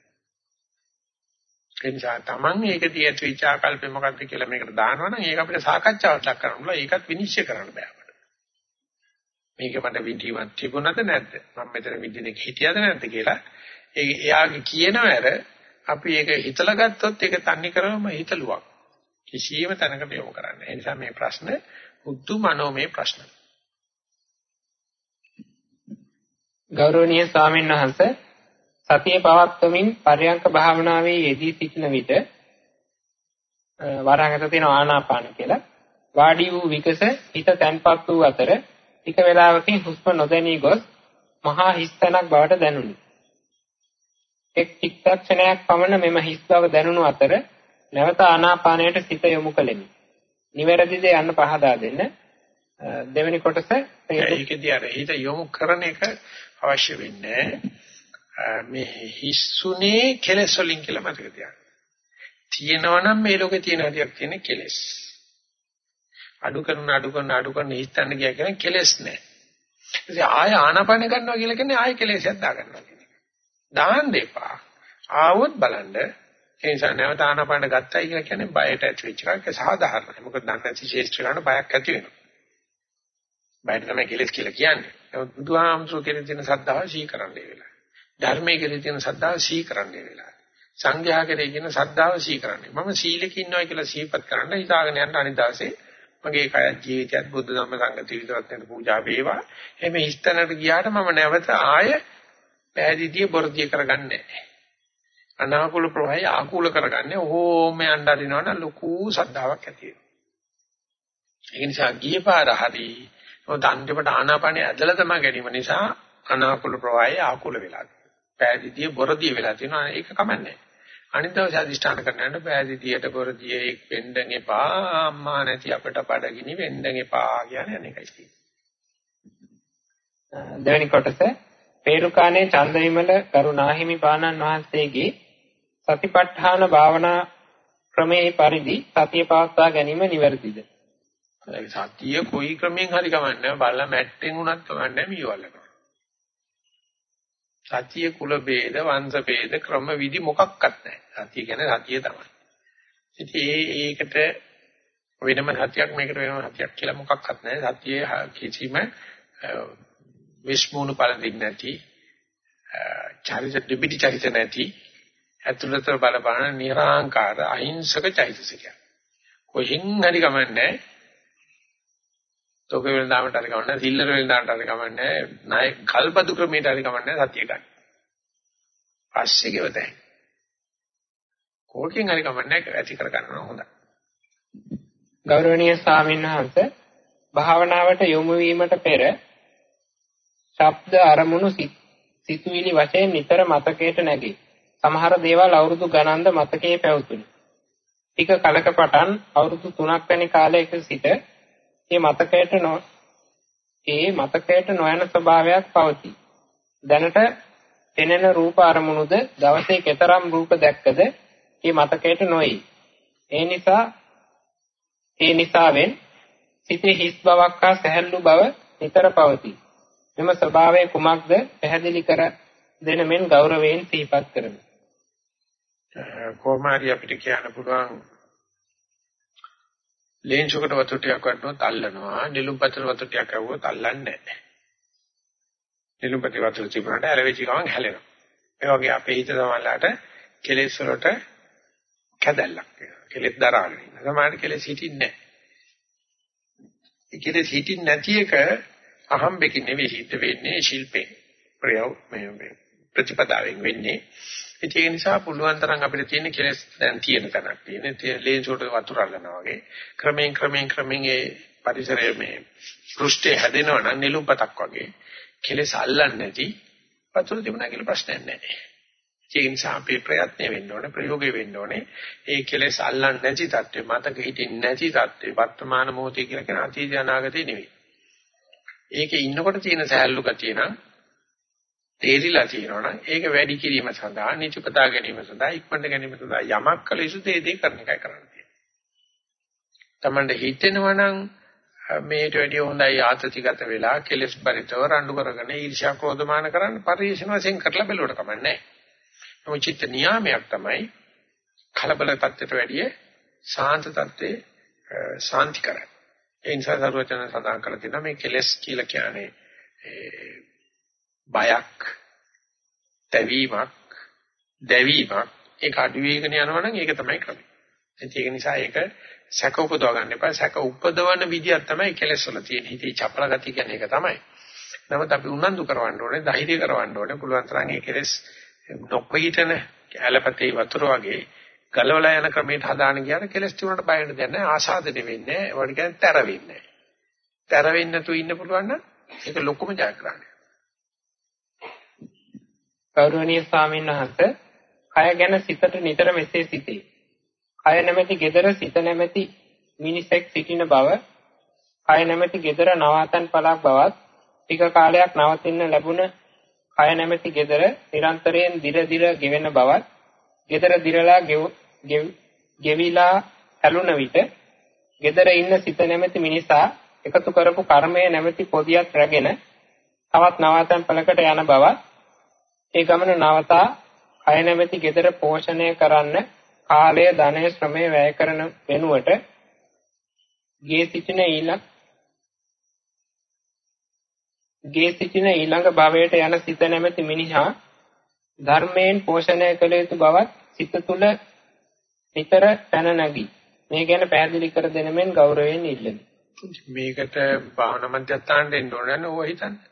A: ඒ නිසා Taman ඒක තියෙත් විචාකල්පේ මොකක්ද කියලා මේකට දානවනම් ඒක අපිට සාකච්ඡාවක් ලක් කරන්න පුළුවන්. ඒකත් විනිශ්චය කරන්න බෑ අපිට. මේක මට විදීමක් තිබුණද නැද්ද? මම මෙතන විදිනෙක හිටියද නැද්ද කියලා ඒ එයාගේ කියනවර අපි ඒක හිතලා ගත්තොත් ඒක තන්නේ කරවම හිතලුවක්. කිසියම් තැනකට යොමු කරන්න. ඒ නිසා මේ ප්‍රශ්න උද්දු මනෝමය ප්‍රශ්න.
B: ගෞරවනීය ස්වාමීන් වහන්සේ සතිය පවත්වමින් පර්යංක භාවනාවේ යෙදී සිටින විට වරහකට තියෙන ආනාපාන කියලා වාඩි වූ විකස හිත තැන්පත් වූ අතර ටික වේලාවකින් හුස්ම නොදැනී ගොස් මහා හිස්තනක් බවට දැනුනි. එක් චිත්තක්ෂණයක් පමණ මෙම හිස් බව දැනුණු අතර නැවත ආනාපානයට සිත යොමු කළෙමි. නිවැරදිද යන්න පහදා දෙන්න. දෙවෙනි කොටස
A: ඒකදී අර හිත යොමු කරන එක අවශ්‍ය වෙන්නේ මේ හිස්සුනේ කෙලෙස් වලින් කියලා මතක තියාගන්න. තියෙනවනම් මේ ලෝකේ තියෙන හැටියක් තියෙන කෙලෙස්. අඩු කරන අඩු කරන අඩු කරන හිතන්න ගියා කියන්නේ කෙලෙස් නෑ. ඉතින් ආය ආනාපාන කරනවා කියලා කියන්නේ ආය කෙලෙසයක් දාගන්නවා කියන එක. දාන්න එපා. ආවොත් බලන්න ඒ නිසා නැවත ආනාපාන ගත්තයි කියලා කියන්නේ බයට ඇති වෙච්ච එක සාධාරණයි. මොකද නැත්නම් ශේෂ්ත්‍ර ගන්න බයක් ඇති වෙනවා. බයට තමයි කෙලෙස් කියලා කියන්නේ. නමුත් බුදුහාමුදුරුවෝ කියන තියෙන සද්ධාව සීකරන්නේ වෙලා. ධර්මයේ කියන තියෙන සද්ධාව සීකරන්නේ වෙලා. සංඝයා කෙරේ කියන සද්ධාව සීකරන්නේ. මම සීලෙක ඉන්නවා කියලා සීපත් කරන්න හිතාගෙන යන අනිදාසේ මගේ කය ජීවිතයත් බුද්ධ ධම්ම සංඝ ත්‍රිවිධරත්නයට පූජා වේවා. එමේ හිස්තැනට ගියාට මම නැවත ආය පෑදීතිය බොරදිය කරගන්නේ නැහැ. අනාකූල ප්‍රවාහය ආකූල කරගන්නේ ඕම යන්න අරිනවනම් ලොකු සද්ධාාවක් ඇති වෙනවා. ඒ නිසා ගියේ පාර හරි මොකද අන්තිමට ආනාපානිය ඇදලා තමයි ගැනීම නිසා අනාකූල ප්‍රවාහය ආකූල වෙලා තියෙනවා. පෑදීතිය බොරදිය වෙලා තියෙනවා. ඒක කමන්නේ. අනිත් දවසේ අදිෂ්ඨාන කරනකොට පෑදීතියට බොරදිය එක් වෙන්දන් එපා අම්මා නැති අපට බඩගිනි වෙන්දන් එපා කියන්නේ අනේකයි
B: තියෙන්නේ. දෙවෙනි කොටස පේරුකානේ චන්දවිමල කරුණාහිමි පානන් වහන්සේගේ සතිපට්ඨාන භාවනා ක්‍රමයේ පරිදි සතිය පවත්වා ගැනීම නිවැරදිද?
A: සතිය කොයි ක්‍රමෙන් හරි කමන්නේ බල්ලා මැට්ටෙන් උනත් කමන්නේ මීවලක. සතිය කුල ભેද වංශ ભેද ක්‍රම විදි මොකක්වත් නැහැ. සතිය කියන්නේ සතිය තමයි. ඉතින් ඒකට වෙනම සතියක් මේකට වෙනම සතියක් කියලා මොකක්වත් නැහැ. සතියේ කිසිම විශ්මුණු පළඳින්න නැති චරිත දෙපිටි චරිත නැති අතුලත බලපාන නිර්ආංකාර අහිංසක චෛතසිකය. කොහෙන් හරි කමන්නේ තෝක වෙනදාමට හරි කමන්නේ සිල්ලර වෙනදාමට හරි කමන්නේ ණය කල්පතු ක්‍රමයට හරි කමන්නේ සතිය ගන්න. පස්සේ ගෙවතයි. කෝකෙන් හරි කමන්නේ ඇති කර ගන්නවා හොඳයි.
B: ගෞරවනීය ස්වාමීන් වහන්සේ භාවනාවට යොමු වීමට පෙර ශබ්ද අරමුණු සිතුවිලි වශයෙන් නිතර මතකයට නැගේ. සමහර දේවල් අවුරුදු ගණන්ද මතකයේ පැවතුණි. ටික කලක පටන් අවුරුදු 3ක් වැනි කාලයක සිට ඒ මතකයට නො ඒ මතකයට නොයන ස්වභාවයක් පවතී. දැනට පෙනෙන රූප අරමුණුද දවසේ කතරම් රූප දැක්කද ඒ මතකයට නොයි. ඒ නිසා ඒ නිසාවෙන් සිතේ හිස් බවක් හා සැහැල්ලු බව නිතර පවතී. මෙම ස්වභාවය කුමක්ද පැහැදිලි කර දෙන මෙන් ගෞරවයෙන් සිහිපත් කරමි.
A: කොහොම හරි අපිට කියන්න පුළුවන් ලේන්සුකට වතුර ටිකක් වටනොත් අල්ලනවා. නිලුම්පතර වතුර ටිකක් ඇව්වොත් අල්ලන්නේ නැහැ. නිලුම්පතේ වතුර තිබුණාට ඇලවිච්ච ගමන් හැලෙනවා ඒ වගේ අපේ හිත සමහරලාට කෙලෙස් වලට කැදැල්ලක් වෙනවා. කෙලෙස් දරාගෙන ඉන්න සමහරට කෙලෙස් හිටින්නේ නැහැ. ඒ කෙලෙස් හිටින්නේ නැති එක අහම්බෙකින් නෙවෙයි හිත වෙන්නේ ශිල්පෙන් ප්‍රයෝ මේ ප්‍රතිපදාවෙන් වෙන්නේ. ඒක නිසා පුළුවන් තරම් අපිට තියෙන කෙලස් දැන් තියෙන තැනක් තියෙන ලේන්සුවට වතුර අල්ලනවා වගේ ක්‍රමයෙන් ක්‍රමයෙන් ක්‍රමයෙන් ඒ පරිසරයේ මේ පෘෂ්ඨය හැදෙනවා නම් නිලුම්පතක් වගේ කෙලස් අල්ලන්නේ නැති වතුර තිබුණා කියලා ප්‍රශ්නයක් නැහැ. ඒ නිසා අපේ ප්‍රයත්න වෙන්න ඕනේ ප්‍රයෝගය වෙන්න ඕනේ. ඒ කෙලෙස් අල්ලන්නේ නැති தත්ත්වෙ මතක හිටින්නේ නැති தත්ත්වෙ වර්තමාන මොහොතේ කියලා කියන අතීත අනාගතේ නෙවෙයි. ඒකේ ඉන්නකොට තියෙන සෑහළු ගතිය නම් තේරිලා තියෙනවනම් ඒක වැඩි කිරීම සඳහා නිචපතා ගැනීම සඳහා ඉක්මනට ගැනීම සඳහා යමක් කළ යුතු දේ දේ කරන එකයි කරන්න තියෙන්නේ. Tamande හිතෙනවනම් මේට වැඩිය හොඳයි ආතතිගත වෙලා කෙලස් පරිතව රණ්ඩු කරගෙන ඊර්ෂ්‍යා ක්‍රෝධමාන කරන්න පරිශන වශයෙන් කරලා බැලුවට කමන්නේ නැහැ. නමුත් චිත්ත නියාමයක් තමයි කලබල තත්ත්වයට වැඩිය සාන්ත තත්ත්වේ සාන්ති කරන්නේ. ඒ නිසා සරුවචන සඳහන් කරලා තියෙනවා මේ කෙලස් කියලා කියන්නේ බයක්, දැවීමක්, දැවීමක් ඒක අඩු වෙගෙන යනවා නම් ඒක තමයි ක්‍රමය. ඒක නිසා ඒක සැක උපදව ගන්න එපා. සැක උපදවන විදියක් තමයි කෙලස් වල තියෙන. හිතේ චපල ගතිය කියන්නේ ඒක තමයි. නමුත් අපි උනන්දු කරවන්න ඕනේ, ධෛර්ය කරවන්න ඕනේ. පුළුවන් තරම් ඒ කෙලස් නොපිටන ඇලපතේ වතුර වගේ ගලවලා යන ක්‍රමයට හදාන ගියාට කෙලස් තුනට බය වෙන්න දෙයක් නැහැ. ආසාදෙ වෙන්නේ නැහැ. ඒවට කියන්නේ තැර වෙන්නේ නැහැ. තැර වෙන්නේ නැතුව ඉන්න පුළුවන් නම් ඒක ලොකුම ජයග්‍රහණයක්.
B: ගෞරවනීය ස්වාමීන් වහන්සේ කය ගැන සිතට නිතර මෙසේ සිටේ. කය නැමැති gedara සිත නැමැති මිනිසෙක් සිටින බව, කය නැමැති gedara නවාතන් පළක් බවත්, ටික කාලයක් නවතින්න ලැබුණ කය නැමැති gedara නිරන්තරයෙන් දිර දිර ගෙවෙන බවත්, gedara දිරලා ගෙවිලා ඇලුන විට gedara ඉන්න සිත නැමැති මිනිසා එකතු කරපු කර්මය නැමැති පොදියක් රැගෙන තවත් නවාතන් පළකට යන බවත් ඒ ගමන නවතා කය නැමැති gedara පෝෂණය කරන්න කාලය ධනය ශ්‍රමය වැය කරන වෙනුවට ගේ සිටින ඊළඟ ගේ සිටින ඊළඟ භවයට යන සිත නැමැති මිනිහා ධර්මයෙන් පෝෂණය කළ යුතු බවත් සිත තුළ නිතර පැන නැගී මේ ගැන පැහැදිලි කර දෙන මෙන් ගෞරවයෙන් ඉල්ලමි.
A: මේකට භාවනා මධ්‍යස්ථානට එන්න ඕනේ නෝ හිතන්නේ.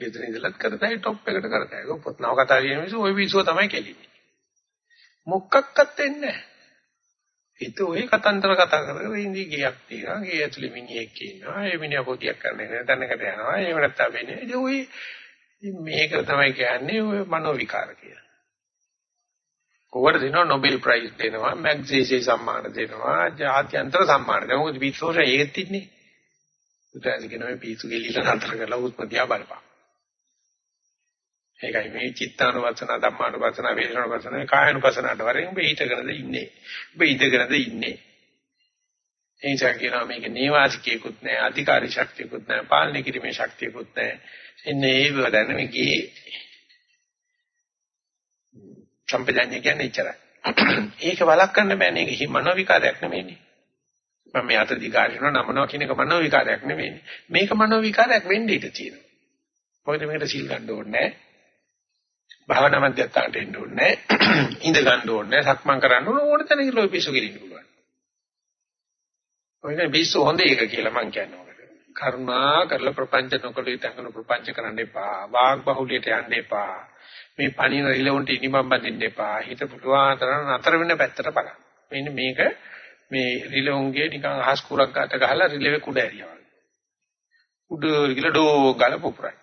A: ගෙදර ඉඳලත් කරතයි টොප් එකට කරතයි. ඔපොත් නව කතා කියන මිනිස්සු ওই විශ්ව තමයි කෙලින්නේ. මොකක්වත් වෙන්නේ නැහැ. හිත ඔය කතන්දර කතා කරගෙන ඉඳී ගියක් තියෙනවා. ගේ ඇතුලේ මිනිහෙක් ඉන්නවා. ඒ මිනිහා පොතියක් කරන්නේ නැහැ. දැනකට යනවා. ඒව නැත්තම් වෙන්නේ. ඉතින් ওই මේක තමයි කියන්නේ ඔය මනෝ විකාර කියලා. කොහොමද දෙනවා නොබෙල් ප්‍රයිස් දෙනවා, මැග්සේසේ සම්මාන දෙනවා, ජාත්‍යන්තර සම්මාන දෙනවා. මොකද පිස්සෝෂ ඒකෙත් ඉන්නේ. උදාහරණයක් නෙමෙයි පිස්සු ගෙලිලා නතර කරලා උත්පතිය බලපන්. ඒකයි මේ චිත්තානුවසන ධම්මානුවසන වේදනානුවසන කායනුවසනට වරෙන් ඔබ හිතගෙනද ඉන්නේ. ඔබ හිතගෙනද ඉන්නේ. ඒ නිසා කියනවා මේක නේවාසිකයකුත් නැහැ, අධිකාරී ශක්තියකුත් නැහැ, පාලනය කිරීමේ ශක්තියකුත් නැහැ. එන්නේ ඒව දැන මේකේ සම්පදන්නේ කියන්නේ ඉච්චරයි. ඒක වළක්වන්න බෑනේ. ඒක මනෝ විකාරයක් නෙමෙයිනේ. මම මේ අත දිගාරිනවා නමනවා කියන එක මනෝ විකාරයක් නෙමෙයිනේ. මේක මනෝ විකාරයක් වෙන්න ඉඩ තියෙනවා. මොකද මේකට සිල් ගන්න ඕනේ නැහැ. භාවනා මධ්‍යස්ථානට එන්න ඕනේ ඉඳ ගන්න ඕනේ සක්මන් කරන්න ඕන ඕන තැන ඉරෝ පිස්සු කිරින්න පුළුවන්. ඔය පිස්සු හොඳ එක කියලා මං කියන්නේ ඔකට. කරුණා කරලා ප්‍රපංච නොකළ යුතුකන ප්‍රපංච කරන්න එපා. වාග් බහුලියට යන්න එපා. මේ පණින රිලවුන්ට ඉනිමම් බඳින්න එපා. හිත පුළුවන් තරම් නතර වෙන පැත්තට බලන්න. මෙන්න මේක මේ රිලවුන්ගේ නිකන් අහස් කුරක් ගත ගහලා රිලෙවේ කුඩ ඇරියා වගේ. උඩ ගිල ඩෝ ගල පුපුරයි.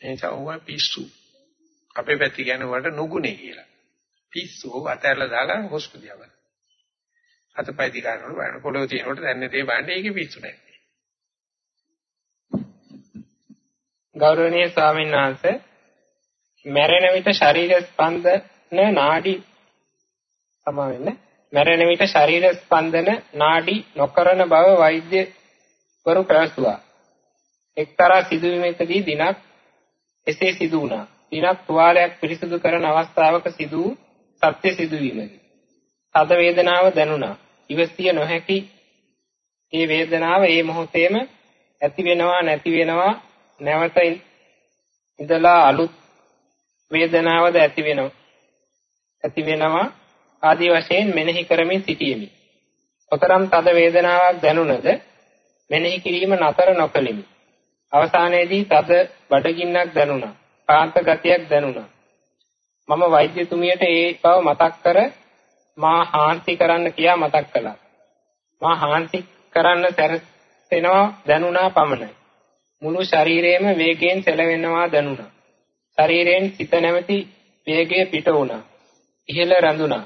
A: එනිසා ඕවා පිස්සු. අපේ පැත්තේ කියන්නේ වලට නුගුනේ කියලා. පිස්සෝ අතහැරලා දාගන්න හොස්පිටියව. අතපය දිගානවල බලන පොළොව තියෙනකොට දැන්නේ තේ බණ්ඩේ ඒකේ පිස්සු නැහැ.
B: ගෞරවනීය ස්වාමීන් වහන්සේ මැරෙන විට ශරීර ස්පන්දන නාඩි සමා වෙන්නේ මැරෙන විට ශරීර ස්පන්දන නාඩි නොකරන බව වෛද්‍යවරු පැවසුවා. එක්තරා සිදුවීමකදී දිනක් එසේ සිදු වුණා. දිනක් තුවාලයක් පිරිසිදු කරන අවස්ථාවක සිදු සත්‍ය සිදුවීමකි. තද වේදනාව දැනුණා. ඉවසිය නොහැකි ඒ වේදනාව ඒ මොහොතේම ඇති වෙනවා නැති වෙනවා නැවත ඉඳලා අලුත් වේදනාවද ඇති වෙනවා ඇති වෙනවා ආදී වශයෙන් මෙනෙහි කරමින් සිටියෙමි. ඔතරම් තද වේදනාවක් දැනුණද මෙනෙහි කිරීම නතර නොකළෙමි. අවසානයේදී තද බඩගින්නක් දැනුණා. කාන්ත ගතියක් දැනුණා. මම වෛද්‍යතුමියට ඒ බව මතක් කර මා හාන්සි කරන්න කියා මතක් කළා. මා හාන්සි කරන්න සැරසෙනවා දැනුණා පමණයි. මුළු ශරීරයම වේගයෙන් සැලවෙනවා දැනුණා. ශරීරයෙන් සිත නැමැති වේගය පිට වුණා. ඉහළ රැඳුණා.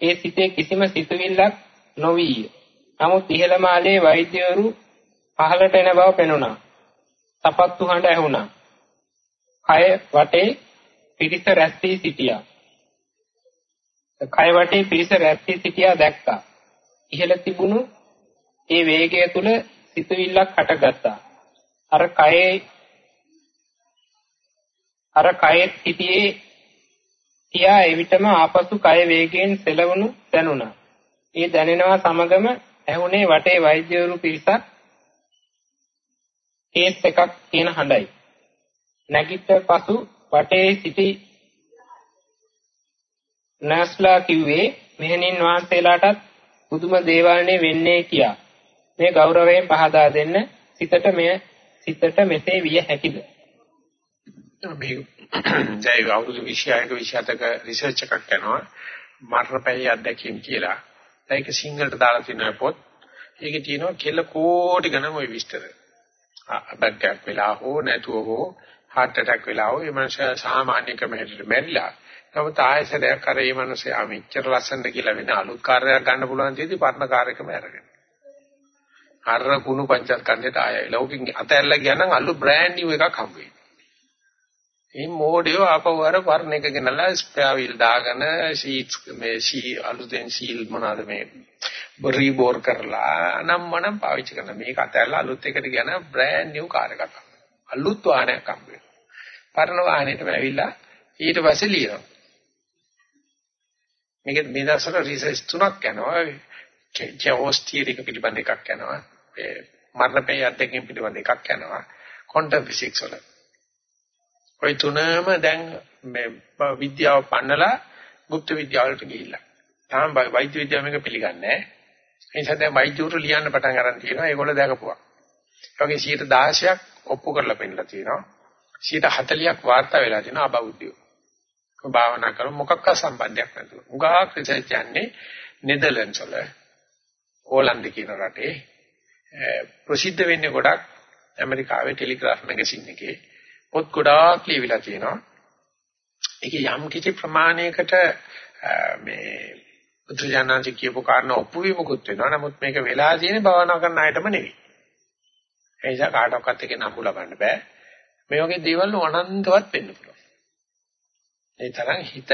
B: ඒ සිතේ කිසිම සිතුවිල්ලක් නොවිය. නමුත් ඉහළ මාලේ වෛද්‍යවරු පහළට එන බව පෙනුණා. සපත්තු හඬ ඇහුණා. කය වටේ පිරිස රැස් වී සිටියා. කය වටේ පිරිස රැස් වී සිටියා දැක්කා. ඉහළ තිබුණු ඒ වේගය තුල සිතුවිල්ලක් හටගත්තා. අර කයේ අර කයේ සිටියේ තියා එවිටම ආපසු කය වේගයෙන් සෙලවුණු දැනුණා. ඒ දැනෙනවා සමගම ඇහුනේ වටේ වෛද්‍යවරු පිරිසක් කේස් එකක් කියන හඬයි. නැගිට පසු වටේ සිටි නර්ස්ලා කිව්වේ මෙහෙණින් වහන්සේලාටත් පුදුම දේවල්නේ වෙන්නේ කියා. මේ ගෞරවයෙන් පහදා දෙන්න සිතට මෙය සිතට මෙසේ විය හැකිද?
A: මේ ජය අවුරුදු 26ක 27ක රිසර්ච් එකක් කරනවා මරණපැයි අධ්‍යක්ෂින් කියලා. ඒක සිංහලට දාලා තියෙන පොත්. ඒකේ තියෙනවා කෙල කෝටි ගණන් ওই විස්තර. අබැක්කක් වෙලා හෝ නැතුව හෝ heart attack වෙලා හෝ මේ මනුස්සයා සාමාන්‍ය ක්‍රමයකට මැරිලා. නමුත් ආයසරයක් අර මේ මනුස්සයා මෙච්චර ලස්සනද කියලා වෙන අලුත් කාර්යයක් ගන්න පුළුවන් තියෙදි පරණ කාර්යකම අරගෙන. අර කුණු පංචස්කන්ධයට ආයයි. ලෞකික අතැරලා ගියා නම් අලුත් බ්‍රෑන්ඩ් නිව් එකක් හම්බ වෙනවා. මේ මෝඩියෝ ආපහු අර පරණ එක ගෙනලා ස්පෙයා වීල් දාගෙන සීට්ස් මේ සී අලුතෙන් සීල් මොනවාද මේ රීබෝර් කරලා නම් මනම් පාවිච්චි කරන මේක අතහැරලා අලුත් එකට ගෙන බ්‍රෑන්ඩ් නිව් කාර් එකක් අලුත් වාහනයක් හම්බ වෙනවා පරණ වාහනේට ඇවිල්ලා ඊට පස්සේ ලියනවා මේක මේ දවස්වල රිසර්ච් තුනක් යනවා චෙෝස් තියරි එක පිළිබඳ එකක් යනවා මරණ පෙය අධ්‍යක්ෂක පිළිබඳ එකක් යනවා ක්වොන්ටම් ෆිසික්ස් වල ওই තුනම දැන් මේ විද්‍යාව පන්නලා গুপ্ত විද්‍යාවලට ගිහිල්ලා. තාම වෛද්‍ය විද්‍යාව මේක පිළිගන්නේ නැහැ. ඒ නිසා දැන් වෛද්‍යවරු ලියන්න පටන් ගන්න තියෙනවා. ඒගොල්ලෝ දැකපුවා. ඒ වගේ 16ක් ඔප්පු කරලා පෙන්නලා තියෙනවා. 40ක් වාර්තා වෙලා තියෙනවා අබෞද්ධයෝ. භාවනා කරන මොකක්ක සම්බන්ධයක් නැතුව. උගාක් රිසර්ච් යන්නේ නෙදර්ලන්ඩ්ස් වල ඕලන්ද කියන රටේ ප්‍රසිද්ධ වෙන්නේ ගොඩක් ඇමරිකාවේ ටෙලිග්‍රාෆ් මැගසින් එකේ පොත් ගොඩාක් ලියවිලා තියෙනවා. ඒකේ යම් කිසි ප්‍රමාණයකට මේ බුදුජානනාංශ කියපු කාරණා ඔප්පු වීමකුත් වෙනවා. නමුත් මේක වෙලා තියෙන්නේ භවනා කරන අයටම නෙවෙයි. ඒ නිසා කාටවත් එක නම්බු ලබන්න බෑ. මේ වගේ දේවල් අනන්තවත් වෙන්න පුළුවන්. ඒ තරම් හිතට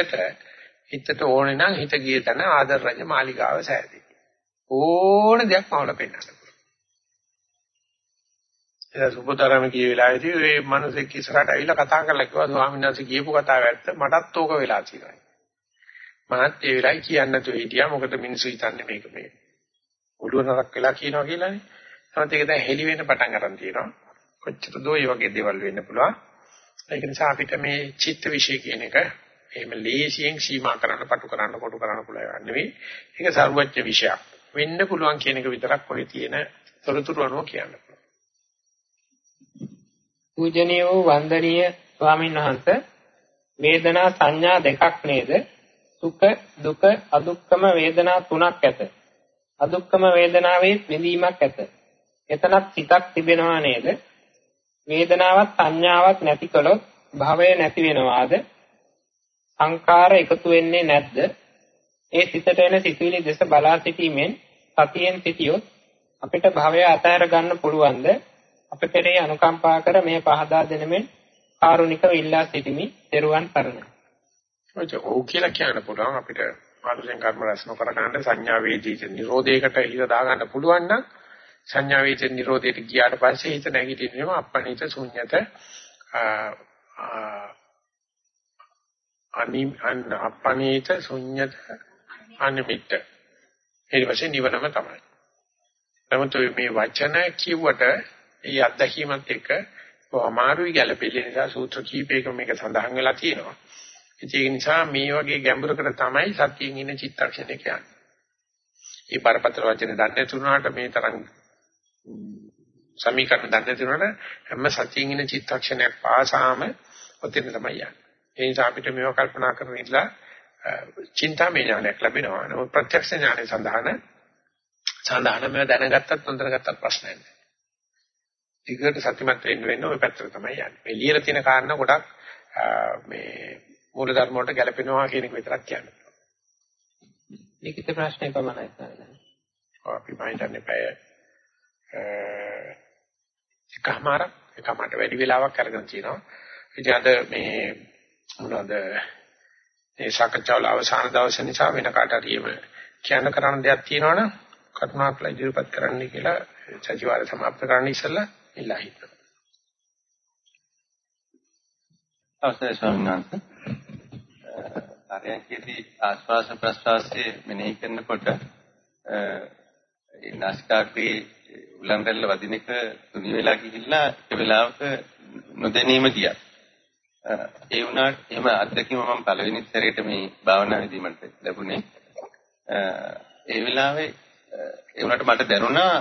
A: හිතට ඕනේ නම් හිත ගිය තැන ආදර රජ මාලිගාව සෑදී. ඕන දෙයක් මවල පෙන්නන්න. එදා සුබතරම කිය වෙලාවේදී මේ මිනිස්සෙක් ඉස්සරහට ඇවිල්ලා කතා කරලා කිව්වා ස්වාමීන් වහන්සේ කියපු කතාව ඇත්ත මටත් ඕක වෙලා තියෙනවා. මහත් ඒ වෙලාවයි කියන්න නැතුව හිටියා මොකද මිනිස්සු හිතන්නේ මේක මේ ඔළුව නරක් වෙලා කියනවා කියලානේ. නමුත් ඒක දැන් හෙලි වෙන්න පටන් ගන්න තියෙනවා. කොච්චර දෝ මේ වගේ දේවල් වෙන්න පුළුවන්. ඒක නිසා අපිට මේ චිත්ත විශ්ය කියන එක එහෙම ලේසියෙන් සීමා කරන්න පටු කරන්න කොටු කරන්න පුළුවන් නෙවෙයි. ඒක සර්වඥ විෂයක්. වෙන්න පුළුවන් කියන එක විතරක් ඔය තියෙන තොරතුරු අනුව කියන්න.
B: පූජනීය වූ වන්දනීය ස්වාමීන් වහන්සේ වේදනා සංඥා දෙකක් නේද? සුඛ දුක අදුක්කම වේදනා තුනක් ඇත. අදුක්කම වේදනාවේ විඳීමක් ඇත. එතනත් සිතක් තිබෙනවා නේද? වේදනාවක් සංඥාවක් නැති කළොත් භවය නැති වෙනවාද? සංකාර එකතු වෙන්නේ නැද්ද? ඒ සිතට එන සිතුවිලි දෙස බලා සිටීමෙන් සතියෙන් සිටියොත් අපිට භවය අතහැර ගන්න පුළුවන්ද? අප කෙරෙහි අනුකම්පා කර මේ පහදා දෙනමෙන් කාරුණිකව ඉල්ලා සිටිමි. ත්වන් සරණයි.
A: ඔව් කියලා කියන්න පුළුවන් අපිට ආලෝචන කර්ම රැස් නොකර ගන්න සංඥා වේදිත නිරෝධයකට හිත දාගන්න පුළුවන් නම් සංඥා වේදිත නිරෝධයට ගියාට පස්සේ හිත නැගිටින්නේම අපණිත ශුන්්‍යත අනි අපණිත ශුන්්‍යත අනිමිත්ත ඊට පස්සේ නිවනම තමයි. නමුත් මේ වචන කිව්වට ඒ අත්දැකීමත් එක්ක අමාරුයි ගැළපෙන්නේ නිසා සූත්‍ර කීපයක මේක සඳහන් වෙලා තියෙනවා. ඒක නිසා මේ වගේ ගැඹුරකට තමයි සතියෙන් ඉන්න චිත්තක්ෂණය කියන්නේ. මේ බරපතල වචන දන්නේ තුනට මේ තරම් සමීකරණ දන්නේ තුනට හැම සතියෙන් ඉන්න චිත්තක්ෂණයක් පාසාම ඔතෙන් තමයි යන්නේ. ඒ නිසා අපිට මේව කල්පනා කරන ඉඳලා චින්තාමය ඥානයක් ලැබෙනවා. නමුත් ප්‍රත්‍යක්ෂ ඥානය සඳහන සඳහන මේව දැනගත්තත් නොදැනගත්තත් ප්‍රශ්නයක් නෑ. ටිකට සත්‍යමත් වෙන්න වෙන්න ওই පැත්තට තමයි යන්නේ. මේ ලියලා තියෙන කාරණා ගොඩක් මේ මූල ධර්ම වලට ගැලපෙනවා කියන එක විතරක් කියන්නේ.
B: ලිඛිත ප්‍රශ්නේ පමණයි ස්වාමීනි.
A: අපි මහිතන්නේ පැය එකමාරක් එකමාරට වැඩි වෙලාවක් අරගෙන තිනවා. ඉතින් අද මේ මොනවද මේ සාකච්ඡාවල අවසාන දවසේ නිසා වෙන කාට හරි කියන්න කරන්න දෙයක් තියෙනවනම් කරුණාකරලා ඉදිරිපත් කරන්න කියලා සතිವಾರ සමාප්ත කරන්න ඉස්සෙල්ලා ඉල්ලා හිටිනවා.
E: අවසරයි ස්වාමීන් වහන්සේ. ආරයන්කේදී ආස්වාස ප්‍රස්වාසයේ මෙනෙහි කරනකොට ඒ නාසිකාග්‍රේ උලංගල්ල වදින එක තුනි වෙලා ගිහිල්ලා ඒ වෙලාවක නොදැනීම ගියා. ඒ වුණාට එහෙම අත්දැකීම මම පළවෙනි සැරේට මේ භාවනා විදීමට ලැබුණේ. ඒ වෙලාවේ ඒ වුණාට මට දැනුණා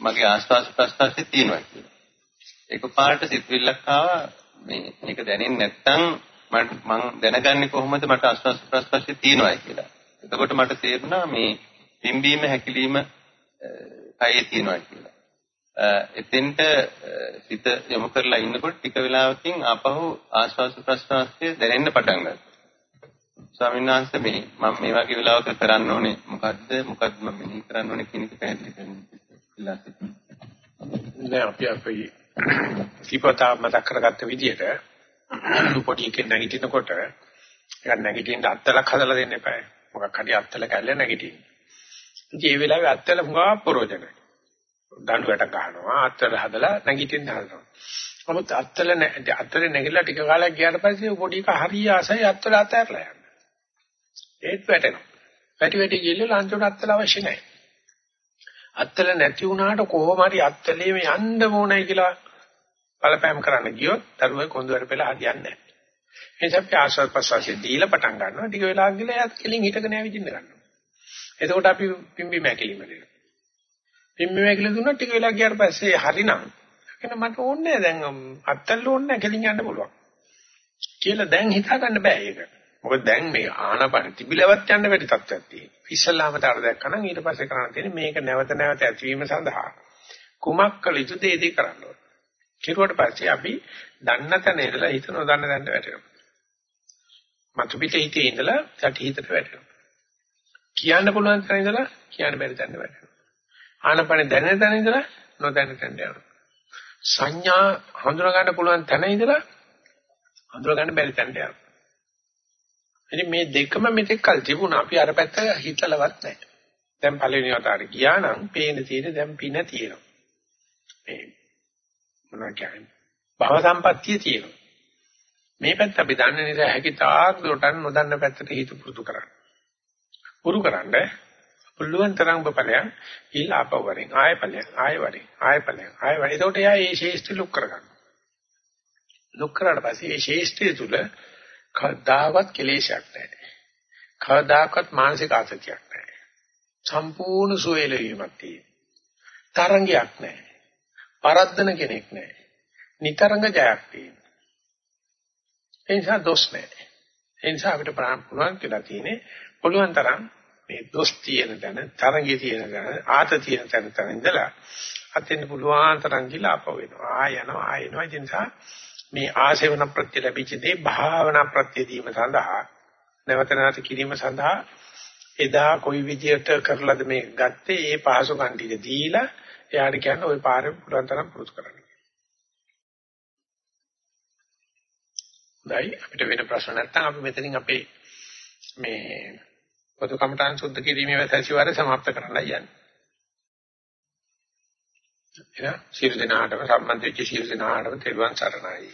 E: මගේ ආස්වාස් ප්‍රස්වාසයේ තියෙනවා කියලා. ඒක පාට සිත්විල්ලක් ආවා මේ මේක දැනෙන්නේ නැත්නම් මම දැනගන්නේ කොහොමද මට ආස්වාස් ප්‍රස්වාසයේ තියෙනවා කියලා. එතකොට මට තේරුණා මේ පිම්බීම හැකිලිම කයේ තියෙනවා කියලා. එතෙන්ට සිත යොමු කරලා ඉන්නකොට ටික වෙලාවකින් ආපහු ආශ්වාස ප්‍රශ්වාසය දැනෙන්න පටන් ගත්තා. ස්වාමීන් වහන්සේ මේ මම මේ වගේ වෙලාවක කරන්න ඕනේ මොකද්ද මොකද්ද මම මෙහි කරන්න ඕනේ කියන එක පැහැදිලි කරන්න
A: නෑ අපි අපි සිපතා මතක් කරගත්ත විදිහට පොඩි එකෙක් නැගිටිනකොට ඒක නැගිටින්න අත්තලක් හදලා දෙන්න එපා. මොකක් හරි අත්තල කැල්ල නැගිටින්න. ඉතින් ඒ වෙලාවේ අත්තල හුඟා ප්‍රෝජනයි. දඬුවට ගන්නවා අත්තල හදලා නැගිටින්න හදනවා. නමුත් අත්තල අත්තල නැගිටලා ටික කාලයක් ගියාට පස්සේ පොඩි එක හරිය ආසයි අත්තල අතහැරලා යනවා. ඒත් වැටෙනවා. වැටි වැටි ගිහලා අන්තිමට අත්තල අවශ්‍ය නැහැ. අත්තල නැති වුණාට කොහොම හරි අත්තලේම යන්න ඕනයි කියලා බලපෑම් කරන්න ගියොත් දරුවේ කොඳුර පෙළ හදියන්නේ නැහැ. ඒ නිසා අපි ආශ්වාස ප්‍රශ්වාසයේ දීලා පටන් ගන්නවා. ටික වෙලාවක් ගිහලා එයාත් කෙලින් හිටගෙන ඇවිදින්න ගන්නවා. එතකොට අපි පිම්බි මැකිලිම දෙනවා. පිම්බි මැකිලි දුන්නා ටික වෙලාවක් ගියාට පස්සේ හරිනම් එන මට ඕනේ දැන් අත්තල්ල ඕනේ කෙලින් යන්න පුළුවන්. කියලා දැන් හිතා ගන්න බෑ ඒක. මොකද දැන් මේ ආනපන තිබිලවත් යන්න බැරි තත්ත්වයක් තියෙනවා. ඉස්සල්ලාමට අර දැක්කනම් ඊට පස්සේ කරන්න තියෙන්නේ මේක නැවත නැවත ඇතිවීම සඳහා කුමක් කළ යුතුද ඒදී කරන්න ඕනේ. කිරුවට පස්සේ අපි දන්න තැන ඉඳලා හිත නොදන්න තැනට වැටෙනවා. මතු පිට හිතේ ඉඳලා යටි හිතට වැටෙනවා. කියන්න පුළුවන් තැන ඉඳලා කියන්න බැරි තැනට වැටෙනවා. ආනපන දැනෙන තැන ඉඳලා නොදැනෙන තැනට යනවා. සංඥා හඳුනා ගන්න පුළුවන් තැන ඉඳලා හඳුනා ගන්න බැරි තැනට යනවා. ඉතින් මේ දෙකම මෙතෙක් කල් තිබුණා අපි අර පැත්ත හිතලවත් නැහැ. දැන් පළවෙනි වතාවට ගියා නම් පේන තියෙන දැන් පින තියෙනවා. මේ මොනවා කියන්නේ? භව සම්පත්තිය තියෙනවා. මේ පැත්ත අපි දන්න නිසා හැකි තාක් දුරට නොදන්න පැත්තට හිත පුරුදු කරන්න. පුරු කරන්න පුළුවන් තරම් බපලයන් ඊළ ආපවරින් ආය පලයන් ආය වරින් ආය පලයන් ආය වරින් එතකොට එයා මේ ශේෂ්ඨ ලුක් කරගන්න. ලුක් කරාට පස්සේ මේ ශේෂ්ඨය තුල කවදාවත් කෙලෙසයක් නැහැ. කවදාකවත් මානසික ආතතියක් නැහැ. සම්පූර්ණ සුවේලවීමක් තියෙනවා. තරංගයක් නැහැ. පරද්දන කෙනෙක් නැහැ. නිතරංග ජයක් තියෙනවා. ඒ නිසා දොස් නැහැ. ඒ නිසා අපිට පුළුවන් කියලා තියෙන්නේ පුළුවන් තරම් මේ දොස් තියෙන තැන, තරංගේ තියෙන තැන, ආත තියෙන තැන තැන ඉඳලා අතෙන් පුළුවන් තරම් ගිලා අප වෙනවා. ආය යනවා, ආය එනවා. ඒ නිසා මේ ආසේවන ප්‍රත්‍ය ලැබිච්ච දේ භාවනා ප්‍රත්‍ය දීම සඳහා නැවත නැවත කිරීම සඳහා එදා කොයි විදියට කරලාද මේ ගත්තේ ඒ පහසු කන්ටික දීලා එයාට කියන්නේ ওই පාරේ පුරන් තරම් පුරුදු කරන්න. දැයි අපිට වෙන ප්‍රශ්න නැත්නම් අපි මෙතනින් අපේ මේ පොදු කමඨාන් සුද්ධ කිරීමේ වැසසිවාරය સમાપ્ત කරන්න යන්නේ. එන සියලු දෙනාටම සම්බන්ධ වෙච්ච සියලු දෙනාටම තෙරුවන් සරණයි.